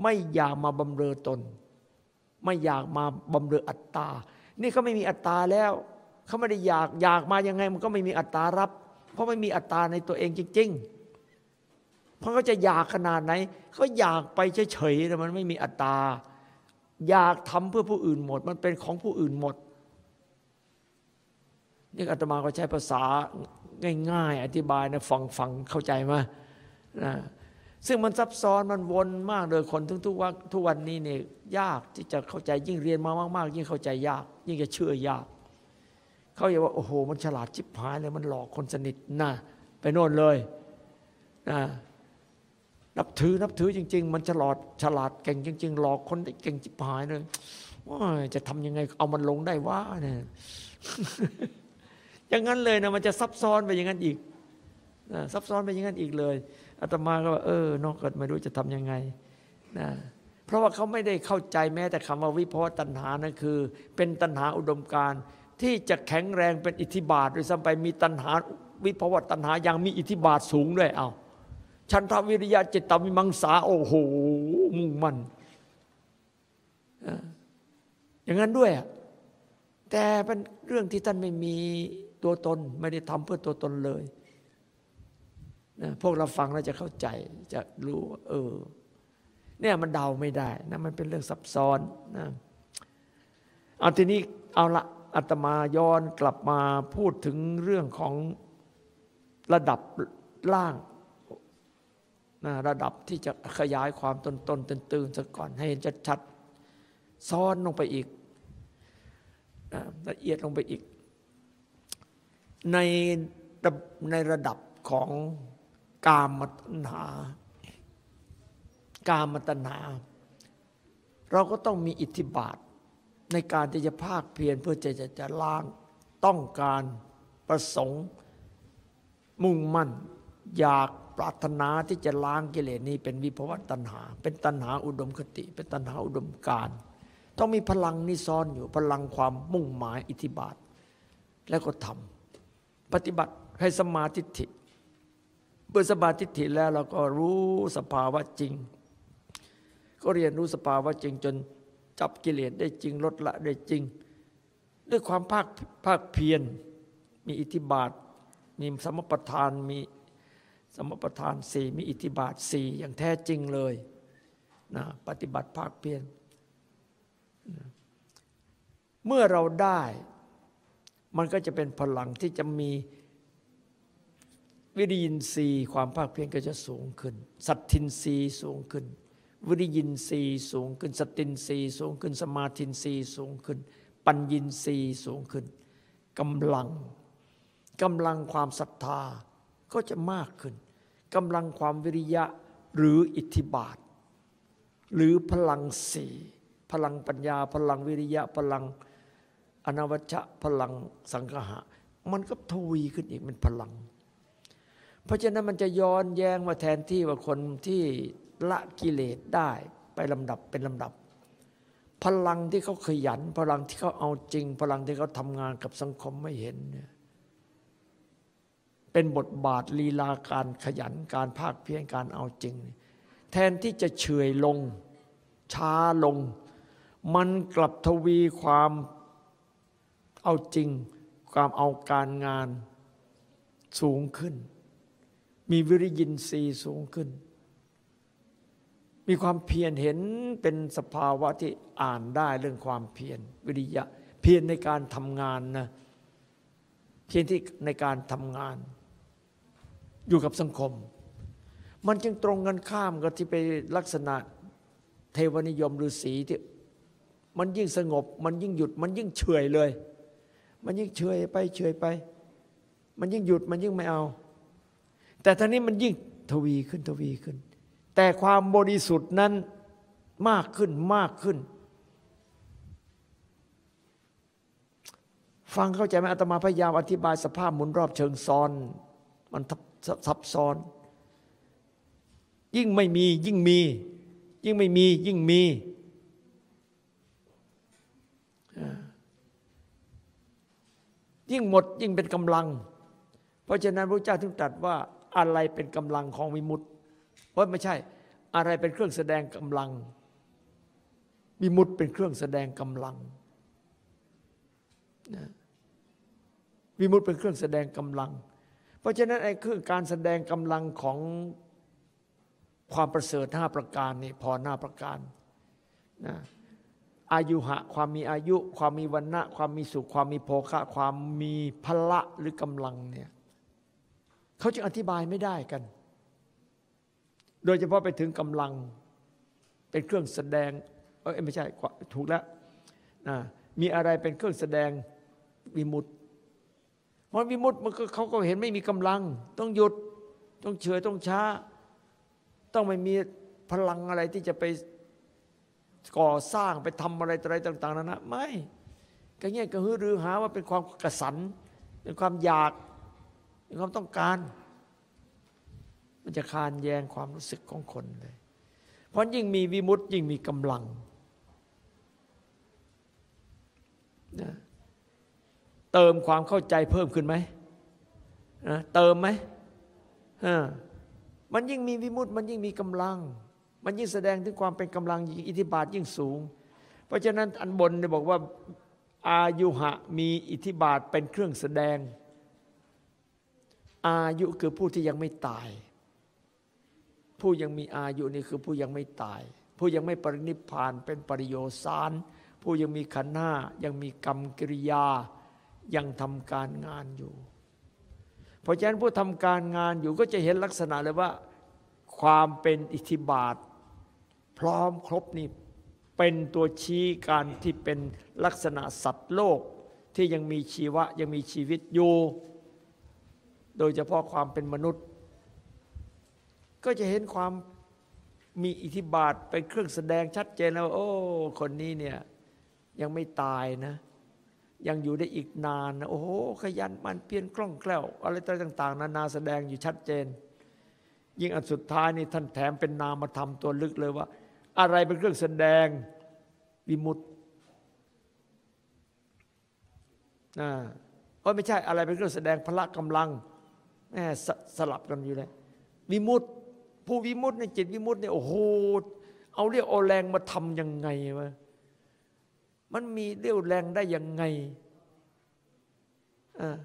ไม่อยากมาบำเรอตน ไม่อยากมาบำเรออัตตา นี่เขาไม่มีอัตตาแล้ว เขาไม่ได้อยากอยากมายังไง มันก็ไม่มีอัตตารับ เพราะไม่มีอัตตาในตัวเองจริง ๆ เพราะเขาจะอยากขนาดไหนเขาอยากไปเฉยๆแต่มันไม่มีอัตตา อยากทำเพื่อผู้อื่นหมด มันเป็นของผู้อื่นหมดนี่อาตมาก็ใช้ภาษาง่าย ๆ อธิบายนะฟังฟังเข้าใจไหมนะ ซึ่งมันซับซ้อนมันวนมากเลยคนทุกทุกวันทุกวันนี้เนี่ยยากที่จะเข้าใจยิ่งเรียนมามาก ๆ ยิ่งเข้าใจยาก ยิ่งจะเชื่อยาก เขาอยาว่าโอ้โห มันฉลาดชิบหายเลยมันหลอกคนสนิทนะไปโน่นเลยนะนับถือนับถือจริง ๆ มันฉลาดฉลาดเก่งจริง ๆ หลอกคนได้เก่งจิบหายเลยว่าจะทำยังไงเอามันลงได้ว่าเนี่ยอย่างนั้นเลยนะมันจะซับซ้อนไปอย่างนั้นอีกซับซ้อนไปอย่างนั้นอีกเลย อาตมาก็ว่าเออน้องเกิดไม่รู้จะทํำยังไงนะเพราะว่าเขาไม่ได้เข้าใจแม้แต่คำว่าวิภวตัณหานั่นคือ เป็นตัณหาอุดมการที่จะแข็งแรงเป็นอิทธิบาทโดยซ้ำไปมีตัณหาวิภวตัณหายังมีอิทธิบาทสูงด้วยเอาฉันทวิริยะจิตตวิมังสาโอ้โหมุ่งมันอย่างนั้นด้วยแต่เป็นเรื่องที่ท่านไม่มีตัวตน ไม่ได้ทำเพื่อตัวตนเลย นะพวกเราฟังแล้วจะเข้าใจจะรู้เออเนี่ยมันเดาไม่ได้นะมันเป็นเรื่องซับซ้อนนะเอาทีนี้เอาละอาตมาย้อนกลับมาพูดถึงเรื่องของระดับล่างนะระดับที่จะขยายความต้นต้นตื่นตื่นซะก่อนให้เห็นชัดๆซ้อนลงไปอีกนะละเอียดลงไปอีก ในในระดับของ กามตัณหา กามตัณหา เราก็ต้องมีอิทธิบาท ในการที่จะภาคเพียรเพื่อจะจะจะล้างต้องการประสงค์ มุ่งมั่น อยากปรารถนาที่จะล้างกิเลสนี้เป็นวิภวตัณหา เป็นตัณหาอุดมคติ เป็นตัณหาอุดมการต้องมีพลังนี่ซ้อนอยู่พลังความมุ่งหมายอิทธิบาท แล้วก็ทำปฏิบัติให้สมาธิิ เมื่อสมาธิิแล้วเราก็รู้สภาวะจริง ก็เรียนรู้สภาวะจริง จนจับกิเลสได้จริงลดละได้จริง ด้วยความภาคภาคเพียรมีอิทธิบาท มีสมประทานมีสมประทานสี่มีอิทธิบาทสี่อย่างแท้จริงเลยนะปฏิบัติภาคเพียรเมื่อเราได้ มันก็จะเป็นพลังที่จะมี วิริยินทรีย์ความภาคเพียรก็จะสูงขึ้น สัตทินทรีย์สูงขึ้น วิริยินทรีย์สูงขึ้น สตินทรีย์สูงขึ้น สมาธินทรีย์สูงขึ้น ปัญญินทรีย์สูงขึ้นกำลังกำลังความศรัทธาก็จะมากขึ้นกำลังความวิริยะหรืออิทธิบาท หรือพลังสี่พลังปัญญา พลังวิริยะ พลังอนวัชะพลังสังหะ มันก็ทวีขึ้นอีกเป็นพลัง เพราะฉะนั้นมันจะย้อนแย้งมาแทนที่ว่าคนที่ละกิเลสได้ไปลำดับเป็นลำดับ พลังที่เขาขยัน พลังที่เขาเอาจริง พลังที่เขาทำงานกับสังคมไม่เห็นเนี่ยเป็นบทบาทลีลาการขยันการภาคเพียรการเอาจริง แทนที่จะเฉยลง ช้าลง มันกลับทวีความเอาจริง ความเอาการงานสูงขึ้น มีวิริยินทรีย์สูงขึ้น มีความเพียรเห็นเป็นสภาวะที่อ่านได้เรื่องความเพียรวิริยะ เพียรในการทำงานนะเพียรที่ในการทำงาน อยู่กับสังคม มันจึงตรงกันข้ามกับที่ไปลักษณะเทวนิยมฤาษีที่มันยิ่งสงบ มันยิ่งหยุด มันยิ่งเฉยเลย มันยิ่งเฉยไปเฉยไป มันยิ่งหยุดมันยิ่งไม่เอา แต่ท่านี้มันยิ่งทวีขึ้นทวีขึ้น แต่ความบริสุทธิ์นั้นมากขึ้นมากขึ้น ฟังเข้าใจไหมอาตมาพยายามอธิบายสภาพหมุนรอบเชิงซ้อน มันซับซ้อน ยิ่งไม่มียิ่งมี ยิ่งไม่มียิ่งมียิ่งหมดยิ่งเป็นกำลัง เพราะฉะนั้นพระเจ้าถึงตรัสว่า อะไรเป็นกำลังของวิมุตติว่าไม่ใช่ อะไรเป็นเครื่องแสดงกำลัง วิมุตติเป็นเครื่องแสดงกำลังวิมุตติเป็นเครื่องแสดงกำลัง เพราะฉะนั้นไอ้คือการแสดงกำลังของความประเสริฐห้าประการนี่พอหน้าประการนะอายุหะ ความมีอายุ ความมีวันณะความมีสุข ความมีโภคะ ความมีพละหรือกำลังเนี่ย เขาจึงอธิบายไม่ได้กัน โดยเฉพาะไปถึงกำลังเป็นเครื่องแสดงเออไม่ใช่ถูกแล้วนะมีอะไรเป็นเครื่องแสดงวิมุตตเพราะวิมุตต์มันก็เขาก็เห็นไม่มีกำลัง ต้องหยุดต้องเฉยต้องช้า ต้องไม่มีพลังอะไรที่จะไปก่อสร้างไปทำอะไรอะไรต่าง ๆนั้นนะไม่ก็เงี้ยก็ฮือรือหาว่าเป็นความกระสันเป็นความอยาก เป็นความต้องการ มันจะคานแยงความรู้สึกของคนเลย เพราะยิ่งมีวิมุตต์ยิ่งมีกำลังนะเติมความเข้าใจเพิ่มขึ้นไหมนะเติมไหมมันยิ่งมีวิมุตต์มันยิ่งมีกำลัง มันยิ่งแสดงถึงความเป็นกำลังอิทธิบาทยิ่งสูง เพราะฉะนั้นอันบนเนี่ยบอกว่าอายุหะมีอิทธิบาทเป็นเครื่องแสดง อายุคือผู้ที่ยังไม่ตาย ผู้ยังมีอายุนี่คือผู้ยังไม่ตาย ผู้ยังไม่ปรินิพานเป็นปริโยสารผู้ยังมีขันห้ายังมีกรรมกิริยายังทำการงานอยู่ เพราะฉะนั้นผู้ทำการงานอยู่ก็จะเห็นลักษณะเลยว่า ความเป็นอิทธิบาท พร้อมครบนี่เป็นตัวชี้การที่เป็นลักษณะสัตว์โลกที่ยังมีชีวะยังมีชีวิตอยู่ โดยเฉพาะความเป็นมนุษย์ ก็จะเห็นความมีอิทธิบาทเป็นเครื่องแสดงชัดเจนแล้ว โอ้ คนนี้เนี่ยยังไม่ตายนะ ยังอยู่ได้อีกนานนะโอ้โหขยันมันเพียรคล่องแคล่วอะไรต่าง ๆ นานาแสดงอยู่ชัดเจน ยิ่งอันสุดท้ายนี่ท่านแถมเป็นนามธรรมตัวลึกเลยว่า อะไรเป็นเครื่องแสดงวิมุตตินะเพราะไม่ใช่อะไรเป็นเครื่องแสดงพละกำลัง แม่สสลับกันอยู่เลยวิมุตติผู้วิมุตติในจิตวิมุตติเนี่ยโอ้โหเอาเรียกเอาแรงมาทำยังไงวะมันมีเรี่ยวแรงได้ยังไงอ่า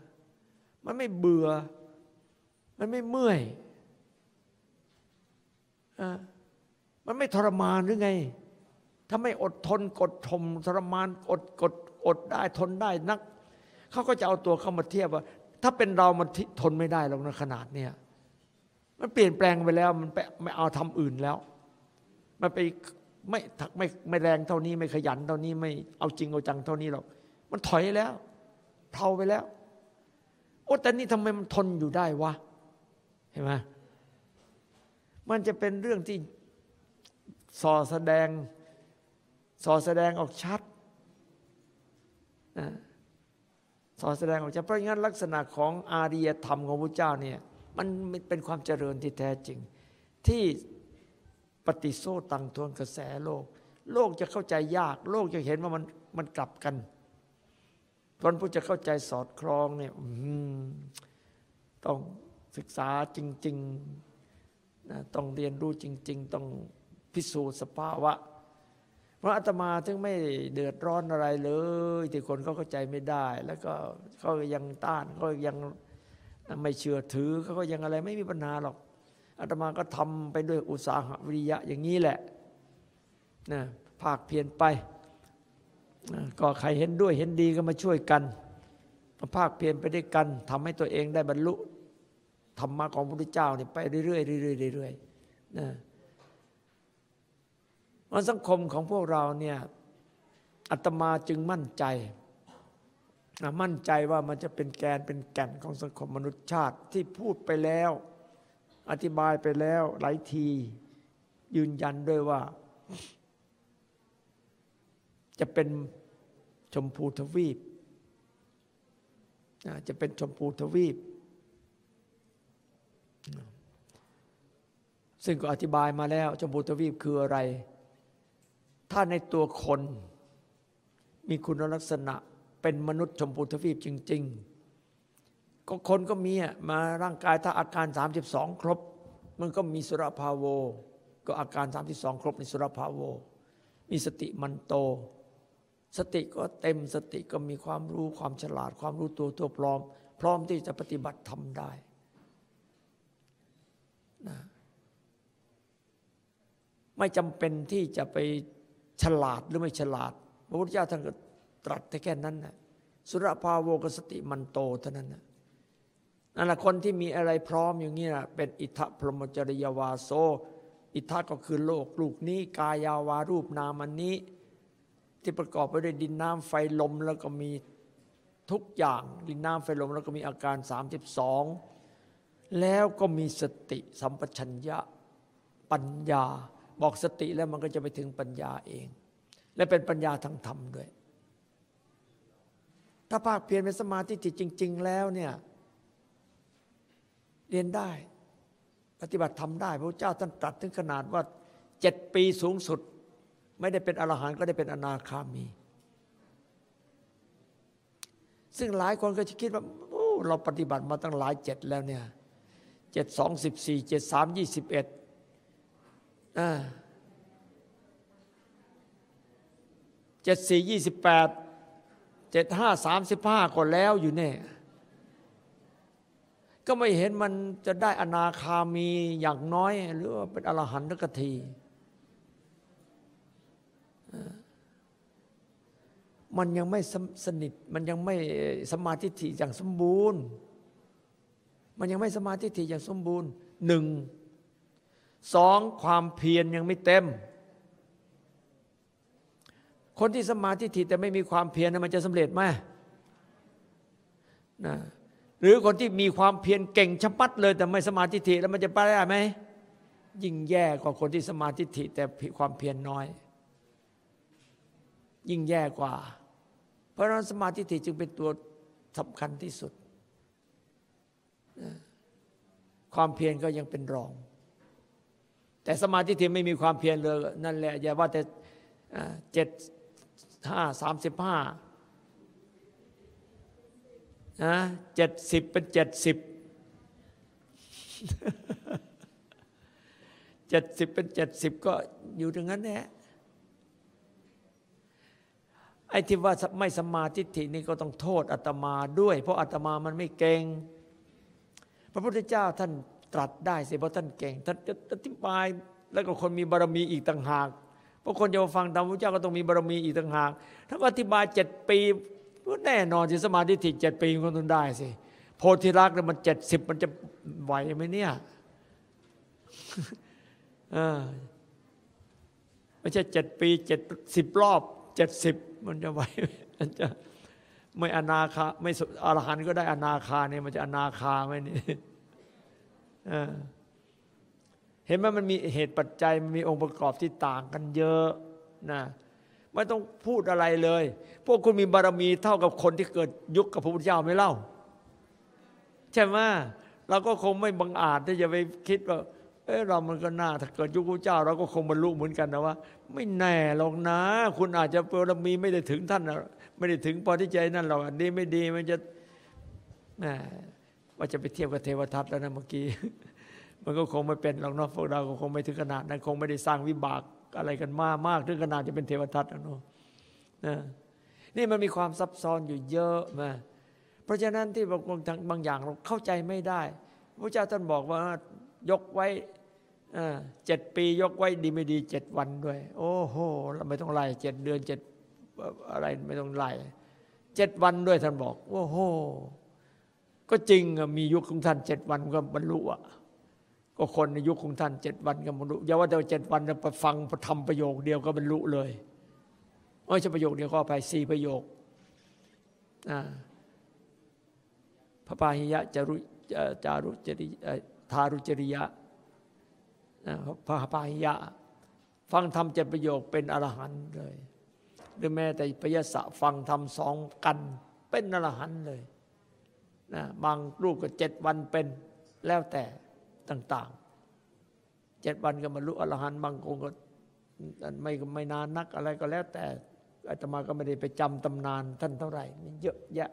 มันไม่เบื่อ มันไม่เมื่อยอ่ามันไม่ทรมานหรือไง ถ้าไม่อดทนกดทมทรมานอดกดอดได้ทนได้นัก เขาก็จะเอาตัวเข้ามาเทียบว่า ถ้าเป็นเรามันทนไม่ได้หรอกนะขนาดเนี้ยมันเปลี่ยนแปลงไปแล้ว มันไปไม่เอาทำอื่นแล้ว มันไปไม่ถักไม่ไม่แรงเท่านี้ไม่ขยันเท่านี้ไม่เอาจริงเอาจังเท่านี้หรอกมันถอยแล้วเท่าไปแล้ว โอ้แต่นี่ทำไมมันทนอยู่ได้วะเห็นไหมมันจะเป็นเรื่องที่ส่อแสดงส่อแสดงออกชัดนะ ส่อแสดงออกชัดเพราะงั้นลักษณะของอารียธรรมของพระเจ้าเนี่ยมันเป็นความเจริญที่แท้จริง ที่ปฏิโซตังทวนกระแสโลก โลกจะเข้าใจยาก โลกจะเห็นว่ามันมันกลับกันคนผู้จะเข้าใจสอดคล้องเนี่ยต้องศึกษาจริงๆนะต้องเรียนรู้จริง ๆ ต้องพิสูจน์สภาวะ เพราะอาตมาถึงไม่เดือดร้อนอะไรเลย ที่คนเขาเข้าใจไม่ได้ แล้วก็เขายังต้านเขายังไม่เชื่อถือเขาก็ยังอะไรไม่มีปัญหาหรอกอาตมาก็ทำไปด้วยอุตสาหะวิริยะอย่างนี้แหละนะภาคเพียรไปก็ใครเห็นด้วยเห็นดีก็มาช่วยกันภาคเพียรไปด้วยกันทำให้ตัวเองได้บรรลุธรรมะของพระพุทธเจ้านี่ไปเรื่อยๆเรื่อยๆเรื่อยๆนะ วันสังคมของพวกเราเนี่ยอาตมาจึงมั่นใจมั่นใจว่ามันจะเป็นแกนเป็นแก่นของสังคมมนุษยชาติที่พูดไปแล้ว อธิบายไปแล้วหลายทียืนยันด้วยว่า จะเป็นชมพูทวีปจะเป็นชมพูทวีป ซึ่งก็อธิบายมาแล้ว ชมพูทวีปคืออะไร ถ้าในตัวคน มีคุณลักษณะเป็นมนุษย์ชมพูทวีปจริง ๆ ก็คนก็มีมาร่างกายถ้าอาการ 32 ครบ มันก็มีสุรภาโว ก็อาการ 32 ครบในสุรภาโว มีสติมันโต สติก็เต็มสติก็มีความรู้ความฉลาด ความรู้ตัวตัวพร้อม พร้อมที่จะปฏิบัติทำได้นะไม่จำเป็นที่จะไป ฉลาดหรือไม่ฉลาด พระพุทธเจ้าท่านก็ตรัสแต่แค่นั้นนะสุรภาโวกสติมันโตเท่านั้นนะนั่นแหละคนที่มีอะไรพร้อมอย่างนี้นะเป็นอิทธพรหมจริยวาโซ อิทธก็คือโลกลูกนี้ กายาวารูปนามันนี้ ที่ประกอบไปด้วยดินน้ำไฟลมแล้วก็มีทุกอย่างดินน้ำไฟลมแล้วก็มีอาการ 32 แล้วก็มีสติสัมปชัญญะปัญญา บอกสติแล้วมันก็จะไปถึงปัญญาเอง และเป็นปัญญาทางธรรมด้วย ถ้าภาคเพียรเป็นสมาธิจิตจริง ๆ แล้วเนี่ยเรียนได้ ปฏิบัติทำได้ พระเจ้าท่านตรัสถึงขนาดว่าเจ็ดปีสูงสุด ไม่ได้เป็นอรหันต์ก็ได้เป็นอนาคามี ซึ่งหลายคนก็จะคิดว่าเราปฏิบัติมาตั้งหลายเจ็ดแล้วเนี่ยเจ็ดสองสิบสี่เจ็ดสามยี่สิบเอ็ด เจ็ดสี่ยี่สิบแปดเจ็ดห้าสามสิบห้าก็แล้วอยู่เนี่ยก็ไม่เห็นมันจะได้อนาคามีอย่างน้อย หรือว่าเป็นอรหันต์กทีมันยังไม่สนิท มันยังไม่สมาธิถี่อย่างสมบูรณ์ มันยังไม่สมาธิถี่อย่างสมบูรณ์หนึ่ง สองความเพียรยังไม่เต็ม คนที่สมาธิถิแต่ไม่มีความเพียรมันจะสำเร็จไหมนะหรือคนที่มีความเพียรเก่งชะมัดเลย แต่ไม่สมาธิถิแล้วมันจะไปได้ไหมยิ่งแย่กว่าคนที่สมาธิถิแต่ความเพียรน้อย ยิ่งแย่กว่า เพราะนั้นสมาธิถี่จึงเป็นตัวสำคัญที่สุด ความเพียรก็ยังเป็นรอง แต่สมาธิที่ไม่มีความเพียรเลยนั่นแหละอย่าว่าแต่เจ็ดห้าสามสิบห้านะเจ็ดสิบเป็นเจ็ดสิบเจ็ดสิบเป็นเจ็ดสิบก็อยู่ตรงนั้นแหละไอ้ที่ว่าไม่สมาธิินี่ก็ต้องโทษอาตมาด้วย เพราะอาตมามันไม่เก่ง พระพุทธเจ้าท่าน ตรัสได้สิเพราะท่านเก่งท่านจะอธิบายแล้วก็คนมีบารมีอีกต่างหากเพราะคนจะมาฟังธรรมพระเจ้าก็ต้องมีบารมีอีกต่างหากถ้าก็อธิบายเจ็ดปีแน่นอนที่สมาธิถิเจ็ดปีมันก็ต้องได้สิโพธิรักเนี่ยมันเจ็ดสิบมันจะไหวไหมเนี่ยไม่ใช่เจ็ดปีเจ็ดสิบรอบเจ็ดสิบมันจะไหวมันจะไม่อนาคาไม่อรหันก็ได้อนาคาเนี่ยมันจะอนาคาไหมเนี่ย เห็นไหมมันมีเหตุปัจจัยมันมีองค์ประกอบที่ต่างกันเยอะนะไม่ต้องพูดอะไรเลย พวกคุณมีบารมีเท่ากับคนที่เกิดยุคกับพระพุทธเจ้าไม่เล่า ใช่ไหมเราก็คงไม่บังอาจที่จะไปคิดว่า เออเรามันก็น่าถ้าเกิดยุคพระเจ้า เราก็คงบรรลุเหมือนกันนะว่า ไม่แน่หรอกนะ คุณอาจจะบารมีไม่ได้ถึงท่าน ไม่ได้ถึงพอที่ใจนั่นหรอกดีไม่ดีมันจะแหม ว่าจะไปเทียบกับเทวทัตแล้วนะเมื่อกี้ มันก็คงไม่เป็นหรอกเนาะพวกเราก็คงไม่ถึงขนาดนั้นคงไม่ได้สร้างวิบากอะไรกันมากมากถึงขนาดจะเป็นเทวทัตนะเนาะนี่มันมีความซับซ้อนอยู่เยอะมาเพราะฉะนั้นที่บางบางอย่างเราเข้าใจไม่ได้พระเจ้าท่านบอกว่ายกไว้เจ็ดปียกไว้ดีไม่ดีเจ็ดวันด้วย โอ้โหเราไม่ต้องไล่เจ็ดเดือนเจ็ดอะไรไม่ต้องไล่เจ็ดวันด้วยท่านบอก โอ้โห ก็จริงมียุคของท่านเจ็ดวันก็บรรลุอะก็คนในยุคของท่านเจ็ดวันก็บรรลุอย่าว่าแต่เจ็ดวันไปฟังทำประโยคเดียวก็บรรลุเลยไม่ใช่ประโยคเดียวก็ไปสี่ประโยคพระปาหิยะจารุจารุจริทารุจริยะพระปาหิยะ ฟังธรรมเจ็ดประโยคเป็นอรหันต์เลย หรือแม้แต่ปยสะฟังธรรมสองกันเป็นอรหันต์เลย นะบางรูปก็เจ็ดวันเป็นแล้วแต่ต่างๆเจ็ดวันก็บรรลุอรหันต์บางองค์ก็ไม่ไม่นานนักอะไรก็แล้วแต่อาตมาก็ไม่ได้ไปจำตำนานท่านเท่าไหร่มันเยอะแยะ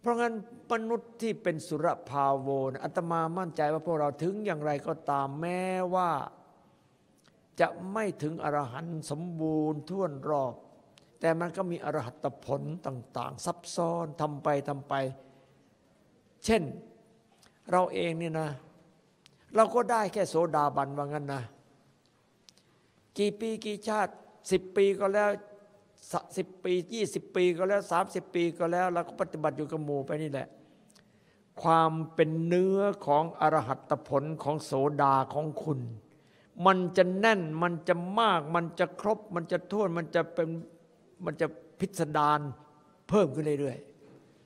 เพราะงั้นมนุษย์ที่เป็นสุรภาโวนอาตมามั่นใจว่าพวกเราถึงอย่างไรก็ตามแม้ว่า จะไม่ถึงอรหันต์สมบูรณ์ท่วนรอบ แต่มันก็มีอรหัตผลต่าง ๆ ซับซ้อนทำไปทำไป เช่นเราเองเนี่นะ เราก็ได้แค่โสดาบันว่างั้นนะ กี่ปีกี่ชาติสิบปีก็แล้วสิบปียี่สิบปีก็แล้วสามสิบปีก็แล้วเราก็ปฏิบัติอยู่กับหมู่ไปนี่แหละ ความเป็นเนื้อของอรหัตผลของโสดาของคุณ มันจะแน่นมันจะมาก มันจะครบ มันจะท่วนมันจะเป็น มันจะพิสดารเพิ่มขึ้นเรื่อย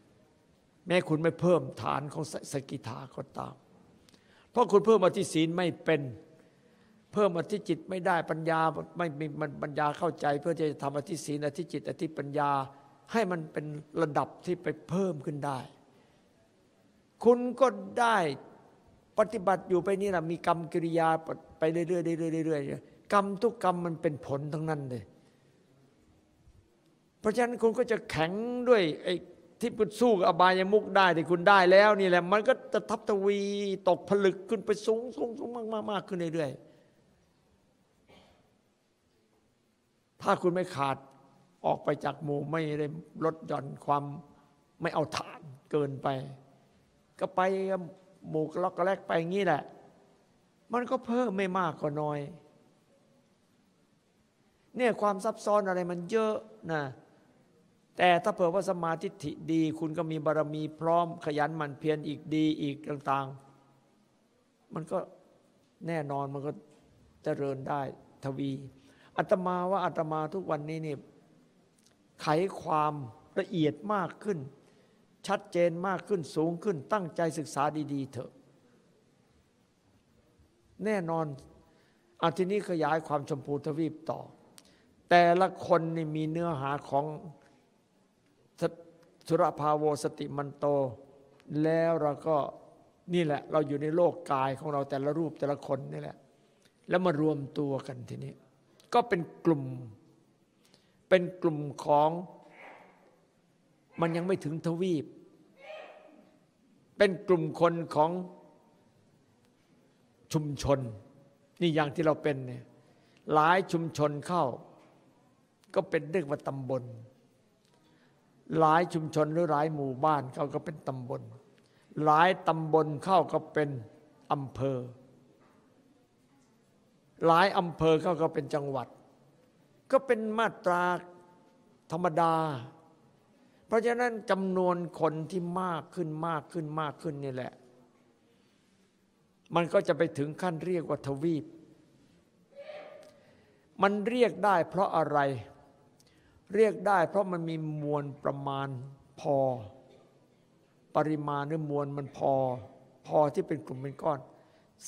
ๆ แม้คุณไม่เพิ่มฐานของสกิทาก็ตาม เพราะคุณเพิ่มอธิศีลไม่เป็น เพิ่มอธิจิตไม่ได้ปัญญาไม่มีมันปัญญาเข้าใจ เพื่อจะทำอธิศีลอธิจิตอธิปัญญาให้มันเป็นระดับที่ไปเพิ่มขึ้นได้ คุณก็ได้ปฏิบัติอยู่ไปนี่แหละมีกรรมกิริยาไปเรื่อยๆเรื่อยๆกรรมทุกกรรมมันเป็นผลทั้งนั้นเลย เพราะฉะนั้นคุณก็จะแข็งด้วยไอ้ที่คุณสู้กับอบายมุกได้ที่คุณได้แล้วนี่แหละ มันก็จะทับทวีตกผลึกขึ้นไปสูงสูงสูงมากมากมากขึ้นเรื่อยๆถ้าคุณไม่ขาดออกไปจากหมู่ไม่ได้ลดหย่อนความไม่เอาฐานเกินไป ก็ไปหมู่กล็อกกระแลกไปงี้แหละ มันก็เพิ่มไม่มากก็น้อย เนี่ยความซับซ้อนอะไรมันเยอะนะ แต่ถ้าเผื่อว่าสมาธิิดี คุณก็มีบารมีพร้อมขยันหมั่นเพียรอีกดีอีกต่าง ๆ มันก็แน่นอนมันก็เจริญได้ทวีอาตมาว่าอาตมาทุกวันนี้นี่ไขความละเอียดมากขึ้น ชัดเจนมากขึ้นสูงขึ้น ตั้งใจศึกษาดีๆเถอะ แน่นอนอาทีนี้ขยายความชมพูทวีปต่อ แต่ละคนนี่มีเนื้อหาของ สุรภาโวสติมันโต แล้วเราก็นี่แหละ เราอยู่ในโลกกายของเราแต่ละรูปแต่ละคนนี่แหละ แล้วมารวมตัวกันทีนี้ ก็เป็นกลุ่ม เป็นกลุ่มของมันยังไม่ถึงทวีป เป็นกลุ่มคนของชุมชน นี่อย่างที่เราเป็นเนี่ยหลายชุมชนเข้า ก็เป็นเรียกว่าตำบล หลายชุมชนหรือหลายหมู่บ้านเขาก็เป็นตำบล หลายตำบลเข้าก็เป็นอำเภอ หลายอำเภอเข้าก็เป็นจังหวัด ก็เป็นมาตราธรรมดา เพราะฉะนั้นจำนวนคนที่มากขึ้นมากขึ้นมากขึ้นนี่แหละ มันก็จะไปถึงขั้นเรียกว่าทวีป มันเรียกได้เพราะอะไร เรียกได้ เพราะมันมีมวลประมาณพอ ปริมาณหรือมวลมันพอ พอที่เป็นกลุ่มเป็นก้อน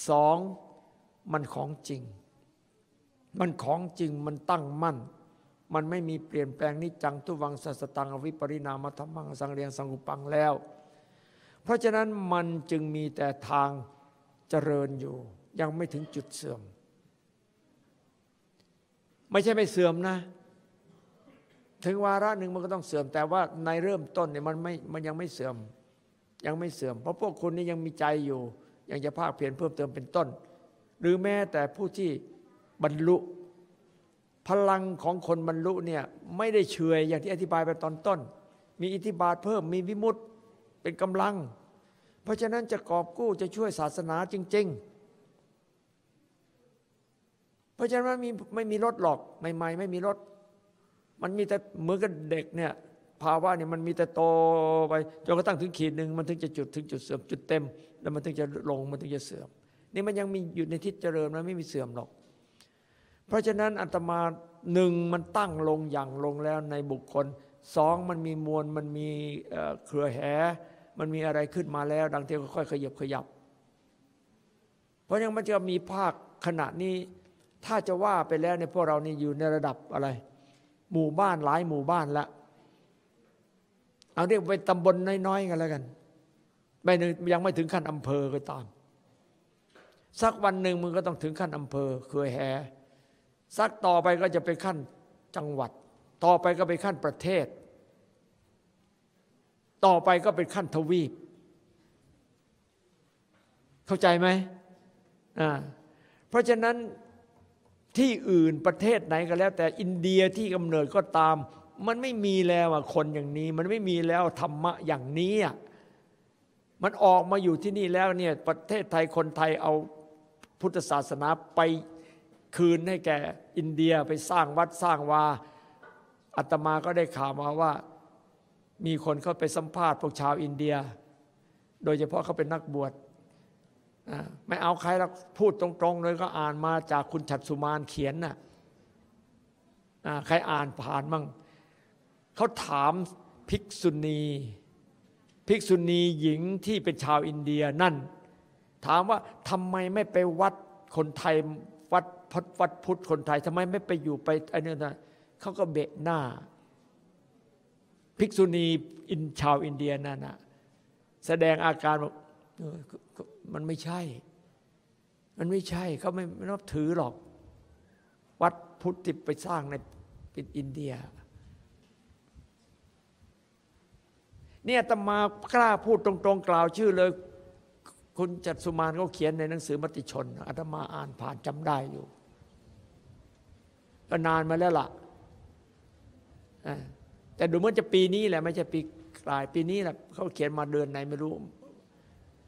สองมันของจริง มันของจริงมันตั้งมั่น มันไม่มีเปลี่ยนแปลงนิจังทุวังสัสตังอวิปริณามธรรมังสังเรียงสังกุปังแล้ว เพราะฉะนั้นมันจึงมีแต่ทางเจริญอยู่ ยังไม่ถึงจุดเสื่อม ไม่ใช่ไม่เสื่อมนะ ถึงวาระหนึ่งมันก็ต้องเสื่อม แต่ว่าในเริ่มต้นเนี่ยมันไม่มันยังไม่เสื่อม ยังไม่เสื่อม เพราะพวกคุณนี่ยังมีใจอยู่ ยังจะภาคเพียรเพิ่มเติมเป็นต้น หรือแม้แต่ผู้ที่บรรลุพลังของคนบรรลุเนี่ยไม่ได้เฉยอย่างที่อธิบายไปตอนต้น มีอิทธิบาทเพิ่มมีวิมุตเป็นกำลัง เพราะฉะนั้นจะกอบกู้จะช่วยศาสนาจริง ๆ เพราะฉะนั้นมีไม่มีรถหรอกใหม่ ๆ ไม่มีรถ มันมีแต่เหมือนกับเด็กเนี่ยภาวะเนี่ยมันมีแต่โตไปจนกระทั่งถึงขีดหนึ่งมันถึงจะจุดถึงจุดเสื่อมจุดเต็ม แล้วมันถึงจะลงมันถึงจะเสื่อม นี่มันยังมีอยู่ในทิศเจริญมันไม่มีเสื่อมหรอก เพราะฉะนั้นอัตมาหนึ่งมันตั้งลงอย่างลงแล้วในบุคคลสองมันมีมวลมันมีเครือแห มันมีอะไรขึ้นมาแล้ว ดังที่ค่อยๆขยับขยับ เพราะยังมันจะมีภาคขณะนี้ ถ้าจะว่าไปแล้วในพวกเรานี่อยู่ในระดับอะไร หมู่บ้านหลายหมู่บ้านละเอาเรียกไปตำบลน้อยๆกันแล้วกัน ไม่ยังไม่ถึงขั้นอำเภอก็ตาม สักวันหนึ่งมึงก็ต้องถึงขั้นอำเภอเคยแห่สักต่อไปก็จะไปขั้นจังหวัด ต่อไปก็ไปขั้นประเทศ ต่อไปก็เป็นขั้นทวีป เข้าใจไหมอ่าเพราะฉะนั้น ที่อื่นประเทศไหนก็แล้ว แต่อินเดียที่กำเนิดก็ตาม มันไม่มีแล้วคนอย่างนี้ มันไม่มีแล้วธรรมะอย่างนี้มันออกมาอยู่ที่นี่แล้วเนี่ยประเทศไทยคนไทยเอาพุทธศาสนาไปคืนให้แก่อินเดียไปสร้างวัดสร้างวาอาตมาก็ได้ข่าวมาว่า มีคนเข้าไปสัมภาษณ์พวกชาวอินเดีย โดยเฉพาะเขาเป็นนักบวช ไม่เอาใครแล้วพูดตรงๆเลยก็อ่านมาจากคุณฉัตรสุมานเขียนน่ะใครอ่านผ่านมั่งเขาถามภิกษุณีภิกษุณีหญิงที่เป็นชาวอินเดียนั่น ถามว่าทำไมไม่ไปวัดคนไทยวัดพัดวัดพุทธคนไทยทำไมไม่ไปอยู่ไปไอ้นี่นะเขาก็เบะหน้า ภิกษุณีอินชาวอินเดียนั่นนะแสดงอาการบอก มันไม่ใช่ มันไม่ใช่เขาไม่ไม่นับถือหรอก วัดพุทธที่ไปสร้างในเป็นอินเดีย เนี่ยตมากล้าพูดตรงๆ กล่าวชื่อเลย คุณจัดสุมานเขาเขียนในหนังสือมติชนอาตมาอ่านผ่านจำได้อยู่ก็นานมาแล้วล่ะแต่ดูเหมือนจะปีนี้แหละ ไม่ใช่ปีกลายปีนี้แหละเขาเขียนมาเดือนไหนไม่รู้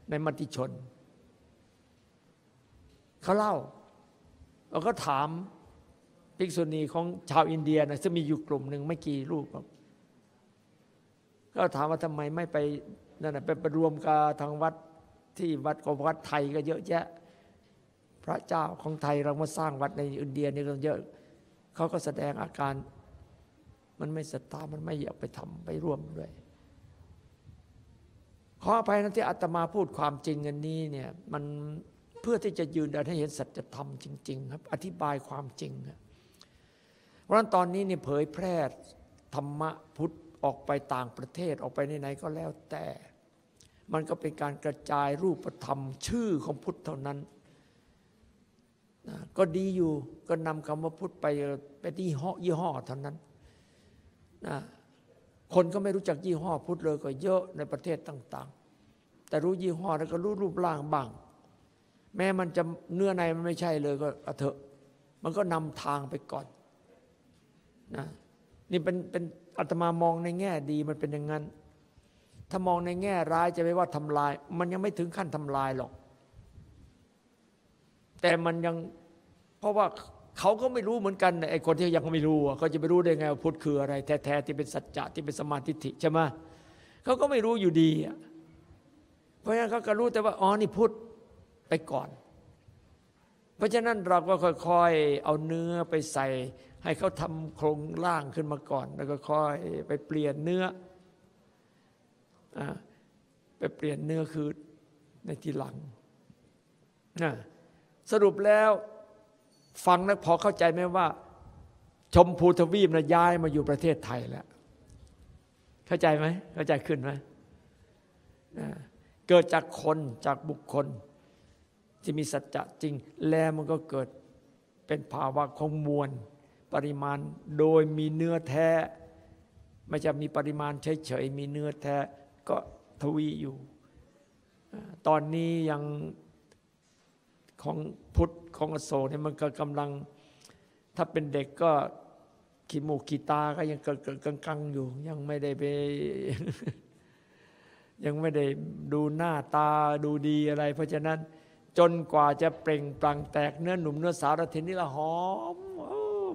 ในมติชน เขาเล่าเราก็ถามภิกษุณีของชาวอินเดียนะซึ่งมีอยู่กลุ่มหนึ่งไม่กี่รูปก็ถามว่าทำไมไม่ไปนั่นนะไปรวมกับทางวัดที่วัดของวัดไทยก็เยอะแยะ พระเจ้าของไทยเรามาสร้างวัดในอินเดียนี่ก็เยอะเขาก็แสดงอาการ มันไม่ศรัทธามันไม่อยากไปทำไปร่วมด้วย ขออภัยนะที่อาตมาพูดความจริงอันนี้เนี่ยมัน เพื่อที่จะยืนยันให้เห็นสัจธรรมจริง ๆ ครับ อธิบายความจริงเพราะฉะนั้นตอนนี้เนี่ยเผยแพร่ธรรมะพุทธออกไปต่างประเทศออกไปไหนๆก็แล้วแต่ มันก็เป็นการกระจายรูปธรรมชื่อของพุทธเท่านั้นนะก็ดีอยู่ก็นำคำว่าพุทธไปไปที่ห้อยี่ห้อเท่านั้นนะคนก็ไม่รู้จักยี่ห้อพุทธเลยก็เยอะในประเทศต่าง ๆ แต่รู้ยี่ห้อแล้วก็รู้รูปร่างบ้าง แม้มันจะเนื้อในมันไม่ใช่เลยก็เถอะ มันก็นำทางไปก่อนนะนี่เป็นเป็นอาตมามองในแง่ดีมันเป็นอย่างนั้น ถ้ามองในแง่ร้ายจะไม่ว่าทำลาย มันยังไม่ถึงขั้นทำลายหรอก แต่มันยังเพราะว่าเขาก็ไม่รู้เหมือนกันไอ้คนที่ยังไม่รู้เขาจะไปรู้ได้ไงว่าพุทธคืออะไร แท้ๆที่เป็นสัจจะที่เป็นสมาธิใช่ไหมเขาก็ไม่รู้อยู่ดีเพราะฉะนั้นเขาก็รู้แต่ว่าอ๋อนี่พุทธ ไปก่อน เพราะฉะนั้นเราก็ค่อยๆ เอาเนื้อไปใส่ ให้เขาทำโครงร่างขึ้นมาก่อน แล้วก็ค่อยไปเปลี่ยนเนื้ออไปเปลี่ยนเนื้อคือในทีหลังนะสรุปแล้วฟังแล้วพอเข้าใจไหมว่า ชมพูทวีปนะย้ายมาอยู่ประเทศไทยแล้ว เข้าใจไหมเข้าใจขึ้นไหมเกิดจากคนจากบุคคล ที่มีสัจจะจริง แล้วมันก็เกิดเป็นภาวะของมวล ปริมาณโดยมีเนื้อแท้ ไม่จะมีปริมาณเฉยๆมีเนื้อแท้ก็ทวีอยู่ ตอนนี้ยังของพุทธของอโศกเนี่ยมันก็กำลัง ถ้าเป็นเด็กก็ขีมูกขีตาก็ยังเกิดกังๆอยู่ ยังไม่ได้ไปยังไม่ได้ดูหน้าตาดูดีอะไร เพราะฉะนั้น จนกว่าจะเปล่งปลั่งแตกเนื้อหนุ่มเนื้อสาวทีนี้ละหอม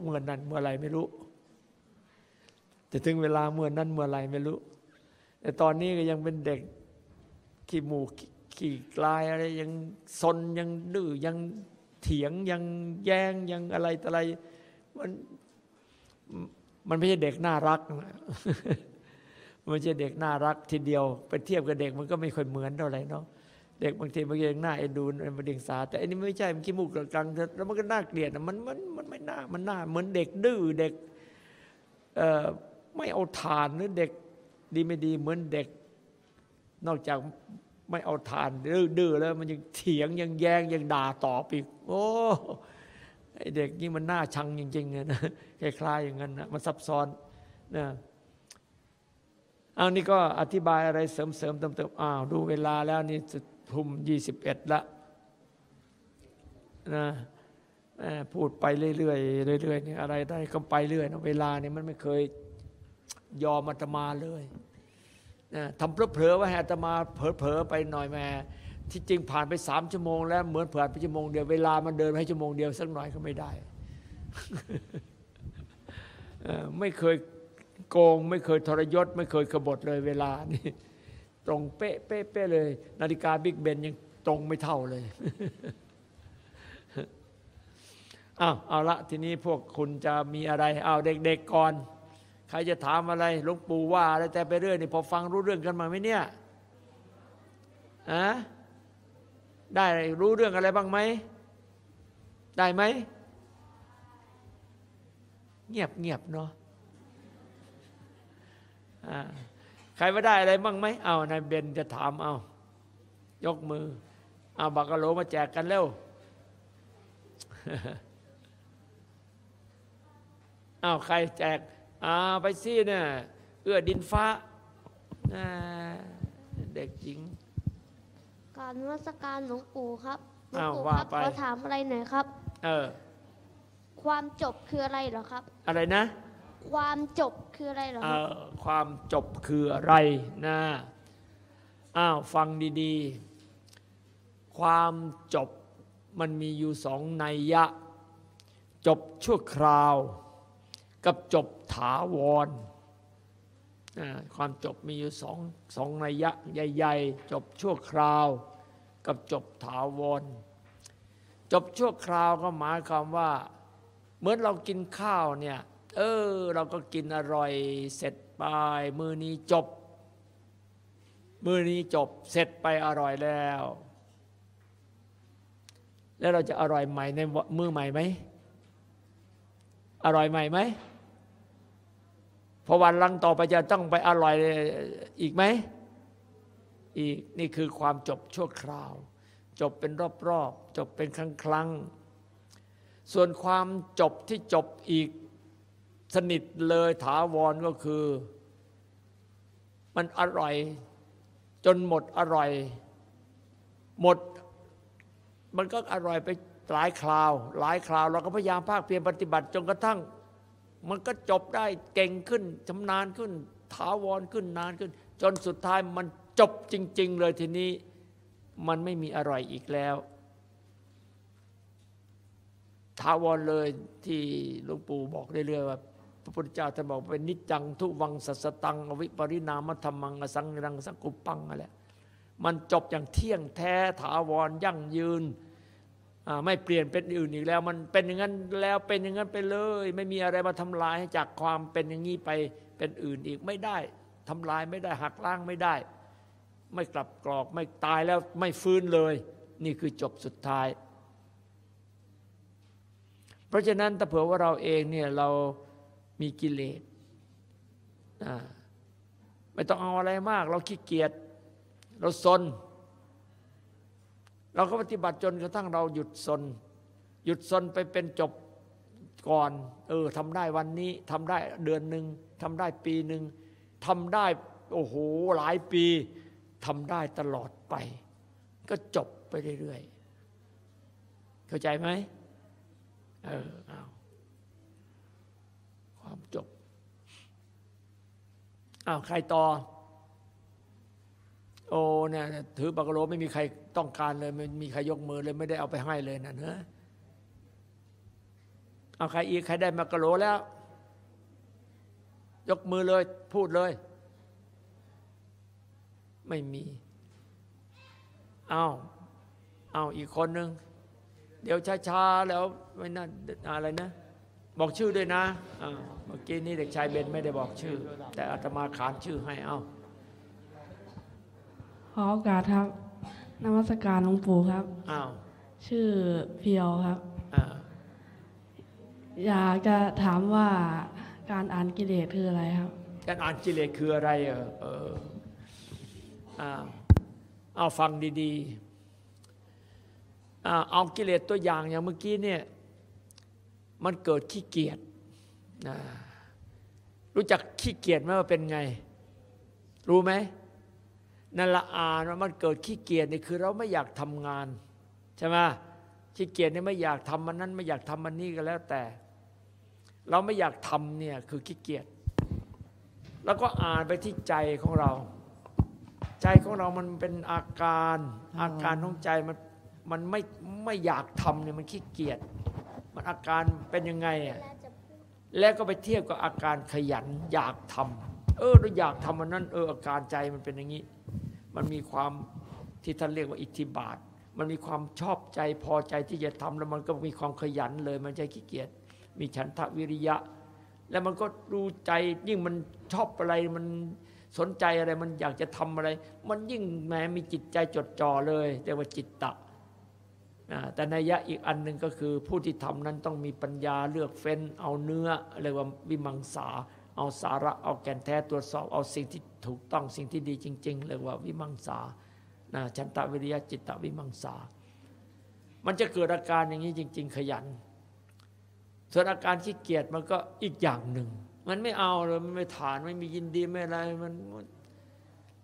เมื่อนั้นเมื่อไรไม่รู้จะถึงเวลาเมื่อนั้นเมื่อไรไม่รู้ แต่ตอนนี้ก็ยังเป็นเด็กขี้มูขี้กลายอะไรยังซนยังดื้อยังเถียงยังแย้งยังอะไรต่อะไรมันมันไม่ใช่เด็กน่ารัก มันไม่ใช่เด็กน่ารักทีเดียว ไปเทียบกับเด็กมันก็ไม่ค่อยเหมือนเท่าไหร่เนาะ เด็กบางทีมันยังหน่าเอ็นดูมันเด็กสา แต่อันนี้ไม่ใช่มันขี้มูกกลางแล้วมันก็น่าเกลียดมันมันมันไม่น่ามันน่าเหมือนเด็กดื้อเด็กไม่เอาทานหรือเด็กดีไม่ดีเหมือนเด็ก นอกจากไม่เอาทานดื้อแล้ว มันยังเถียงยังแย้งยังด่าตอบอีก โอ้ไอเด็กนี่มันน่าชังจริงๆนะคล้ายๆอย่างนั้นนะมันซับซ้อนนะเอานี่ก็อธิบายอะไรเสริมๆเติมๆอ้าวดูเวลาแล้วนี่จะ ทุ่มยี่สิบเอ็ดละนะพูดไปเรื่อยๆเรื่อยๆนี่อะไรได้ก็ไปเรื่อยนะเวลาเนี่ยมันไม่เคยยอมอาตมาเลยทำเพลอๆว่าให้อาตมาเผลอๆไปหน่อยแม่ที่จริงผ่านไปสามชั่วโมง แล้วเหมือนผ่านไปชั่วโมงเดียวเวลามันเดินไปชั่วโมงเดียวสักหน่อยก็ไม่ได้ไม่เคยโกง ไม่เคยทรยศ ไม่เคยขบฏเลยเวลานี่ ตรงเป๊ะเป๊ะเป๊ะเลย นาฬิกาบิ๊กเบนยังตรงไม่เท่าเลยอ้าวเอาละทีนี้พวกคุณจะมีอะไร เอาเด็กๆก่อน ใครจะถามอะไรหลวงปู่ว่าอะไรแต่ไปเรื่อยนี่พอฟังรู้เรื่องกันมาไหมเนี่ยอะได้รู้เรื่องอะไรบ้างไหม ได้ไหม เงียบเงียบเนาะอ่า ใครไม่ได้อะไรบ้างไหมเอานายเบนจะถามเอา ยกมือ เอาบักกะโลมาแจกกันเร็วเอาใครแจกอาไปสิเนี่ยเอื้อดินฟ้าเด็กหญิงการนวัตการหลวงปู่ครับหลวงอ้าวปู่ว่าครับไปขอถามอะไรหน่อยครับ เออ ความจบคืออะไรเหรอครับ อะไรนะ ความจบคืออะไรเหรอเออความจบคืออะไรนะอ้าวฟังดีๆ ความจบมันมีอยู่สองนัยยะ จบชั่วคราว กับจบถาวรความจบมีอยู่สองสองนัยยะใหญ่ๆ จบชั่วคราว กับจบถาวร จบชั่วคราวก็หมายความว่า เหมือนเรากินข้าวเนี่ย เออ เราก็กินอร่อยเสร็จไปมือนี้จบ มือนี้จบเสร็จไปอร่อยแล้ว แล้วเราจะอร่อยใหม่ในมือใหม่ไหมอร่อยใหม่ไหมพอวันลังต่อไปจะต้องไปอร่อยอีกไหมอีกนี่คือความจบชั่วคราว จบเป็นรอบๆจบเป็นครั้งครั้งๆส่วนความจบที่จบอีก สนิทเลยถาวรก็คือ มันอร่อย จนหมดอร่อย หมด มันก็อร่อยไปหลายคราว หลายคราว เราก็พยายามภาคเพียรปฏิบัติจนกระทั่ง มันก็จบได้เก่งขึ้นชำนาญขึ้น ถาวรขึ้นนานขึ้น จนสุดท้ายมันจบจริง ๆ เลยทีนี้มันไม่มีอร่อยอีกแล้วถาวรเลยที่หลวงปู่บอกเรื่อยๆว่า ระพุทธเจ้าท่านบอกเป็นนิจจังทุวังสัสตัง อวิปริณามธรรมังอสังรังสังกุปังอะไรมันจบอย่างเที่ยงแท้ถาวรยั่งยืนไม่เปลี่ยนเป็นอื่นอีกแล้ว มันเป็นอย่างนั้นแล้วเป็นอย่างนั้นไปเลย ไม่มีอะไรมาทำลายให้จากความเป็นอย่างนี้ไปเป็นอื่นอีกไม่ได้ทำลายไม่ได้หักล้างไม่ได้ ไม่กลับกรอกไม่ตายแล้วไม่ฟื้นเลย นี่คือจบสุดท้าย เพราะฉะนั้นถ้าเผื่อว่าเราเองเนี่ยเรา มีกิเลสไม่ต้องเอาอะไรมาก เราขี้เกียจเราซน เราก็ปฏิบัติจนกระทั่งเราหยุดซน หยุดซนไปเป็นจบก่อน เออทำได้วันนี้ทำได้เดือนหนึ่งทำได้ปีหนึ่งทำได้โอ้โหหลายปีทำได้ตลอดไป ก็จบไปเรื่อยๆ เข้าใจไหมเออเอาความจบ อ้าวใครต่อ โอ้เนี่ยถือปากโลไม่มีใครต้องการเลยไม่มีใครยกมือเลยไม่ได้เอาไปให้เลยนะเนอะเอาใครอีกใครได้มากะโลแล้ว ยกมือเลยพูดเลย ไม่มีเอาเอาอีกคนหนึ่งเดี๋ยวช้าๆแล้วไม่น่าอะไรนะ บอกชื่อด้วยนะเมื่อกี้นี้เด็กชายเบนไม่ได้บอกชื่อ แต่อาตมาขานชื่อให้เอาขอโอกาสครับนมัสการหลวงปู่ครับอ้าวชื่อเพียวครับอ่าอยากจะถามว่าการอ่านกิเลสคืออะไรครับ การอ่านกิเลสคืออะไรเออเอออ้าวเอาฟังดีๆอ่าเอากิเลสตัวอย่างอย่างเมื่อกี้เนี่ย มันเกิดขี้เกียจนะรู้จักขี้เกียจไหมว่าเป็นไง รู้ไหมนั่นละอ่านว่ามันเกิดขี้เกียจนี่คือเราไม่อยากทำงานใช่ไหมขี้เกียจนี่ไม่อยากทำมันนั้น ไม่อยากทำมันนี้ก็แล้วแต่ เราไม่อยากทำเนี่ยคือขี้เกียจแล้วก็อ่านไปที่ใจของเรา ใจของเรามันเป็นอาการ อาการของใจมันมันไม่ไม่อยากทำเนี่ยมันขี้เกียจ มันอาการเป็นยังไงอะแล้วก็ไปเทียบกับอาการขยันอยากทำเออเราอยากทำมันนั้นเอออาการใจมันเป็นอย่างนี้ มันมีความที่ท่านเรียกว่าอิทธิบาท มันมีความชอบใจพอใจที่จะทำแล้วมันก็มีความขยันเลย มันใจขี้เกียจมีฉันทะวิริยะ แล้วมันก็รู้ใจยิ่งมันชอบอะไรมันสนใจอะไรมันอยากจะทำอะไร มันยิ่งแม้มีจิตใจจดจ่อเลยเรียกว่าจิตตะ แต่นัยยะอีกอันหนึ่งก็คือผู้ที่ทำนั้นต้องมีปัญญาเลือกเฟ้น เอาเนื้อเรียกว่าวิมังสา เอาสาระเอาแก่นแท้ตรวจสอบเอาสิ่งที่ถูกต้องสิ่งที่ดีจริงๆเรียกว่าวิมังสานะชันตวิริยะจิตตวิมังสา มันจะเกิดอาการอย่างนี้จริง ๆ ขยัน ส่วนอาการขี้เกียจมันก็อีกอย่างหนึ่ง มันไม่เอาเลยมันไม่ฐานไม่มียินดีไม่อะไรมัน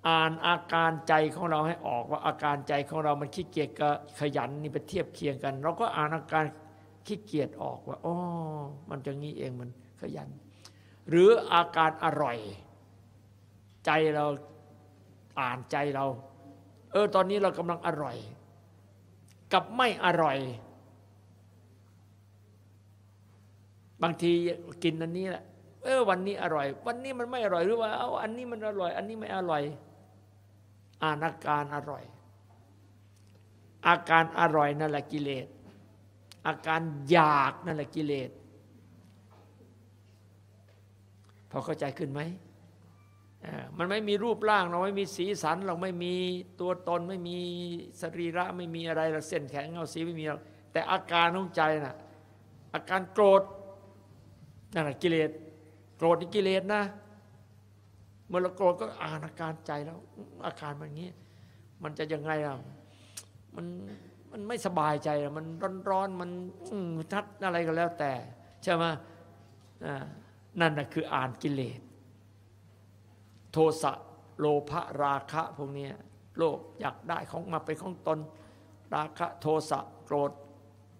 อ่านอาการใจของเราให้ออกว่าอาการใจของเรามันขี้เกียจกับขยันนี่ไปเทียบเคียงกัน เราก็อ่านอาการขี้เกียจออกว่าอ๋อมันจะงี้เองมันขยัน หรืออาการอร่อย ใจเราอ่านใจเรา เออตอนนี้เรากำลังอร่อย กับไม่อร่อย บางทีกินอันนี้แหละเออวันนี้อร่อย วันนี้มันไม่อร่อยหรือว่าเอาอันนี้มันอร่อย อันนี้ไม่อร่อย อานาการอร่อย อาการอร่อยนั่นแหละกิเลส อาการอยากนั่นแหละกิเลส พอเข้าใจขึ้นไหมมันไม่มีรูปร่างเราไม่มีสีสันเราไม่มีตัวตนไม่มีสรีระไม่มีอะไรเราเส้นแข็งเงาสีไม่มีเราแต่อาการของใจน่ะอาการโกรธนั่นแหละกิเลสโกรธนี่กิเลสนะ เมื่อเราโกรธก็อ่านอาการใจแล้ว อาการมันอย่างนี้ มันจะยังไงอะมันมันไม่สบายใจอะมันร้อนๆมันทัดอะไรก็แล้วแต่ ใช่ไหมนั่นนะคืออ่านกิเลส โทสะโลภะราคะพวกนี้โลภอยากได้ของมาเป็นของตน ราคะโทสะโกรธ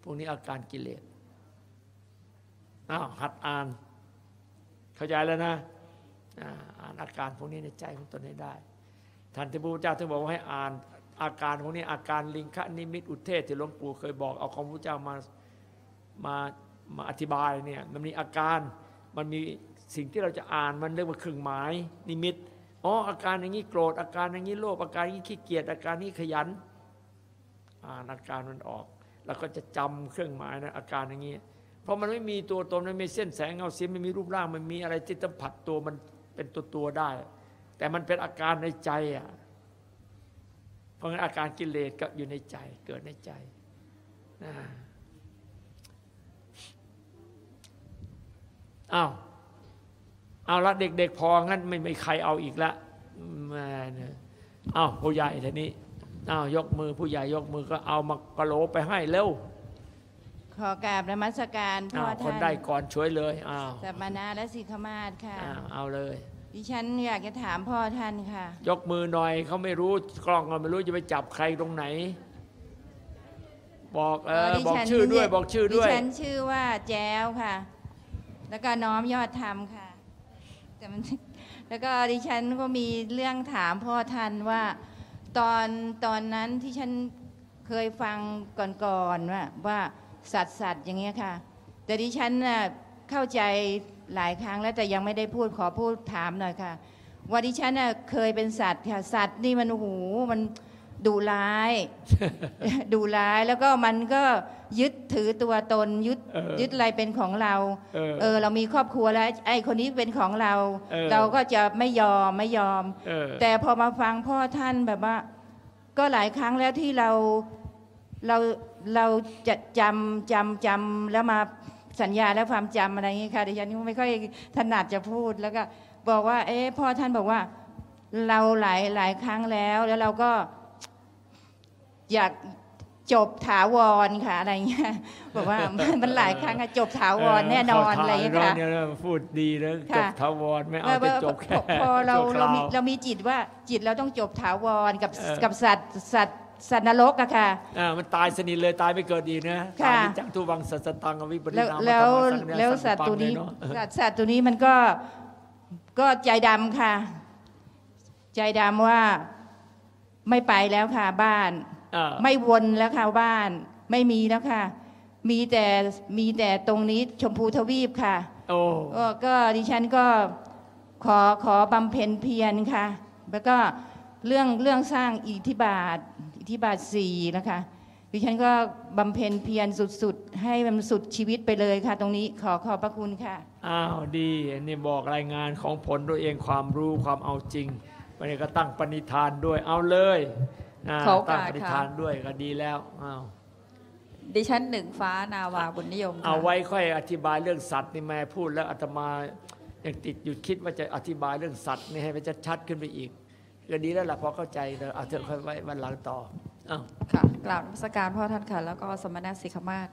พวกนี้อาการกิเลสอ้าวหัดอ่าน เข้าใจแล้วนะ อ่านอาการพวกนี้ในใจของตนให้ได้ ท่านที่พระพุทธเจ้าถึงบอกว่าให้อ่านอาการพวกนี้อาการลิงคะนิมิตอุเทศที่หลวงปู่เคยบอกเอาของพระพุทธเจ้ามามามาอธิบายเนี่ยมันมีอาการมันมีสิ่งที่เราจะอ่านมันเรียกว่าเครื่องหมายนิมิตอ๋ออาการอย่างนี้โกรธอาการอย่างนี้โลภอาการอย่างนี้ขี้เกียจอาการนี้ขยันอ่านอาการมันออก แล้วก็จะจำเครื่องหมายนะอาการอย่างนี้ เพราะมันไม่มีตัวตนมันไม่มีเส้นแสงเงาเสียงไม่มีรูปร่างมันมีอะไรที่สัมผัสตัวมัน เป็นตัวตัวๆได้ แต่มันเป็นอาการในใจอะเพราะงั้นอาการกิเลสก็อยู่ในใจเกิดในใจนะอ้าวเอาละเด็กๆพองั้นไม่มีใครเอาอีกละม่เนี่ยอ้าวผู้ใหญ่ทีนี้อ้าวยกมือผู้ใหญ่ยกมือก็เอามากะโหลไปให้เร็ว ขอกราบนมัสการพ่อ้าอวคท่านนได้ก่อนช่วยเลยอ้าวสัปมานาและสิกขมาศค่ะ อ้าวเอาเลย ดิฉันอยากจะถามพ่อท่านค่ะ ยกมือหน่อยเขาไม่รู้กล้องก็ไม่รู้จะไปจับใครตรงไหน บอกเออดิบอกฉันชื่อด้วยบอกชื่อด้วย ดิฉันชื่อว่าแจ้วค่ะ แล้วก็น้อมยอดธรรมค่ะ แต่มัน แล้วก็ดิฉันก็มีเรื่องถามพ่อท่านว่า ตอนตอนนั้นที่ฉันเคยฟังก่อนๆว่าว่า สัตว์สัตว์อย่างเงี้ยค่ะ แต่ดิฉันน่ะเข้าใจหลายครั้งแล้วแต่ยังไม่ได้พูดขอพูดถามหน่อยค่ะ ว่าดิฉันน่ะเคยเป็นสัตว์ค่ะ สัตว์นี่มันโอ้โหมันดุร้ายดุร้ายแล้วก็มันก็ยึดถือตัวตนยึดเออยึดอะไรเป็นของเราเออเออเรามีครอบครัวแล้ว ไอ้คนนี้เป็นของเราเออเราก็จะไม่ยอมไม่ยอมเออแต่พอมาฟังพ่อท่านแบบว่า ก็หลายครั้งแล้วที่เราเรา เราจะจำจำจำแล้วมาสัญญาและความจำอะไรอย่างนี้ค่ะดิฉันก็ไม่ค่อยถนัดจะพูดแล้วก็บอกว่า เอ๊ะพ่อท่านบอกว่าเราหลายหลายครั้งแล้วแล้วเราก็อยากจบถาวรค่ะอะไรเงี้ยบอกว่ามันมันหลายครั้งอะจบถาวรแน่นอนอะไรอย่างเงี้ยค่ะเนี่ยนะพูดดีนะจค่ะบทาวรไม่เอาว่าไปว่าจบแค่พอพอเราชั่วคเราวมีเรามีจิตว่าจิตเราต้องจบถาวรกับเออกับสัตว์สัตว์ สัตว์นรกอะค่ะอ่ามันตายสนิทเลยตายไม่เกิดอีกนะค่ะตายจังทุวังสัสสตังอวิปริแล้วณามแล้วธรรมสังเนแล้วสัสัตตว์ตัวนี้เนาะสัตว์สัตว์ตัวนี้มันก็ก็ใจดำค่ะ ใจดำว่าไม่ไปแล้วค่ะบ้านอ่าไม่วนแล้วค่ะบ้าน ไม่มีแล้วค่ะ มีแต่มีแต่ตรงนี้ชมพูทวีปค่ะ โอ้ก็ก็ดิฉันก็ขอขอบำเพ็ญเพียรค่ะ แล้วก็เรื่องเรื่องสร้างอิทธิบาทอิ ทธิบาทสี่นะคะดิฉันก็บำเพ็ญเพียรสุดๆ ให้มันสุดชีวิตไปเลยค่ะ ตรงนี้ขอขอบพระคุณค่ะ อ้าวดีอันนี้บอกรายงานของผลตัวเองความรู้ความเอาจริงวันนี้ก็ตั้งปณิธานด้วยเอาเลยอ่าขอโอกาสตั้งปณิธานด้วยก็ดีแล้วอ้าวดิฉันหนึ่งฟ้านาวาบุญนิยมค่ะ เอาไว้ค่อยอธิบายเรื่องสัตว์นี่แม่พูดแล้วอาตมายังติดอยู่คิดว่าจะอธิบายเรื่องสัตว์นี่ให้มันชัดๆขึ้นไปอีก ก็ดีแล้วล่ะพอเข้าใจแล้วเอาเถอะค่อยไว้วันหลังต่ออ้าวค่ะกล่าวนมัสการพ่อท่านค่ะ แล้วก็สมณะสิกขมาศ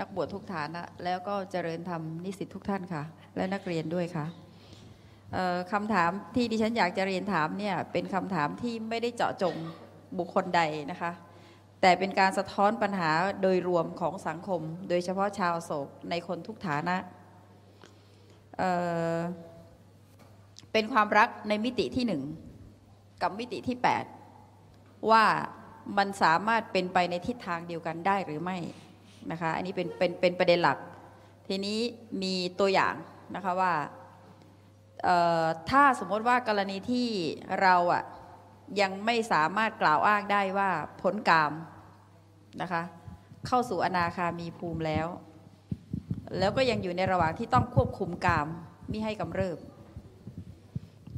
นักบวชทุกฐานะ แล้วก็เจริญธรรมนิสิตทุกท่านค่ะ และนักเรียนด้วยค่ะเอ่อคำถามที่ดิฉันอยากจะเรียนถามเนี่ยเป็นคำถามที่ไม่ได้เจาะจงบุคคลใดนะคะ แต่เป็นการสะท้อนปัญหาโดยรวมของสังคม โดยเฉพาะชาวโศกในคนทุกฐานะเอ่อเป็นความรักในมิติที่หนึ่ง กับมิติที่ 8 ว่ามันสามารถเป็นไปในทิศทางเดียวกันได้หรือไม่นะคะอันนี้เป็นเป็นเป็นประเด็นหลัก ทีนี้มีตัวอย่างนะคะว่าถ้าสมมติว่ากรณีที่เราอะยังไม่สามารถกล่าวอ้างได้ว่าพ้นกามนะคะเข้าสู่อนาคามีภูมิแล้ว แล้วก็ยังอยู่ในระหว่างที่ต้องควบคุมกามมิให้กำเริบ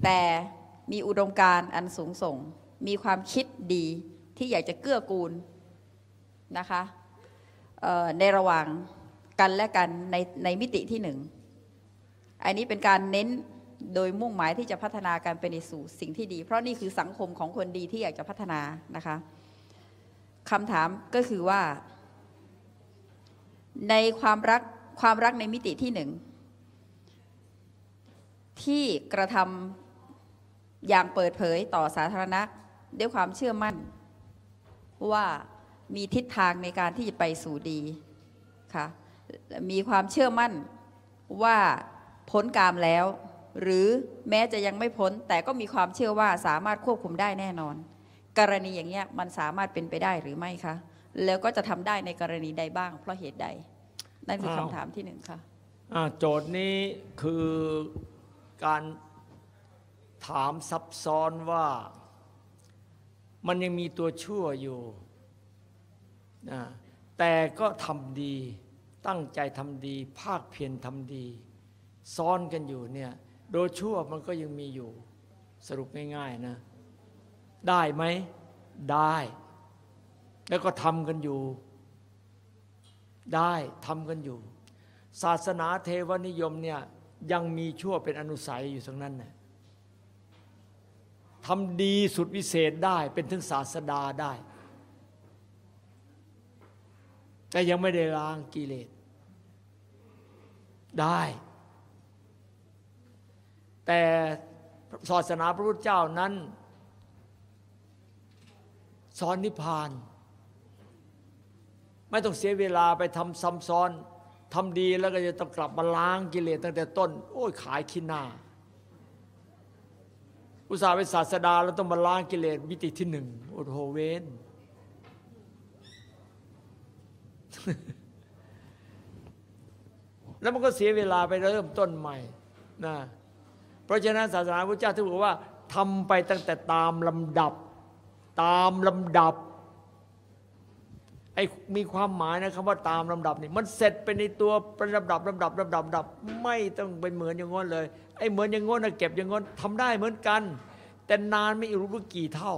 แต่ มีอุดมการณ์อันสูงส่ง มีความคิดดีที่อยากจะเกื้อกูลนะคะในระหว่างกันและกันในในมิติที่หนึ่ง อันนี้เป็นการเน้นโดยมุ่งหมายที่จะพัฒนาการไปในสู่สิ่งที่ดี เพราะนี่คือสังคมของคนดีที่อยากจะพัฒนานะคะคำถามก็คือว่า ในความรักความรักในมิติที่หนึ่งที่กระทำ อย่างเปิดเผยต่อสาธารณะด้วยความเชื่อมั่น ว่ามีทิศทางในการที่จะไปสู่ดีค่ะมีความเชื่อมั่นว่าพ้นกามแล้ว หรือแม้จะยังไม่พ้น แต่ก็มีความเชื่อว่าสามารถควบคุมได้แน่นอน กรณีอย่างเงี้ยมันสามารถเป็นไปได้หรือไม่คะแล้วก็จะทำได้ในกรณีใดบ้าง เพราะเหตุใด นั่นคือคำถามที่หนึ่งค่ะอ่าโจทย์นี้คือการ ถามซับซ้อนว่ามันยังมีตัวชั่วอยู่นะแต่ก็ทำดีตั้งใจทำดี ภาคเพียรทำดี ซ้อนกันอยู่เนี่ยโดยชั่วมันก็ยังมีอยู่สรุปง่ายๆนะ ได้ไหมได้ แล้วก็ทำกันอยู่ ได้ทำกันอยู่ ศาสนาเทวนิยมเนี่ยยังมีชั่วเป็นอนุสัยอยู่ตรงนั้นน่ะ ทำดีสุดวิเศษได้เป็นถึงศาสดาได้ แต่ยังไม่ได้ล้างกิเลสได้ แต่ศาสนาพระพุทธเจ้านั้น สอนนิพพาน ไม่ต้องเสียเวลาไปทำซ้ำซ้อนทำดีแล้วก็จะต้องกลับมาล้างกิเลสตั้งแต่ต้น โอ้ยขายขี้หน้า อุตส่าห์เป็นศาสดาแล้วต้องมาล้างกิเลสมิติที่หนึ่งโอโหเวนแล้วมันก็เสียเวลาไปเริ่มต้นใหม่นะเพราะฉะนั้นศาสนาพระเจ้าถึงบอกว่าทำไปตั้งแต่ตามลำดับ ตามลำดับไอ้มีความหมายนะคำว่าตามลำดับนี่มันเสร็จไปในตัวเป็นลำดับลำดับลำดับลำดับ ไม่ต้องไปเหมือนอย่างง้นเลย ไอ้เหมือนอย่างง้นะเก็บอย่างง้นทำได้เหมือนกัน แต่นานไม่รู้กี่เท่า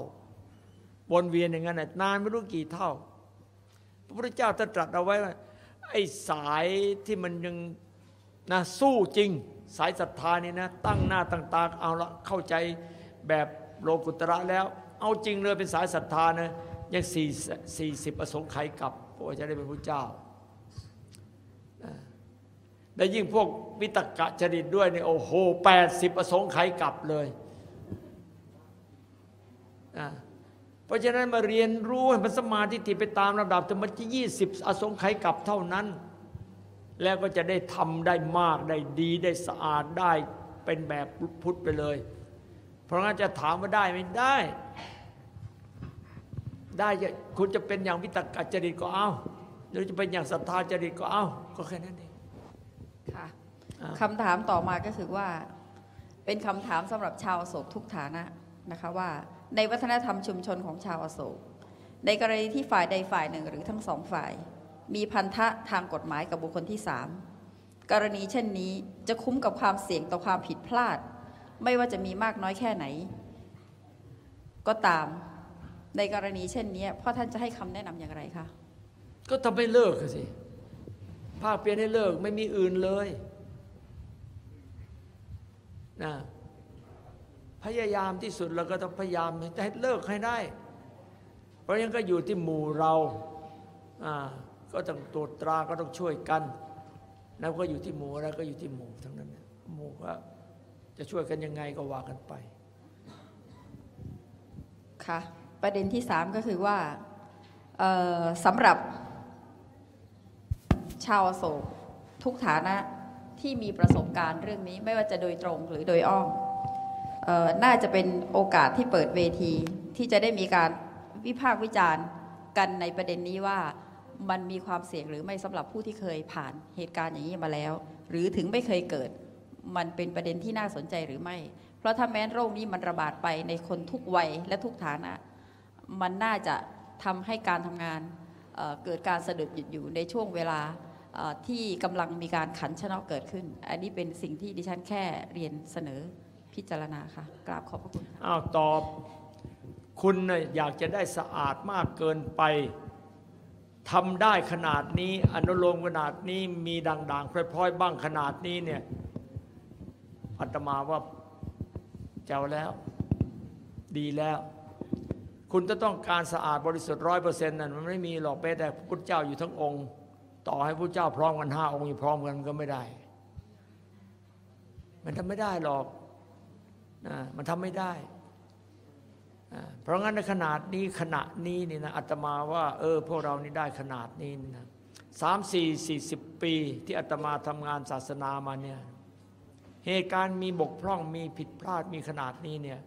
วนเวียนอย่างนั้นนะนานไม่รู้กี่เท่า พระพุทธเจ้าตรัสเอาไว้ว่าไอ้สายที่มันยังนะสู้จริง สายศรัทธานี่นะ ตั้งหน้าตั้งตาเอาละเข้าใจแบบโลกุตระแล้ว เอาจริงเลยเป็นสายศรัทธานะยังสี่สี่สิบอสงไขยกลับพระจะได้เป็นพระเจ้าและยิ่งพวก วิตกะจริตด้วยเนี่ยโอ้โหแปดสิบอสงค์ไขกลับเลยนะเพราะฉะนั้นมาเรียนรู้ให้มันสมาธิติไปตามลำดับถึงมันจะยี่สิบอสงไขยกลับเท่านั้น แล้วก็จะได้ทำได้มากได้ดีได้สะอาดได้เป็นแบบพุทธไปเลย เพราะงั้นจะถามว่าได้ไม่ได้ ได้คุณจะเป็นอย่างวิตกจริตก็เอาหรือจะเป็นอย่างศรัทธาจริตก็เอาก็แค่นั้นเอง คำถามต่อมาก็คือว่า เป็นคำถามสำหรับชาวอโศกทุกฐานะนะคะว่า ในวัฒนธรรมชุมชนของชาวอโศก ในกรณีที่ฝ่ายใดฝ่ายหนึ่งหรือทั้งสองฝ่าย มีพันธะทางกฎหมายกับบุคคลที่สามกรณีเช่นนี้จะคุ้มกับความเสี่ยงต่อความผิดพลาด ไม่ว่าจะมีมากน้อยแค่ไหน ก็ตามในกรณีเช่นนี้พ่อท่านจะให้คำแนะนำอย่างไรคะก็ทำให้เลิกอะสิภาคเปลี่ยนให้เลิกไม่มีอื่นเลย นะพยายามที่สุดเราก็ต้องพยายามให้เลิกให้ได้ เพราะยังก็อยู่ที่หมู่เราก็ต้องตรวจตราก็ต้องช่วยกันแล้วก็อยู่ที่หมู่แล้วก็อยู่ที่หมู่ทั้งนั้นหมู่ก็จะช่วยกันยังไงก็ว่ากันไปค่ะประเด็นที่สามก็คือว่าสำหรับชาวโศกทุกฐานะ ที่มีประสบการณ์เรื่องนี้ไม่ว่าจะโดยตรงหรือโดยอ้อมน่าจะเป็นโอกาสที่เปิดเวทีที่จะได้มีการวิพากษ์วิจารณ์กันในประเด็นนี้ว่ามันมีความเสี่ยงหรือไม่สำหรับผู้ที่เคยผ่านเหตุการณ์อย่างนี้มาแล้ว หรือถึงไม่เคยเกิด มันเป็นประเด็นที่น่าสนใจหรือไม่ เพราะถ้าแม้นโรคนี้มันระบาดไปในคนทุกวัยและทุกฐานะ มันน่าจะทำให้การทำงานเเกิดการสะดุดหยุดอยู่ในช่วงเวลา ที่กำลังมีการขันชนะเกิดขึ้น อันนี้เป็นสิ่งที่ดิฉันแค่เรียนเสนอพิจารณาค่ะ กราบขอบพระคุณอ้าวตอบ คุณอยากจะได้สะอาดมากเกินไปทำได้ขนาดนี้อนุโลมขนาดนี้มีด่างๆพลอยๆบ้างขนาดนี้เนี่ยอาตมาว่าแจ๋วแล้ว ดีแล้ว คุณจะต้องการสะอาดบริสุทธิ์ร้อยเปอร์เซ็นต์นั่นมันไม่มีหรอกแม้แต่พระพุทธเจ้าอยู่ทั้งองค์ ต่อให้พระเจ้าพร้อมกันห้าองค์อยู่พร้อมกันมันก็ไม่ได้ มันทำไม่ได้หรอกนะมันทำไม่ได้ เพราะงั้นในขนาดนี้ขณะนี้นี่นะอาตมาว่า เออพวกเรานี่ได้ขนาดนี้นะสามสี่สี่สิบปีที่อาตมาทำงานศาสนามาเนี่ยเหตุการณ์มีบกพร่องมีผิดพลาดมีขนาดนี้เนี่ย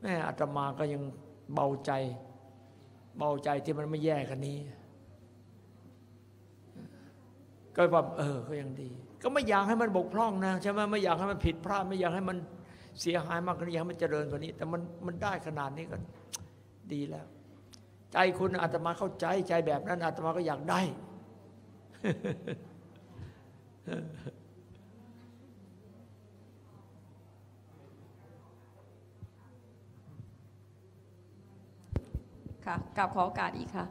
แม่อาตมาก็ยังเบาใจ เบาใจที่มันไม่แย่กันนี้ ก็แบบเออก็ยังดี ก็ไม่อยากให้มันบกพร่องนะใช่ไหมไม่อยากให้มันผิดพลาด ไม่อยากให้มันเสียหายมากกว่านี้อยากให้มันเจริญกว่านี้ แต่มันมันได้ขนาดนี้ก็ดีแล้ว ใจคุณอาตมาเข้าใจใจแบบนั้นอาตมาก็อยากได้ค่ะกลับขอโอกาสอีกค่ะ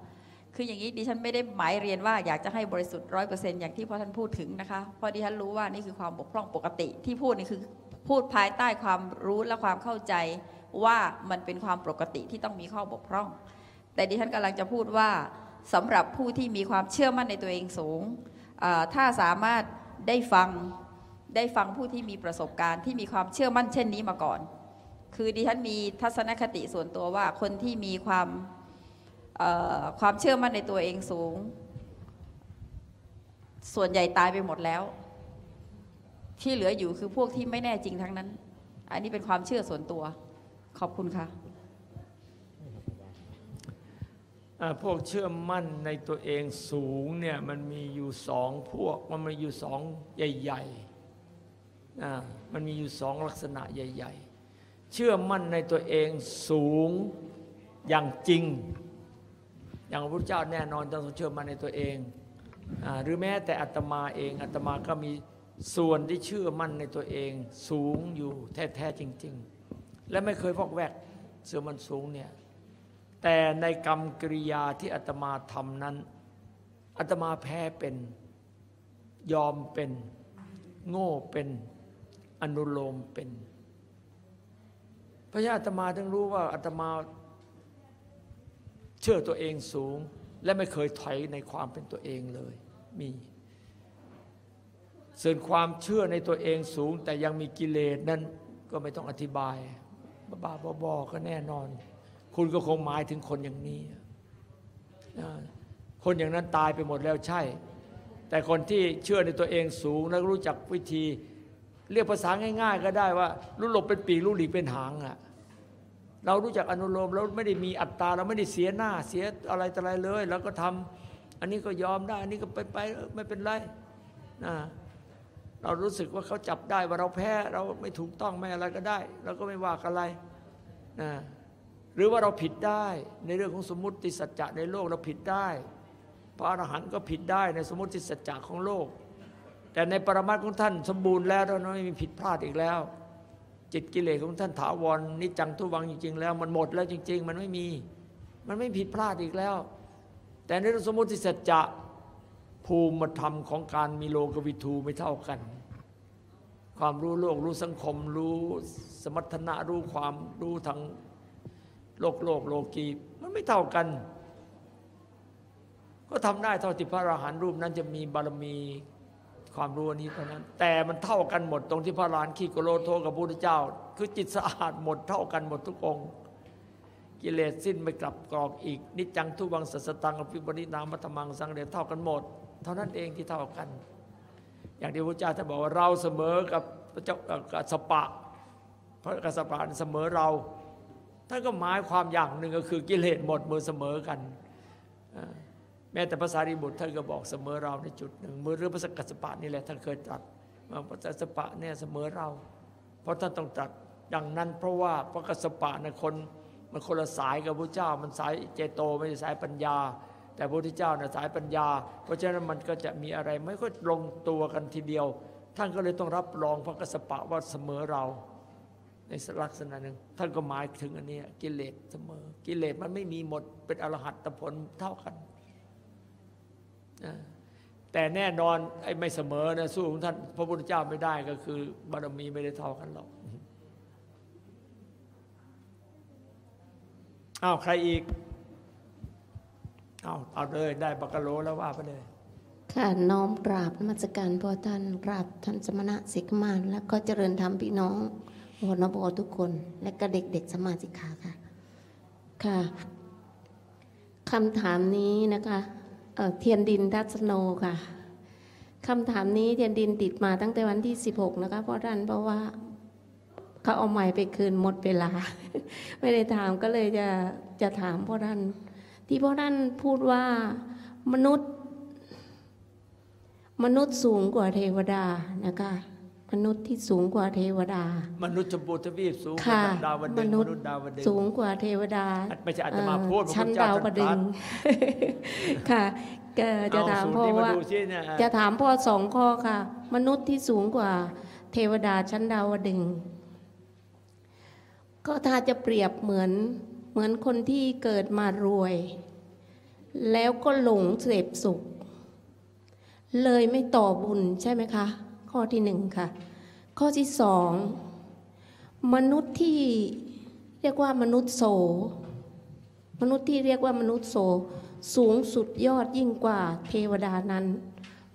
คืออย่างนี้ดิฉันไม่ได้หมายเรียนว่าอยากจะให้บริสุทธิ์ร้อยเปอร์เซ็นต์อย่างที่พ่อท่านพูดถึงนะคะเพราะดิฉันรู้ว่านี่คือความบกพร่องปกติ ที่พูดนี่คือพูดภายใต้ความรู้และความเข้าใจว่ามันเป็นความปกติที่ต้องมีข้อบกพร่อง แต่ดิฉันกำลังจะพูดว่าสำหรับผู้ที่มีความเชื่อมั่นในตัวเองสูง ถ้าสามารถได้ฟังได้ฟังผู้ที่มีประสบการณ์ที่มีความเชื่อมั่นเช่นนี้มาก่อน คือดิฉันมีทัศนคติส่วนตัวว่าคนที่มีความ ความเชื่อมั่นในตัวเองสูง ส่วนใหญ่ตายไปหมดแล้ว ที่เหลืออยู่คือพวกที่ไม่แน่จริงทั้งนั้น อันนี้เป็นความเชื่อส่วนตัว ขอบคุณค่ะอ่าพวกเชื่อมั่นในตัวเองสูงเนี่ยมันมีอยู่สองพวกมันมีอยู่สองใหญ่ๆมันมีอยู่สองลักษณะใหญ่ ๆ เชื่อมั่นในตัวเองสูงอย่างจริง อย่างพระพุทธเจ้าแน่นอนต้องเชื่อมั่นในตัวเองอหรือแม้แต่อาตมาเองอาตมาก็มีส่วนที่เชื่อมั่นในตัวเอง สูงอยู่แท้ๆจริง ๆ และไม่เคยพอกแวกเสื่อมันสูงเนี่ยแต่ในกรรมกริยาที่อาตมาทำนั้นอาตมาแพ้เป็นยอมเป็น โง่เป็นอนุโลมเป็นพระฉะนั้นอาตมาถึงรู้ว่าอาตมา เชื่อตัวเองสูงและไม่เคยถอยในความเป็นตัวเองเลย มีส่วนความเชื่อในตัวเองสูง แต่ยังมีกิเลสนั้นก็ไม่ต้องอธิบายบ้าๆบอๆก็แน่นอน คุณก็คงหมายถึงคนอย่างนี้ คนอย่างนั้นตายไปหมดแล้วใช่ แต่คนที่เชื่อในตัวเองสูงแล้วรู้จักวิธี เรียกภาษาง่าย ๆ ก็ได้ว่ารู้หลบเป็นปีกรู้หลีกเป็นหางอะ เรารู้จักอนุโลมเราไม่ได้มีอัตตาเราไม่ได้เสียหน้าเสียอะไรต่ออะไรเลยเราก็ทำอันนี้ก็ยอมได้ อันนี้ก็ไปไปไม่เป็นไรนะเรารู้สึกว่าเขาจับได้ว่าเราแพ้เราไม่ถูกต้องไม่อะไรก็ได้เราก็ไม่ว่าอะไรนะหรือว่าเราผิดได้ในเรื่องของสมมติสัจจะในโลกเราผิดได้ พระอรหันต์ก็ผิดได้ในสมมติสัจจะของโลก แต่ในปรมัตถ์ของท่านสมบูรณ์แล้วแล้วไม่มีผิดพลาดอีกแล้ว จิตกิเลสของท่านถาวรนิจจังทุวังจริงๆแล้ว มันหมดแล้วจริง ๆ มันไม่มี มันไม่ผิดพลาดอีกแล้ว แต่ในเรื่องสมมติสัจจะภูมิธรรมของการมีโลกวิทูไม่เท่ากัน ความรู้โลกรู้สังคม รู้สมรรถนะรู้ความรู้ทางโลกโลกโลกีมันไม่เท่ากัน ก็ทำได้เท่าที่พระอรหันต์รูปนั้นจะมีบารมี ความรู้อันนี้เท่านั้น แต่มันเท่ากันหมดตรงที่พระอรหันขีโกโลโทกับพระพุทธเจ้า คือจิตสะอาดหมดเท่ากันหมดทุกองค์ กิเลสสิ้นไม่กลับกรอกอีก นิจังทุวังสัสตังอภิปรินามัตมังสังเดชเท่ากันหมด เท่านั้นเองที่เท่ากัน อย่างที่พระเจ้าท่านบอกว่าเราเสมอกับพระเจ้ากับสปะพระกัสปะเสมอเราท่านก็หมายความอย่างหนึ่งก็คือกิเลสหมดมือเสมอกันอ ม้แต่ภาษาริบุตรท่านก็บอกเสมอเราในจุดหนึ่งมือเรื่องพระกัสปะนี่แหละท่านเคยตรัสว่าพระกัสปะเนี่ยเสมอเรา เพราะท่านต้องตรัสอย่างนั้นเพราะว่าพระกัสปะนะคนมันคนละสายกับพระเจ้า มันสายเจโตไม่ใช่สายปัญญา แต่พระพุทธเจ้านะสายปัญญา เพราะฉะนั้นมันก็จะมีอะไรไม่ค่อยลงตัวกันทีเดียว ท่านก็เลยต้องรับรองพระกัสปะว่าเสมอเรา ในลักษณะหนึ่งท่านก็หมายถึงอันนี้กิเลสเสมอ กิเลสมันไม่มีหมดเป็นอรหัตผลเท่ากัน แต่แน่นอนไอ้ไม่เสมอนะสู้ของท่านพระพุทธเจ้าไม่ได้ก็คือบารมีไม่ได้เท่ากันหรอกอ้าวใครอีกเอาเอาเลยได้บักกะโลแล้วว่าไปเลย ค่ะน้อมกราบนมัสการพอท่านกราบท่านสมณะสิกขมานแล้วก็เจริญธรรมพี่น้องวนบทุกคน และก็เด็กๆสมาชิกขาค่ะ ค่ะคำถามนี้นะคะ เทียนดินทัศโนค่ะคำถามนี้เทียนดินติดมาตั้งแต่วันที่ 16 นะคะ เพราะท่านเพราะว่าเขาเอาใหม่ไปคืนหมดเวลา ไม่ได้ถามก็เลยจะจะถามพ่อท่านที่พ่อท่านพูดว่ามนุษย์ มนุษย์สูงกว่าเทวดานะคะ มนุษย์ที่สูงกว่าเทวดา มนุษย์ชมพูทวีปสูงกว่าค่ะดาวดึงมมนุนุษษย์ย์ดาวดึงสูงกว่าเทวดาไม่ใช่อาตมาพูดเอ่อชั้นพระพุทธเจ้าดาวประดึงตรัค่ะก็จะเอถามสูตรพ่อนี้ว่าดูสิเนี่ยจะถามพ่อสองข้อค่ะ มนุษย์ที่สูงกว่าเทวดาชั้นดาวดึงส์ก็ถ้าจะเปรียบเหมือนเหมือนคนที่เกิดมารวย แล้วก็หลงเสพสุข เลยไม่ต่อบุญใช่ไหมคะ ข้อที่หนึ่งค่ะ ข้อที่สองมนุษย์ที่เรียกว่ามนุษย์โส มนุษย์ที่เรียกว่ามนุษย์โสสูงสุดยอดยิ่งกว่าเทวดานั้น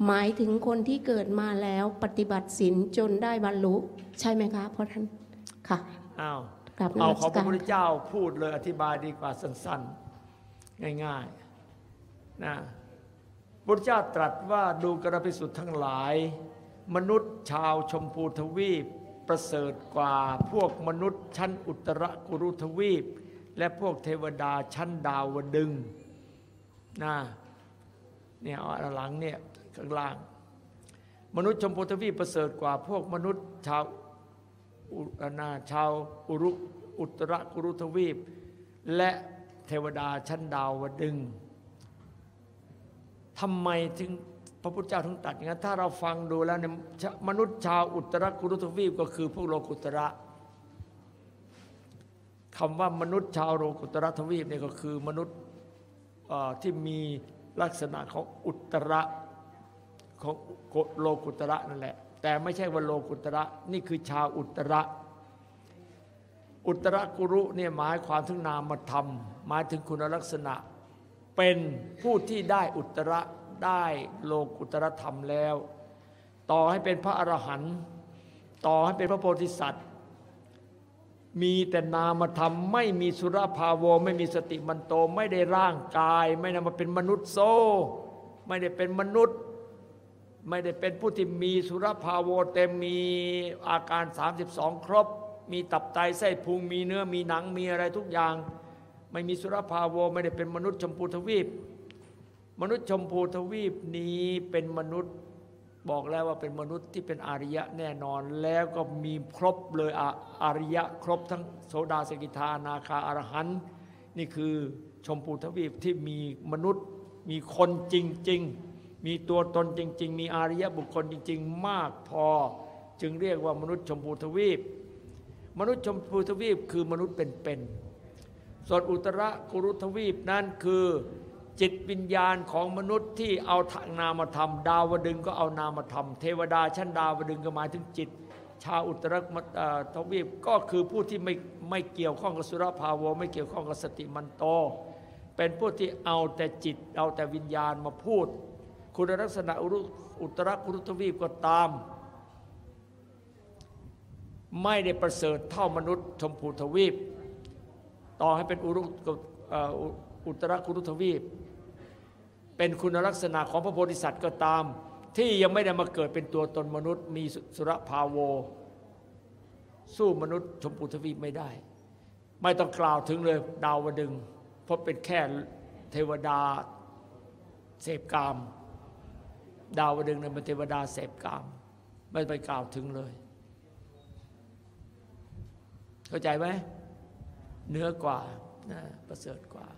หมายถึงคนที่เกิดมาแล้วปฏิบัติศีลจนได้บรรลุ ใช่ไหมคะเพราะท่านค่ะอ้าวกราบนเอามัของสพระการพุทธเจ้าพูดเลยอธิบายดีกว่าสั้นๆ ง่ายๆนะพระพุทธเจ้าตรัสว่าดูกระพิสุทธ์ทั้งหลาย มนุษย์ชาวชมพูทวีป ประเสริฐกว่าพวกมนุษย์ชั้นอุตรกุรุทวีป และพวกเทวดาชั้นดาวดึงนะเนี่ยเอาหลังเนี่ยข้างล่าง มนุษย์ชมพูทวีปประเสริฐกว่าพวกมนุษย์ชาวอุนาชาวอุรุอุตรกุรุทวีป และเทวดาชั้นดาวดึงทำไมถึง พระพุทธเจ้าถึงตัดอย่างนั้นถ้าเราฟังดูแล้วเนี่ยมนุษย์ชาวอุตรกุรุทวีปก็คือพวกโลกุตระคำว่ามนุษย์ชาวโลกุตระทวีปเนี่ยก็คือมนุษย์ที่มีลักษณะของอุตระของโลกุตระนั่นแหละ แต่ไม่ใช่ว่าโลกุตระนี่คือชาวอุตระ อุตรกุรุเนี่ยหมายความถึงนามธรรมหมายถึงคุณลักษณะ เป็นผู้ที่ได้อุตระ ได้โลกุตระธรรมแล้ว ต่อให้เป็นพระอรหันต์ต่อให้เป็นพระโพธิสัตว์ มีแต่นามธรรม ไม่มีสุรภาวไม่มีสติมันโตไม่ได้ร่างกาย ไม่นำมาเป็นมนุษย์โซ ไม่ได้เป็นมนุษย์ ไม่ได้เป็นผู้ที่มีสุรภาวเต็มมีอาการ 32 ครบ มีตับไตไส้พุงมีเนื้อมีหนังมีอะไรทุกอย่าง ไม่มีสุรภาวไม่ได้เป็นมนุษย์ชมพูทวีป มนุษย์ชมพูทวีปนี้เป็นมนุษย์บอกแล้วว่าเป็นมนุษย์ที่เป็นอริยะแน่นอน แล้วก็มีครบเลยออริยะครบทั้งโสดาสกิทานาคาอรหันต์นี่คือชมพูทวีปที่มีมนุษย์มีคนจริง ๆ มีตัวตนจริง ๆ มีอริยะบุคคลจริง ๆ มากพอ จึงเรียกว่ามนุษย์ชมพูทวีป มนุษย์ชมพูทวีปคือมนุษย์เป็นๆส่วนอุตรกุรุทวีปนั้นคือ จิตวิญญาณของมนุษย์ที่เอาทางนามธรรม ดาวดึงก็เอานามธรรม เทวดาชั้นดาวดึงก็หมายถึงจิต ชาวอุตรเอ่อทวีปก็คือผู้ที่ไม่ไม่เกี่ยวข้องกับสุรภาวไม่เกี่ยวข้องกับสติมันโต เป็นผู้ที่เอาแต่จิตเอาแต่วิญญาณมาพูด คุณลักษณะอุรุอุตรกุรุทวีปก็ตาม ไม่ได้ประเสริฐเท่ามนุษย์ชมพูทวีป ต่อให้เป็นอุรุเอ่ออุอุตรกุรุทวีป เป็นคุณลักษณะของพระโพธิสัตว์ก็ตาม ที่ยังไม่ได้มาเกิดเป็นตัวตนมนุษย์ มีสุรภาโว สู้มนุษย์ชมพูทวีปไม่ได้ ไม่ต้องกล่าวถึงเลยดาวดึง เพราะเป็นแค่เทวดาเสพกาม ดาวดึงเนี่ยเป็นเทวดาเสพกาม ไม่ไปกล่าวถึงเลย เข้าใจไหมเหนือกว่านะประเสริฐกว่า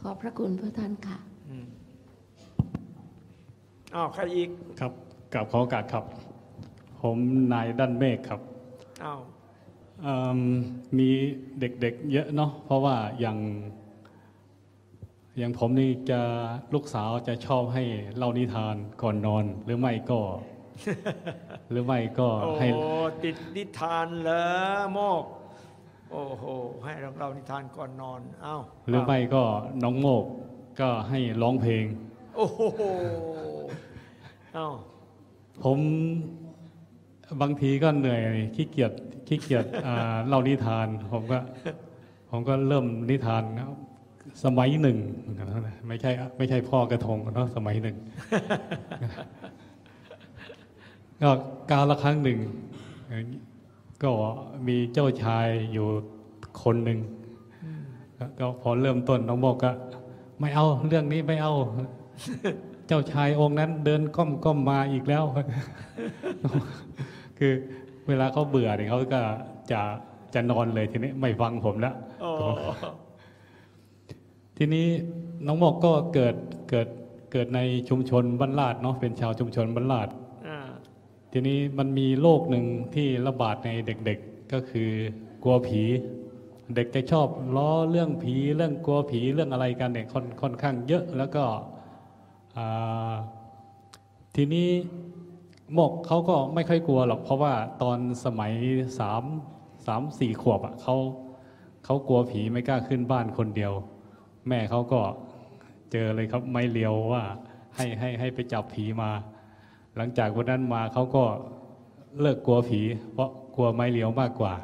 ขอบพระคุณพระท่านค่ะอ้าวใครอีกครับกับขอโอกาสครับ ผมนายด้านเมฆครับอ้าวเอิ่มมีเด็กๆ เยอะเนาะเพราะว่าอย่างอย่างผมนี่จะลูกสาวจะชอบให้เล่านิทานก่อนนอน หรือไม่ก็ หรือไม่ก็โอ้ให้ติดนิทานเหรอโมก โอ้โห ให้เราเรานิทานก่อนนอน เอ้าหรือไม่ก็น้องโมกก็ให้ร้องเพลง โอ้โห เอ้า ผมบางทีก็เหนื่อยขี้เกียจขี้เกียจอ่าเล่านิทาน ผมก็ ผมก็เริ่มนิทานสมัยหนึ่งไม่ใช่ไม่ใช่พ่อกระทงเนาะสมัยหนึ่งก็กาลครั้งหนึ่ง ก็มีเจ้าชายอยู่คนหนึ่งก็ก็พอเริ่มต้นน้องโมกก็ไม่เอาเรื่องนี้ไม่เอา เจ้าชายองค์นั้นเดินก้มก้มมาอีกแล้ว คือเวลาเขาเบื่อเนี่ยเขาก็จะจะนอนเลยทีนี้ไม่ฟังผมแล้วโอ้ทีนี้น้องโมกก็เกิดเกิดเกิดในชุมชนบ้านลาดเนาะเป็นชาวชุมชนบ้านลาดอ่า ทีนี้มันมีโรคหนึ่งที่ระบาดในเด็กๆก็คือกลัวผี เด็กจะชอบล้อเรื่องผีเรื่องกลัวผีเรื่องอะไรกันเนี่ยค่อนค่อนข้างเยอะแล้วก็ทีนี้หมกเขาก็ไม่ค่อยกลัวหรอก เพราะว่าตอนสมัยสามสามสี่ขวบอะเขาเขากลัวผีไม่กล้าขึ้นบ้านคนเดียว แม่เขาก็เจอเลยครับไม่เลียวว่าให้ให้ให้ไปจับผีมา หลังจากวันนั้นมาเขาก็เลิกกลัวผี เพราะกลัวไม้เหลียวมากกว่า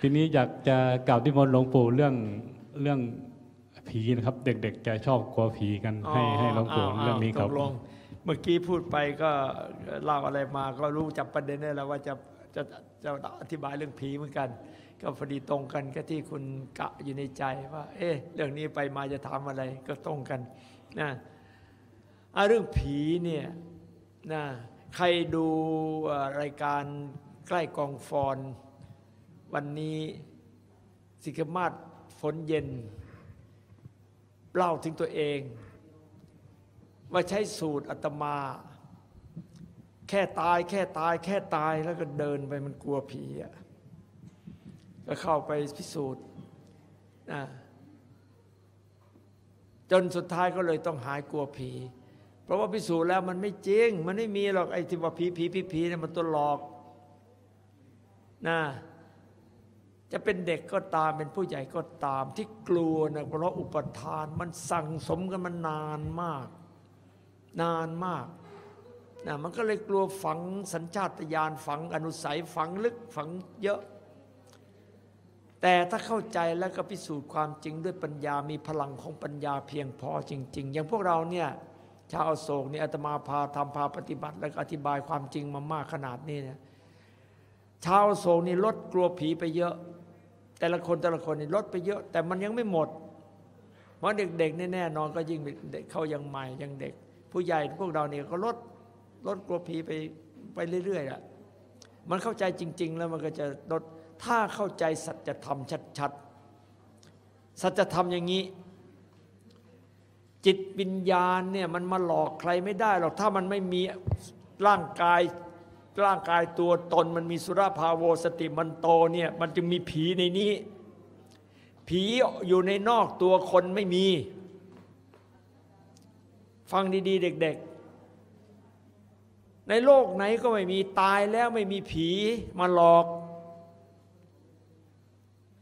ทีนี้อยากจะกล่าวที่มนต์หลวงปู่เรื่องเรื่องผีนะครับ เด็กๆจะชอบกลัวผีกันให้ให้หลวงปู่าวเรื่องนี้ครับตกลงเมื่อกี้พูดไปก็เล่าอะไรมาก็รู้จับประเด็นได้แล้วว่าจะจะจะอธิบายเรื่องผีเหมือนกัน ก็พอดีตรงกันก็ที่คุณกะอยู่ในใจว่า เอ๊ะ เรื่องนี้ไปมาจะถามอะไรก็ตรงกันนะอะ เรื่องผีเนี่ยนะใครดูรายการใกล้กองฟอน วันนี้สิกมาศฝนเย็น เล่าถึงตัวเอง ว่าใช้สูตรอาตมา แค่ตายแค่ตาย แค่ตายแล้วก็เดินไปมันกลัวผีอะก็เข้าไปพิสูจน์นะจนสุดท้ายก็เลยต้องหายกลัวผี ราะว่าพิสูจน์แล้วมันไม่จริง มันไม่มีหรอกไอ้ที่ว่าผีผีผีผีเนี่ยมันตัวหลอกนะจะเป็นเด็กก็ตามเป็นผู้ใหญ่ก็ตาม ที่กลัวนะเพราะอุปทานมันสั่งสมกันมานานมาก นานมากนะมันก็เลยกลัวฝังสัญชาตญาณฝังอนุสัยฝังลึกฝังเยอะ แต่ถ้าเข้าใจแล้วก็พิสูจน์ความจริงด้วยปัญญามีพลังของปัญญาเพียงพอจริง ๆ อย่างพวกเราเนี่ย ชาวโศกนี่อาตมาพาทำพาปฏิบัติ แล้วก็อธิบายความจริงมามากขนาดนี้เนี่ยชาวโศกนี่ลดกลัวผีไปเยอะ แต่ละคนแต่ละคนนี่ลดไปเยอะ แต่มันยังไม่หมดเพราะเด็กๆนี่แน่นอนก็ยิ่งเด็กเขายังใหม่ยังเด็ก ผู้ใหญ่พวกเราเนี่ยก็ลดลดกลัวผีไปไปเรื่อยๆอะมันเข้าใจจริง ๆ แล้วมันก็จะลดถ้าเข้าใจสัจธรรมชัดๆสัจธรรมอย่างนี้ จิตวิญญาณเนี่ยมันมาหลอกใครไม่ได้หรอกถ้ามันไม่มีร่างกายร่างกายตัวตนมันมีสุราภาโวสติมันโตเนี่ยมันจึงมีผีในนี้ ผีอยู่ในนอกตัวคนไม่มี ฟังดี ๆ เด็ก ๆ ในโลกไหนก็ไม่มีตายแล้วไม่มีผีมาหลอก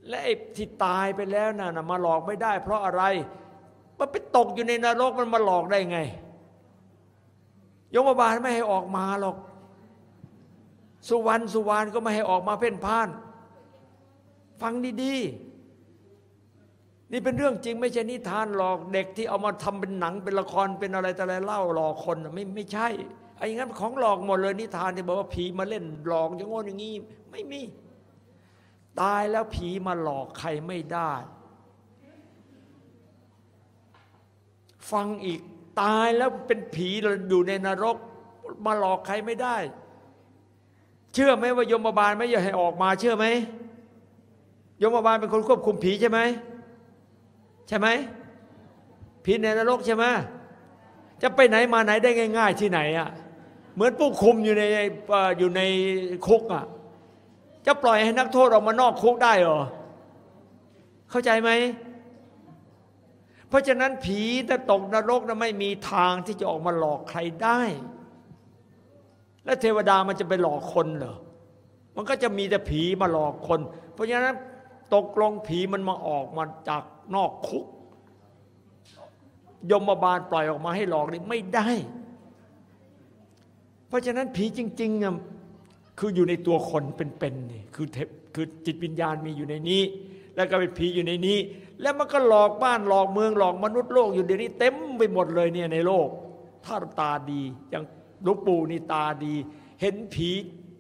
และไอ้ที่ตายไปแล้วน่ะมาหลอกไม่ได้ เพราะอะไร มันไปตกอยู่ในนรกมันมาหลอกได้ไง ยมบาลไม่ให้ออกมาหรอก สุวรรณสุวรรณก็ไม่ให้ออกมาเพ่นพ่าน ฟังดีๆ นี่เป็นเรื่องจริงไม่ใช่นิทานหลอกเด็กที่เอามาทำเป็นหนังเป็นละครเป็นอะไรแต่อะไรเล่าหลอกคนไม่ไม่ใช่ไอ้งั้นของหลอกหมดเลยนิทานที่บอกว่าผีมาเล่นหลอกอย่างง้นอย่างนี้ไม่มี ตายแล้วผีมาหลอกใครไม่ได้ ฟังอีกตายแล้วเป็นผีอยู่ในนรก มาหลอกใครไม่ได้ เชื่อไหมว่ายมบาลไม่อยากให้ออกมา เชื่อไหมยมบาลเป็นคนควบคุมผีใช่ไหมใช่ไหมผีในนรกใช่ไหมจะไปไหนมาไหนได้ง่าย ๆ ที่ไหนอะเหมือนผู้คุมอยู่ในเอ่ออยู่ในคุกอะจะปล่อยให้นักโทษออกมานอกคุกได้เหรอเข้าใจไหม เพราะฉะนั้นผีถ้าตกนรกนะไม่มีทางที่จะออกมาหลอกใครได้ และเทวดามันจะไปหลอกคนเหรอ มันก็จะมีแต่ผีมาหลอกคน เพราะฉะนั้นตกลงผีมันมาออกมาจากนอกคุก ยมบาลปล่อยออกมาให้หลอกนี่ไม่ได้ เพราะฉะนั้นผีจริงๆอะคืออยู่ในตัวคนเป็นๆนี่คือคือจิตวิญญาณมีอยู่ในนี้ แล้วก็เป็นผีอยู่ในนี้ แล้วมันก็หลอกบ้านหลอกเมืองหลอกมนุษย์โลกอยู่เดี๋ยวนี้เต็มไปหมดเลยเนี่ยในโลก ถ้าตาดีอย่างลวงปู่นี่ตาดี เห็นผี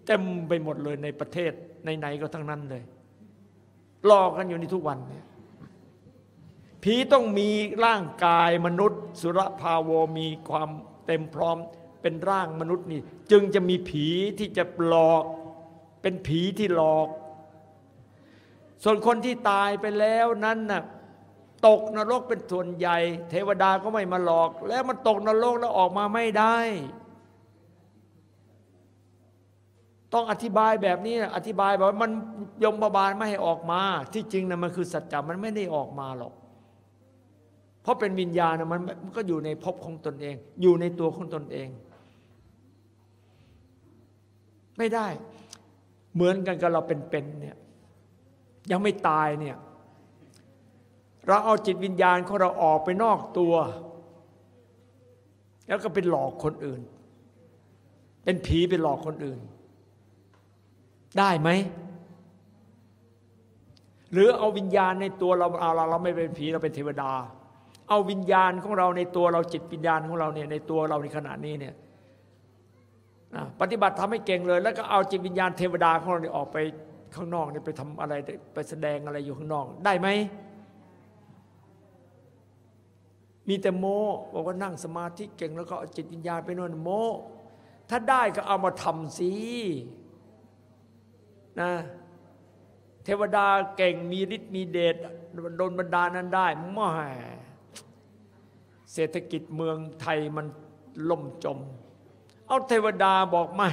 เต็มไปหมดเลยในประเทศไหนๆก็ทั้งนั้นเลยหลอกกันอยู่ในทุกวันเนี่ยผีต้องมีร่างกายมนุษย์ สุรภาโวมีความเต็มพร้อมเป็นร่างมนุษย์นี่ จึงจะมีผีที่จะหลอก เป็นผีที่หลอก ส่วนคนที่ตายไปแล้วนั้นน่ะตกนรกเป็นส่วนใหญ่ เทวดาก็ไม่มาหลอก แล้วมันตกนรกแล้วออกมาไม่ได้ ต้องอธิบายแบบนี้นะอธิบายแบบว่ามันยมบาลไม่ให้ออกมา ที่จริงนะมันคือสัจจะมันไม่ได้ออกมาหรอก เพราะเป็นวิญญาณนะมันมันก็อยู่ในภพของตนเอง อยู่ในตัวของตนเอง ไม่ได้ เหมือนกันกับเราเป็นๆเนี่ย ยังไม่ตายเนี่ยเราเอาจิตวิญญาณของเราออกไปนอกตัว แล้วก็เป็นหลอกคนอื่น เป็นผีเป็นหลอกคนอื่น ได้ไหมหรือเอาวิญญาณในตัวเราเอาเราเราไม่เป็นผีเราเป็นเทวดา เอาวิญญาณของเราในตัวเราจิตวิญญาณของเราเนี่ยในตัวเราในขณะนี้เนี่ยปฏิบัติทำให้เก่งเลย แล้วก็เอาจิตวิญญาณเทวดาของเราเนี่ยออกไป ข้างนอกเนี่ยไปทำอะไรไปแสดงอะไรอยู่ข้างนอกได้ไหมมีแต่โมบอกว่านั่งสมาธิเก่งแล้วก็จิตวิญญาณไปโน่นโม ถ้าได้ก็เอามาทำสินะเทวดาเก่งมีฤทธิ์มีเดชโดนบันดานั้นได้ไม่เศรษฐกิจเมืองไทยมันล่มจม เอาเทวดาบอกมา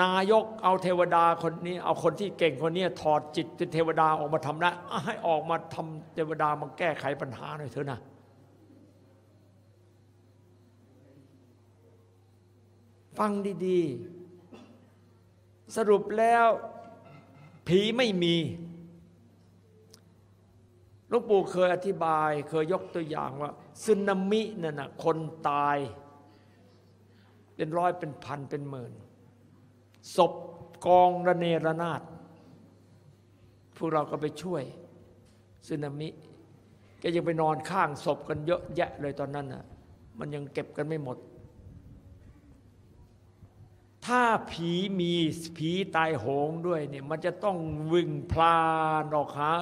นายกเอาเทวดาคนนี้ เอาคนที่เก่งคนนี้ถอดจิตเป็นเทวดาออกมาทำได้อะให้ออกมาทำเทวดามาแก้ไขปัญหาหน่อยเถอะนะฟังดีๆ สรุปแล้ว ผีไม่มีลวงปู่เคยอธิบาย เคยยกตัวอย่างว่าสึนามินั่นนะคนตาย เป็นร้อยเป็นพันเป็นหมื่น ศพกองระเนระนาดพวกเราก็ไปช่วยสึนามิแกยังไปนอนข้างศพกันเยอะแยะเลยตอนนั้นน่ะมันยังเก็บกันไม่หมด ถ้าผีมีผีตายโหงด้วยเนี่ยมันจะต้องวิ่งพลานออกหา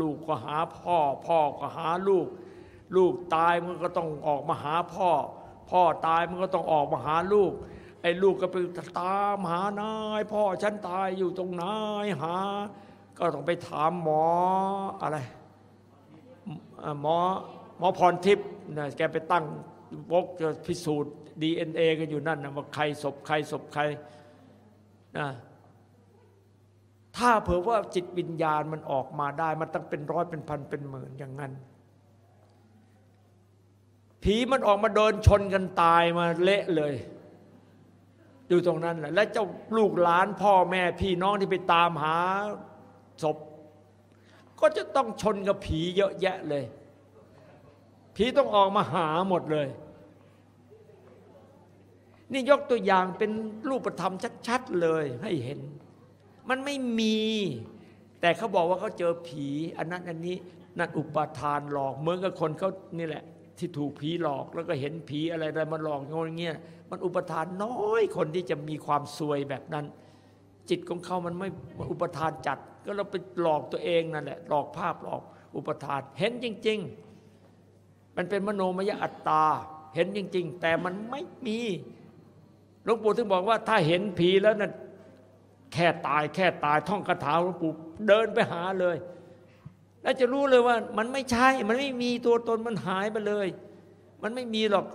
ลูกก็หาพ่อ พ่อก็หาลูก ลูกตายมันก็ต้องออกมาหาพ่อ พ่อตายมันก็ต้องออกมาหาลูก ไอ้ลูกก็ไปตามหานาย พ่อฉันตายอยู่ตรงไหนหา ก็ต้องไปถามหมออะไร หมอหมอพรทิพย์นะแกไปตั้งวกจะพิสูจน์ DNA กันอยู่นั่นนะว่าใครศพใครศพใครนะถ้าเผื่อว่าจิตวิญญาณมันออกมาได้ มันต้องเป็นร้อยเป็นพันเป็นหมื่นอย่างนั้น ผีมันออกมาเดินชนกันตายมาเละเลย อยู่ตรงนั้นแหละและเจ้าลูกหลานพ่อแม่พี่น้องที่ไปตามหาศพ ก็จะต้องชนกับผีเยอะแยะเลย ผีต้องออกมาหาหมดเลย นี่ยกตัวอย่างเป็นรูปธรรมชัดๆเลยให้เห็น มันไม่มี แต่เขาบอกว่าเขาเจอผี อันนั้นอันนี้นั่นอุปาทานหลอกเหมือนกับคนเขานี่แหละ ที่ถูกผีหลอกแล้วก็เห็นผีอะไรอะไรมาหลอกอย่างเงี้ยมันอุปทานน้อยคนที่จะมีความซวยแบบนั้น จิตของเขามันไม่อุปทานจัด ก็เราไปหลอกตัวเองนั่นแหละหลอกภาพหลอกอุปทาน เห็นจริง ๆ มันเป็นมโนมยอัตตา เห็นจริง ๆ แต่มันไม่มีหลวงปู่ถึงบอกว่าถ้าเห็นผีแล้วนั่นแค่ตายแค่ตายท่องคาถาหลวงปู่เดินไปหาเลย แล้วจะรู้เลยว่ามันไม่ใช่ มันไม่มีตัวตนมันหายไปเลย มันไม่มีหรอก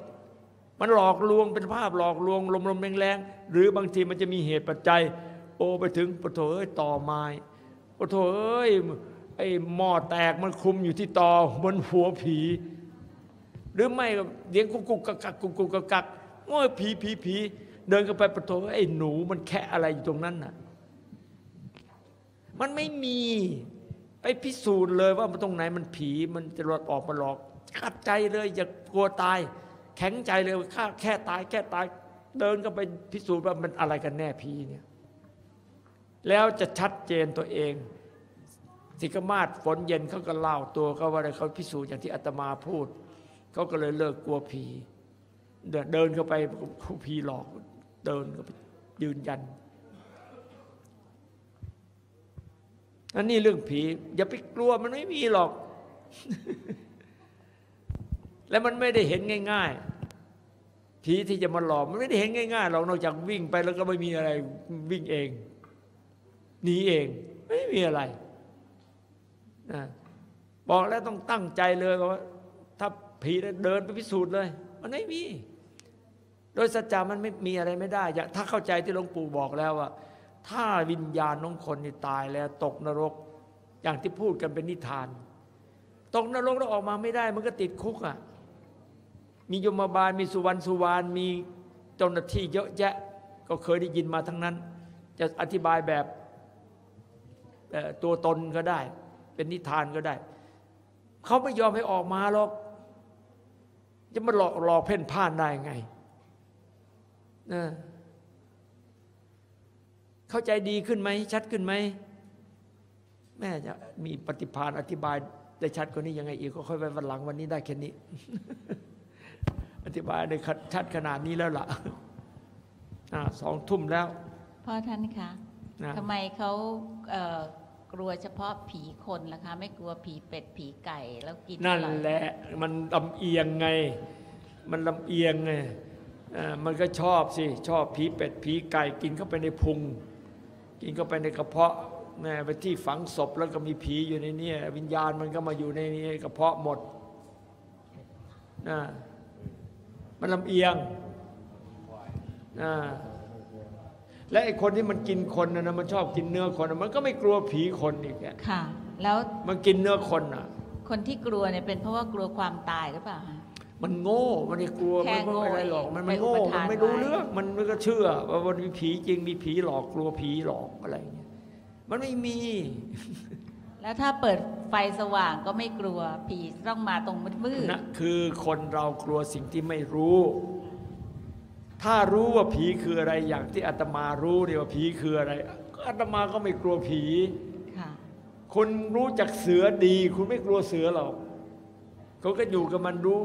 มันหลอกลวงเป็นภาพหลอกลวงลมๆแรงๆหรือบางทีมันจะมีเหตุปัจจัย โอไปถึงปะโถเอ้ยต่อไม้ปะโถเอ้ยไอ้หม้อแตกมันคุมอยู่ที่ตอบนหัวผี หรือไม่เสียงกุกกุกกักกุกกุกกักกักโอ้ยผีผีผีเดินกันไปประตูไอ้หนูมันแค่อะไรอยู่ตรงนั้นน่ะ มันไม่มี ไปพิสูจน์เลยว่ามันตรงไหนมันผีมันจะหลอดออกมาหลอกขัดใจเลยอย่ากลัวตาย แข็งใจเลยว่าข้าแค่ตาย แค่ตาย เดินก็ไปพิสูจน์ว่ามันอะไรกันแน่ผีเนี่ยแล้วจะชัดเจนตัวเองสิกมาศฝนเย็นเขาก็เล่าตัวเขาว่าอะไรเขาพิสูจน์อย่างที่อาตมาพูดเขาก็เลยเลิกกลัวผี เดินเดินเข้าไปผู้ผีหลอก เดินเข้าไปยืนยัน อันนี้เรื่องผี อย่าไปกลัวมันไม่มีหรอก และมันไม่ได้เห็นง่าย ๆ ผีที่จะมาหลอกมันไม่ได้เห็นง่ายๆหรอกนอกจากวิ่งไปแล้วก็ไม่มีอะไรวิ่งเองหนีเอง ไม่มีอะไรนะบอกแล้วต้องตั้งใจเลยว่า ถ้าผีแล้วเดินไปพิสูจน์เลย มันไม่มี โดยสัจจามันไม่มีอะไรไม่ได้ถ้าเข้าใจที่หลวงปู่บอกแล้วว่า ถ้าวิญญาณของคนนี่ตายแล้วตกนรก อย่างที่พูดกันเป็นนิทาน ตกนรกแล้วออกมาไม่ได้ มันก็ติดคุกอะมียมบาลมีสุวรรณสุวรรณมีเจ้าหน้าที่เยอะแยะ ก็เคยได้ยินมาทั้งนั้น จะอธิบายแบบตัวตนก็ได้ เป็นนิทานก็ได้ เขาไม่ยอมให้ออกมาหรอก จะมาหลอกหลอกเพ่นพ่านได้ไงนะ เข้าใจดีขึ้นไหมชัดขึ้นไหมแม่จะมีปฏิภาณอธิบายได้ชัดกว่านี้ยังไงอีกก็ค่อยไปวันหลังวันนี้ได้แค่นี้ อธิบายได้ชัดขนาดนี้แล้วล่ะอ่าสองทุ่มแล้วพ่อท่านคะนะทำไมเขาเอ่อกลัวเฉพาะผีคนล่ะคะ ไม่กลัวผีเป็ดผีไก่แล้วกินนั่นอร่อยแหละมันลำเอียงไง มันลำเอียงไงอ่ามันก็ชอบสิ ชอบผีเป็ดผีไก่กินเข้าไปในพุง กินเข้าไปในกระเพาะแม่ไปที่ฝังศพแล้วก็มีผีอยู่ในนี้วิญญาณมันก็มาอยู่ในนี้กระเพาะหมดนะมันลำเอียงนะและไอ้คนที่มันกินคนนะนะมันชอบกินเนื้อคนน่ะมันก็ไม่กลัวผีคนอีกอะค่ะ แล้วมันกินเนื้อคนอะ คนที่กลัวเนี่ยเป็นเพราะว่ากลัวความตายหรือเปล่าคะ มันโง่ มันไม่กลัวแค่มันไม่อะไรหรอกโง่มันไปมันโง่อุปทานมันไม่รู้ไว้เรื่อง มันมันก็เชื่อ ว่ามันมีผีจริง มีผีหลอก กลัวผีหลอกอะไรอย่างเงี้ย มันไม่มี แล้วถ้าเปิดไฟสว่างก็ไม่กลัว ผีต้องมาตรงมืดๆนะคือคนเรากลัวสิ่งที่ไม่รู้ ถ้ารู้ว่าผีคืออะไร อย่างที่อาตมารู้เนี่ยว่าผีคืออะไรก็อาตมาก็ไม่กลัวผีค่ะคนรู้จักเสือดี คุณไม่กลัวเสือหรอกเขาก็อยู่กับมันรู้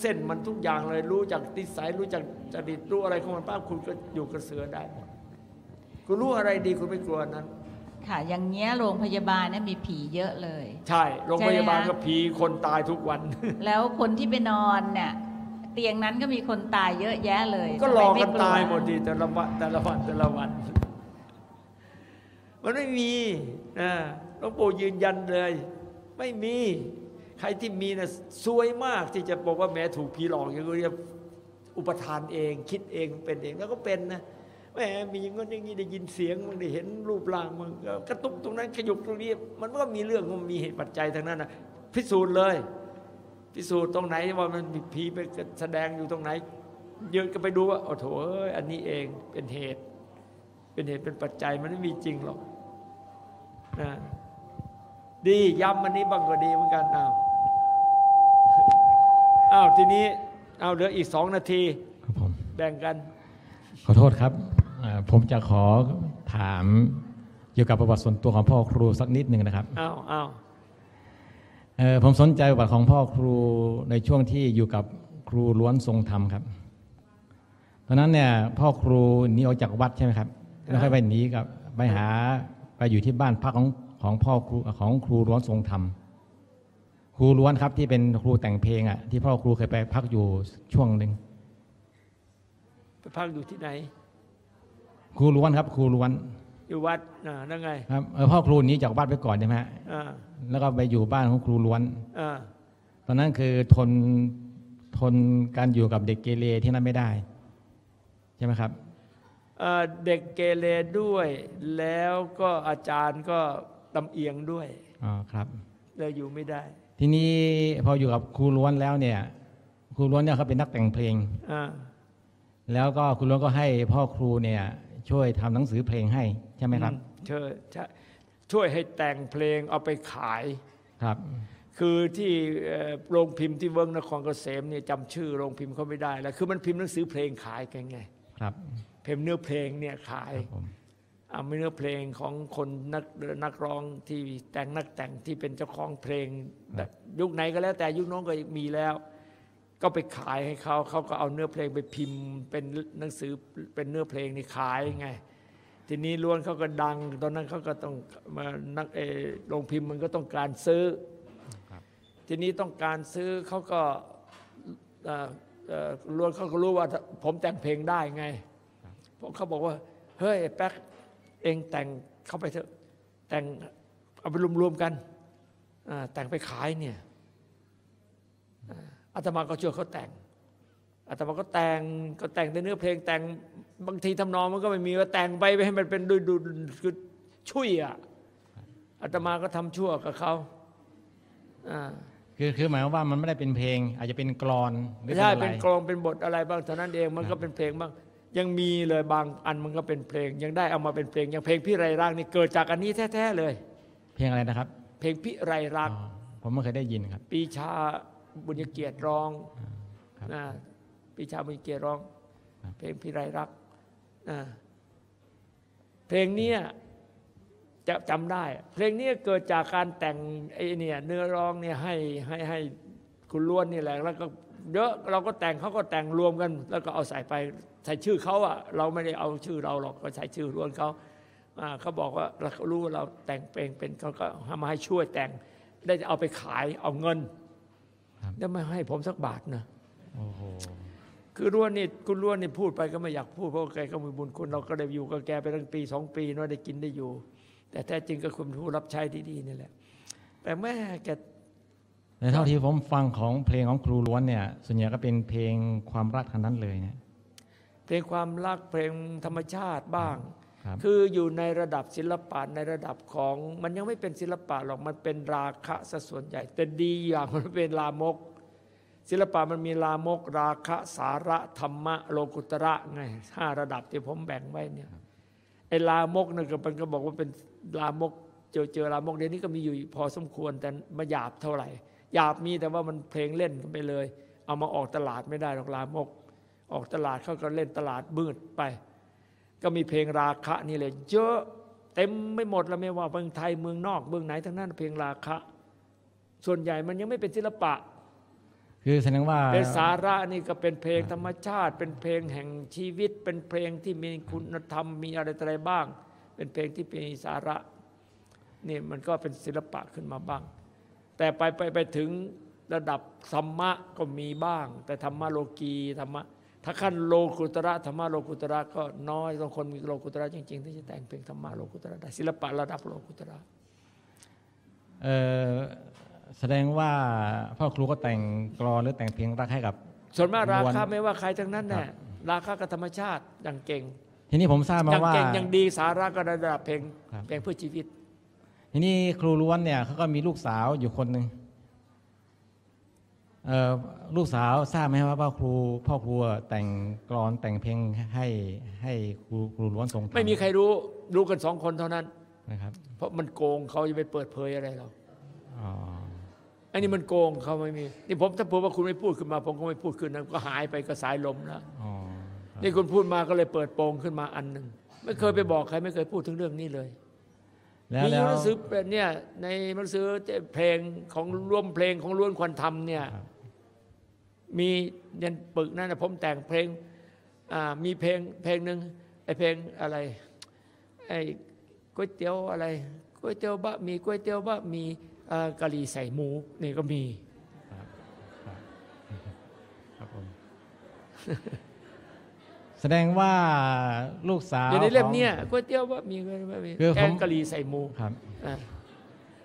เส้นมันทุกอย่างเลยรู้จักติสัยรู้จักจริตรู้อะไรของมันป้าบคุณก็อยู่กับเสือได้หมดคุณรู้อะไรดีคุณไม่กลัวนั้น ค่ะ อย่างเงี้ยโรงพยาบาลเนี่ยมีผีเยอะเลย ใช่โรงพยาบาลใช่ไหมคะก็ผีคนตายทุกวัน แล้วคนที่ไปนอนเนี่ยเตียงนั้นก็มีคนตายเยอะแยะเลย ก็หลอกทำไกันไลัวตายหมดดีแต่ละวันแต่ละวันแต่ละวันมันไม่มีนะหลวงปู่ยืนยันเลย ไม่มี ใครที่มีนะซวยมากที่จะบอกว่าแม้ถูกผีหลอกอย่างนี้อุปทานเอง คิดเองเป็นเองแล้วก็เป็นนะแหมมีอย่างนั้นอย่างนี้ได้ยินเสียงมันได้เห็นรูปร่างมันกระตุกตรงนั้นขยุกตรงนี้ มันก็มีเรื่องมันมีเหตุปัจจัยทางนั้นนะพิสูจน์เลย พิสูจน์ตรงไหนว่ามันมีผีไปแสดงอยู่ตรงไหนยืนก็ไปดูว่าโอ้โถเอ้ยอันนี้เองเป็นเหตุ เป็นเหตุเป็นปัจจัยมันไม่มีจริงหรอกนะดีย้ำอันนี้บ้างก็ดีเหมือนกันอ้าว อ้าวทีนี้เอาเหลืออีกสองนาทีครับผมแบ่งกัน ขอโทษครับอ่าผมจะขอถามเกี่ยวกับประวัติส่วนตัวของพ่อครูสักนิดหนึ่งนะครับอ้าวอ้าวเอ่อผมสนใจประวัติของพ่อครูในช่วงที่อยู่กับครูล้วนทรงธรรมครับตอนนั้นเนี่ยพ่อครูหนีออกจากวัดใช่ไหมครับแล้วค่อยไปหนีกับไปหาไปอยู่ที่บ้านพักของของพ่อครูของครูล้วนทรงธรรม ครูล้วนครับที่เป็นครูแต่งเพลงอะที่พ่อครูเคยไปพักอยู่ช่วงหนึ่งไปพักอยู่ที่ไหน ครูล้วนครับครูล้วนอยู่วัดนะนั่นไงครับเออพ่อครูหนีจากวัดไปก่อนใช่ไหมฮะอ่าแล้วก็ไปอยู่บ้านของครูล้วนอ่าตอนนั้นคือทนทนการอยู่กับเด็กเกเรที่นั่นไม่ได้ ใช่ไหมครับเอ่อเด็กเกเรด้วยแล้วก็อาจารย์ก็ลำเอียงด้วยอ๋อครับเลยอยู่ไม่ได้ ทีนี้พออยู่กับครูล้วนแล้วเนี่ยครูล้วนเนี่ยเขาเป็นนักแต่งเพลงอ่าแล้วก็ครูล้วนก็ให้พ่อครูเนี่ย ช่วยทำหนังสือเพลงให้ใช่ไหมครับเชิญชะช่วยให้แต่งเพลงเอาไปขายครับ คือที่เอ่อโรงพิมพ์ที่เวิร์กนครเกษมเนี่ยจำชื่อโรงพิมพ์เขาไม่ได้แล้วคือมันพิมพ์หนังสือเพลงขายกันไง ครับพิมพ์เนื้อเพลงเนี่ยขายครับผม เอาเนื้อเพลงของคนนักนักร้องที่แต่งนักแต่งที่เป็นเจ้าของเพลงแบบยุคไหนก็แล้ว แต่ยุคน้องก็มีแล้ว ก็ไปขายให้เขาเขาก็เอาเนื้อเพลงไปพิมพ์ เป็นหนังสือเป็นเนื้อเพลงนี่ขายไง ทีนี้ล้วนเขาก็ดัง ตอนนั้นเขาก็ต้องมานักเออโรงพิมพ์มันก็ต้องการซื้อ ทีนี้ต้องการซื้อเขาก็เอ่อเอ่อล้วนเขาก็รู้ว่าผมแต่งเพลงได้ไงเพราะเขาบอกว่าเฮ้ยแป๊ก เองแต่งเข้าไปเถอะแต่งเอาไปรวมๆกันอ่าแต่งไปขายเนี่ยอ่าอาตมาก็ช่วยเขาแต่งอาตมาก็แต่งก็แต่งในเนื้อเพลงแต่งบางทีทำนองมันก็ไม่มีว่าแต่งไปให้มันเป็นดูดูคือช่วยอะอาตมาก็ทำชั่วกับเขาอ่าคือคือหมายความว่ามันไม่ได้เป็นเพลง อาจจะเป็นกรอนหรือไม่เป็นใช่อะไรเป็นกลองเป็นบทอะไรบ้างเท่านั้นเองมันก็เป็นเพลงบ้าง ยังมีเลยบางอันมันก็เป็นเพลง ยังได้เอามาเป็นเพลง อย่างเพลงพี่ไรรักนี่เกิดจากอันนี้แท้ๆเลย เพลงอะไรนะครับ เพลงพี่ไรรักอ๋อผมไม่เคยได้ยินครับ ปีชาบุญเกียรติร้องครับนะปีชาบุญเกียรติร้องครับเพลงพี่ไรรักนะเพลงเนี้ยจะจำได้ เพลงเนี้ยเกิดจากการแต่งไอ้เนี่ยเนื้อร้องเนี่ยให้ให้ให้คุณล้วนนี่แหละแล้วก็เยอะเราก็แต่งเขาก็แต่งรวมกัน แล้วก็เอาใส่ไป ใส่ชื่อเขาอะเราไม่ได้เอาชื่อเราหรอกก็ใส่ชื่อล้วนเขาอ่าเขาบอกว่าเราก็รู้ว่าเราแต่งเพลงเป็นเขาก็มาให้ช่วยแต่งได้เอาไปขายเอาเงินครับแล้วไม่ให้ผมสักบาทนะโอ้โหคือล้วนนี่คุณล้วนนี่พูดไปก็ไม่อยากพูดเพราะว่าแกก็มีบุญคุณเราก็ได้อยู่กับแกไปตั้งปีสองปีเนาะได้กินได้อยู่ แต่แท้จริงก็คุณผู้รับใช้ที่ดีนี่แหละ แต่แม่แกแต่เท่าที่ผมฟังของเพลงของครูล้วนเนี่ยส่วนใหญ่ก็เป็นเพลงความรักทั้งนั้นเลยเนี่ย เพลงความรักเพลงธรรมชาติบ้างครับคืออยู่ในระดับศิลปะในระดับของมันยังไม่เป็นศิลปะหรอกมันเป็นราคะซะส่วนใหญ่ แต่ดีอย่างมันเป็นลามก ศิลปะมันมีลามก ราคะสาระธรรมะโลกุตระไงห้าระดับที่ผมแบ่งไว้เนี่ยไอ้ลามกนั่นก็มันก็บอกว่าเป็นลามกเจอเจอลามกเดี๋ยวนี้ก็มีอยู่พอสมควรแต่ไม่หยาบเท่าไหร่หยาบมีแต่ว่ามันเพลงเล่นกันไปเลย เอามาออกตลาดไม่ได้หรอกลามก ออกตลาดเขาก็เล่นตลาดมืดไป ก็มีเพลงราคะนี่เลยเยอะเต็มไม่หมดแล้วไม่ว่าเมืองไทยเมืองนอกเมืองไหนทั้งนั้นเพลงราคะ ส่วนใหญ่มันยังไม่เป็นศิลปะ คือแสดงว่าเป็นสาระนี่ก็เป็นเพลงธรรมชาติ เป็นเพลงแห่งชีวิต เป็นเพลงที่มีคุณธรรมมีอะไรต่ออะไรบ้าง เป็นเพลงที่มีสาระนี่มันก็เป็นศิลปะขึ้นมาบ้าง แต่ไปไปไปถึงระดับธรรมะก็มีบ้าง แต่ธรรมะโลกีธรรมะ ถ้าขั้นโลกุตระธรรมะโลกุตระก็น้อยต้องคนมีโลกุตระจริงๆที่จะแต่งเพลงธรรมะโลกุตระได้ศิลปะระดับโลกุตระเอ่อแสดงว่าพ่อครูก็แต่งกรอนหรือแต่งเพลงรักให้กับ ส่วนมากราล้วนคาไม่ว่าใครทั้งนั้นครัแน่บราคากับธรรมชาติอย่างเก่ง ทีนี้ผมทราบอมาย่างว่าเก่งอย่างดีสาระก็ระดับเพลงครับเพลงเพื่อชีวิต ทีนี้ครูล้วนเนี่ยเขาก็มีลูกสาวอยู่คนหนึ่งเอ่อ ลูกสาวทราบไหมว่าพ่อครูพ่อครูแต่งกรอนแต่งเพลงให้ให้ครูครูล้วนทรงธรรไม่มีใครรู้รู้กันสองคนเท่านั้นนะครับ เพราะมันโกงเขาจะไปเปิดเผยอะไรเราอ๋ออันนี้มันโกงเขาไม่มีนี่ผมถ้าผมว่าคุณไม่พูดขึ้นมา ผมก็ไม่พูดขึ้นนะก็หายไปก็สายลมแล้วอ๋อครับนี่คุณพูดมาก็เลยเปิดโปงขึ้นมาอันหนึ่งไม่เคยไปบอกใครไม่เคยพูดถึงเรื่องนี้เลยแล้วมีแล้วหนังสือเป็นเนี่ยในหนังสือเพลงของรวมเพลงของล้วนควันธรรมเนี่ยครับ มียันปึกนั่นนะผมแต่งเพลงอ่ามีเพลงเพลงหนึ่งไอเพลงอะไรไอ้ก๋วยเตี๋ยวอะไรก๋วยเตี๋ยวบะหมีก๋วยเตี๋ยวบะหมีอ่ากะหรี่ใส่หมูนี่ก็มีครับผมแสดงว่าลูกสาวอยู่ในเล่มของเนี้ยก๋วยเตี๋ยวบะหมีบะหมี่คือแกผมงกะหรี่ใส่หมูครับอะ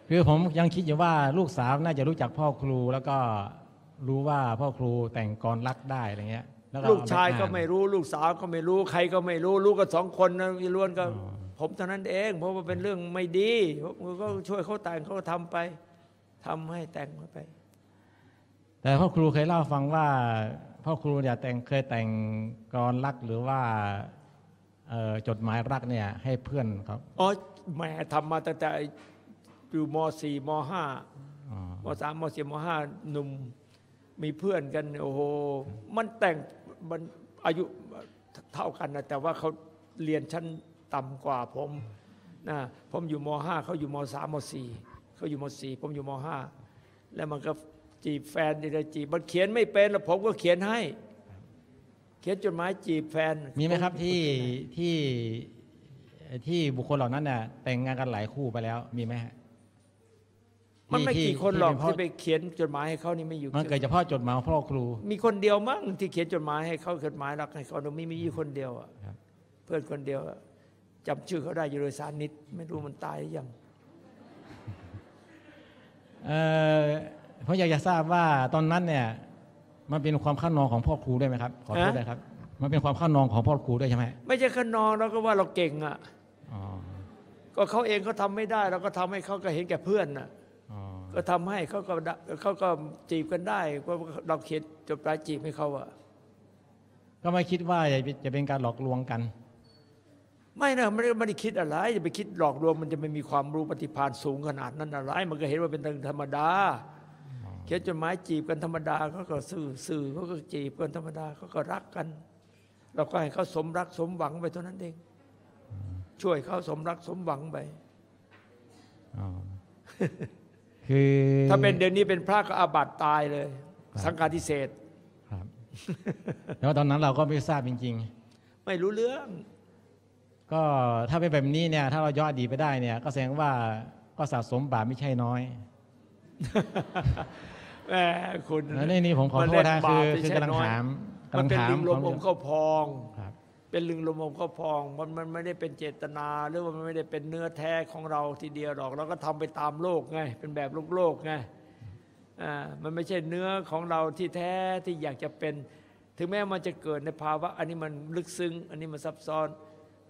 คือผมยังคิดอยู่ว่าลูกสาวน่าจะรู้จักพ่อครูแล้วก็ รู้ว่าพ่อครูแต่งกรรักได้อะไรเงี้ยแล้วลูกชายก็เอปอ่นไม่รู้ลูกสาวก็ไม่รู้ใครก็ไม่รู้รู้กันสองคนนะมีล้วนก็อ๋อพผมเท่านั้นเอง เพราะว่าเป็นเรื่องไม่ดีผมก็ช่วยเขาแต่งเขาก็ทำไปทำให้แต่งไป แต่พ่อครูเคยเล่าให้ฟังว่าพ่อครูเนี่ยแต่งเคยแต่งกรอนรักหรือว่าเอ่อจดหมายรักเนี่ยให้เพื่อนครับอ๋อแหมทำมาตั้งแต่อยู่มสี่มห้าอ๋อมสามมสี่มห้าหนุ่ม มีเพื่อนกันโอ้โหมันแต่งมันอายุเท่ากันนะแต่ว่าเขาเรียนชั้นต่ำกว่าผมนะผมอยู่มห้าเขาอยู่มสามมสี่เขาอยู่มสี่ผมอยู่มห้าแล้วมันก็จีบแฟนดีเลยจีบมันเขียนไม่เป็นแล้วผมก็เขียนให้ เขียนจดหมายจีบแฟนมีไหมครับที่ที่ที่บุคคลเหล่านั้นเนี่ยแต่งงานกันหลายคู่ไปแล้วมีไหมฮะ มันไม่ที่กี่คนหรอกที่ที่ไปเขียนจดหมายให้เขานี่ไม่อยู่มันเกิดเฉพาะจดหมายของพ่อครู มีคนเดียวมั้งที่เขียนจดหมายให้เขาจดหมายรักให้เขาแต่มีมีอยู่คนเดียวอะครับเพื่อนคนเดียวอะจำชื่อเขาได้อยู่โดยสารนิดไม่รู้มันตายหรือยังเอ่อผมอยากจะทราบว่าตอนนั้นเนี่ย มันเป็นความข้านองของพ่อครูด้วยไหมครับขอโทษฮะด้วยครับ มันเป็นความข้านองของพ่อครูด้วยใช่ไหมไม่ใช่ขนองเราก็ว่าเราเก่งอะอ๋อก็เขาเองเขาทำไม่ได้ เราก็ทำให้เขาก็เห็นแก่เพื่อนน่ะอ๋อ ก็ทำให้เขาก็ได้เขาก็จีบกันได้เพราะเราเขียนจดหมายจีบให้เขาอะก็ไม่คิดว่าจะจะเป็นการหลอกลวงกัน ไม่นะไม่ได้ไม่ได้คิดอะไรจะไปคิดหลอกลวงมันจะไม่มีความรู้ปฏิภาณสูงขนาดนั้นอะไรมันก็เห็นว่าเป็นเรื่องธรรมดาเขียนจดหมายจีบกันธรรมดาเขาก็สื่อสื่อเขาก็จีบกันธรรมดาเขาก็รักกัน เราก็ให้เขาสมรักสมหวังไปเท่านั้นเอง ช่วยเขาสมรักสมหวังไปอ๋อ คือ ถ้าเป็นเดี๋ยวนี้เป็นพระก็อาบัติตายเลยครับสังฆาทิเศษครับแล้วตอนนั้นเราก็ไม่ทราบจริงไม่รู้เรื่องๆก็ถ้าเป็นแบบนี้เนี่ย ถ้าเราย้อนอดีตไปได้เนี่ย ก็แสดงว่าก็สะสมบาปไม่ใช่น้อยแหมคุณแล้วนี่นี่ผมขอโทษนะมาคืเล่อนบาปคือกำลังไใช่น้ยถามกำมัลันงเป็นถามลิงลมควาอมเข้าพองครับ เป็นลิงลมอมเข้าพองมันมันไม่ได้เป็นเจตนา หรือว่ามันไม่ได้เป็นเนื้อแท้ของเราทีเดียวหรอกเราก็ทำไปตามโลกไง เป็นแบบโลกโลกไงอ่ามันไม่ใช่เนื้อของเราที่แท้ที่อยากจะเป็น ถึงแม้มันจะเกิดในภาวะ อันนี้มันลึกซึ้ง อันนี้มันซับซ้อน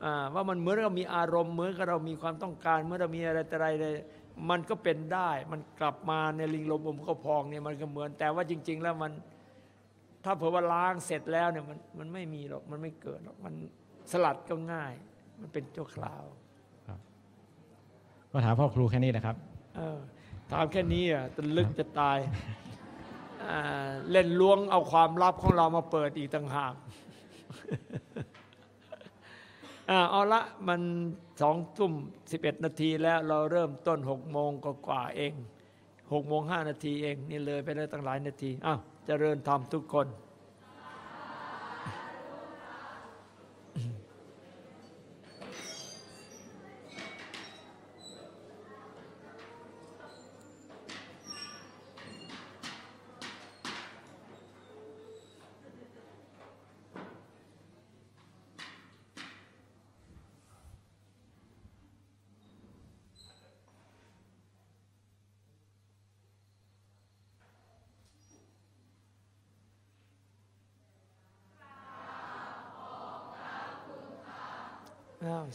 อ่าว่ามันเหมือนเรามีอารมณ์เหมือนกับเรามีความต้องการเมื่อเรามีอะไรแต่ไรเลยมันก็เป็นได้ มันกลับมาในลิงลมอมเข้าพองเนี่ยมันก็เหมือนแต่ว่าจริง ๆ แล้วมัน ถ้าเผื่อว่าล้างเสร็จแล้วเนี่ยมันมันไม่มีหรอกมันไม่เกิดหรอกมันสลัดก็ง่าย มันเป็นชั่วคราวก็ถามพ่อครูแค่นี้นะครับเออถามแค่นี้อะตะลึกจะตายอ่าเล่นล้วงเอาความลับของเรามาเปิดอีกต่างหากอ่าเอาละมันสองทุ่มสิบเอ็ดนาทีแล้วเราเริ่มต้นหกโมงกว่าๆเองหกโมงห้านาทีเอง นี่เลยไปแล้วตั้งหลายนาทีอ้าว เจริญธรรมทุกคน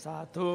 สาธุ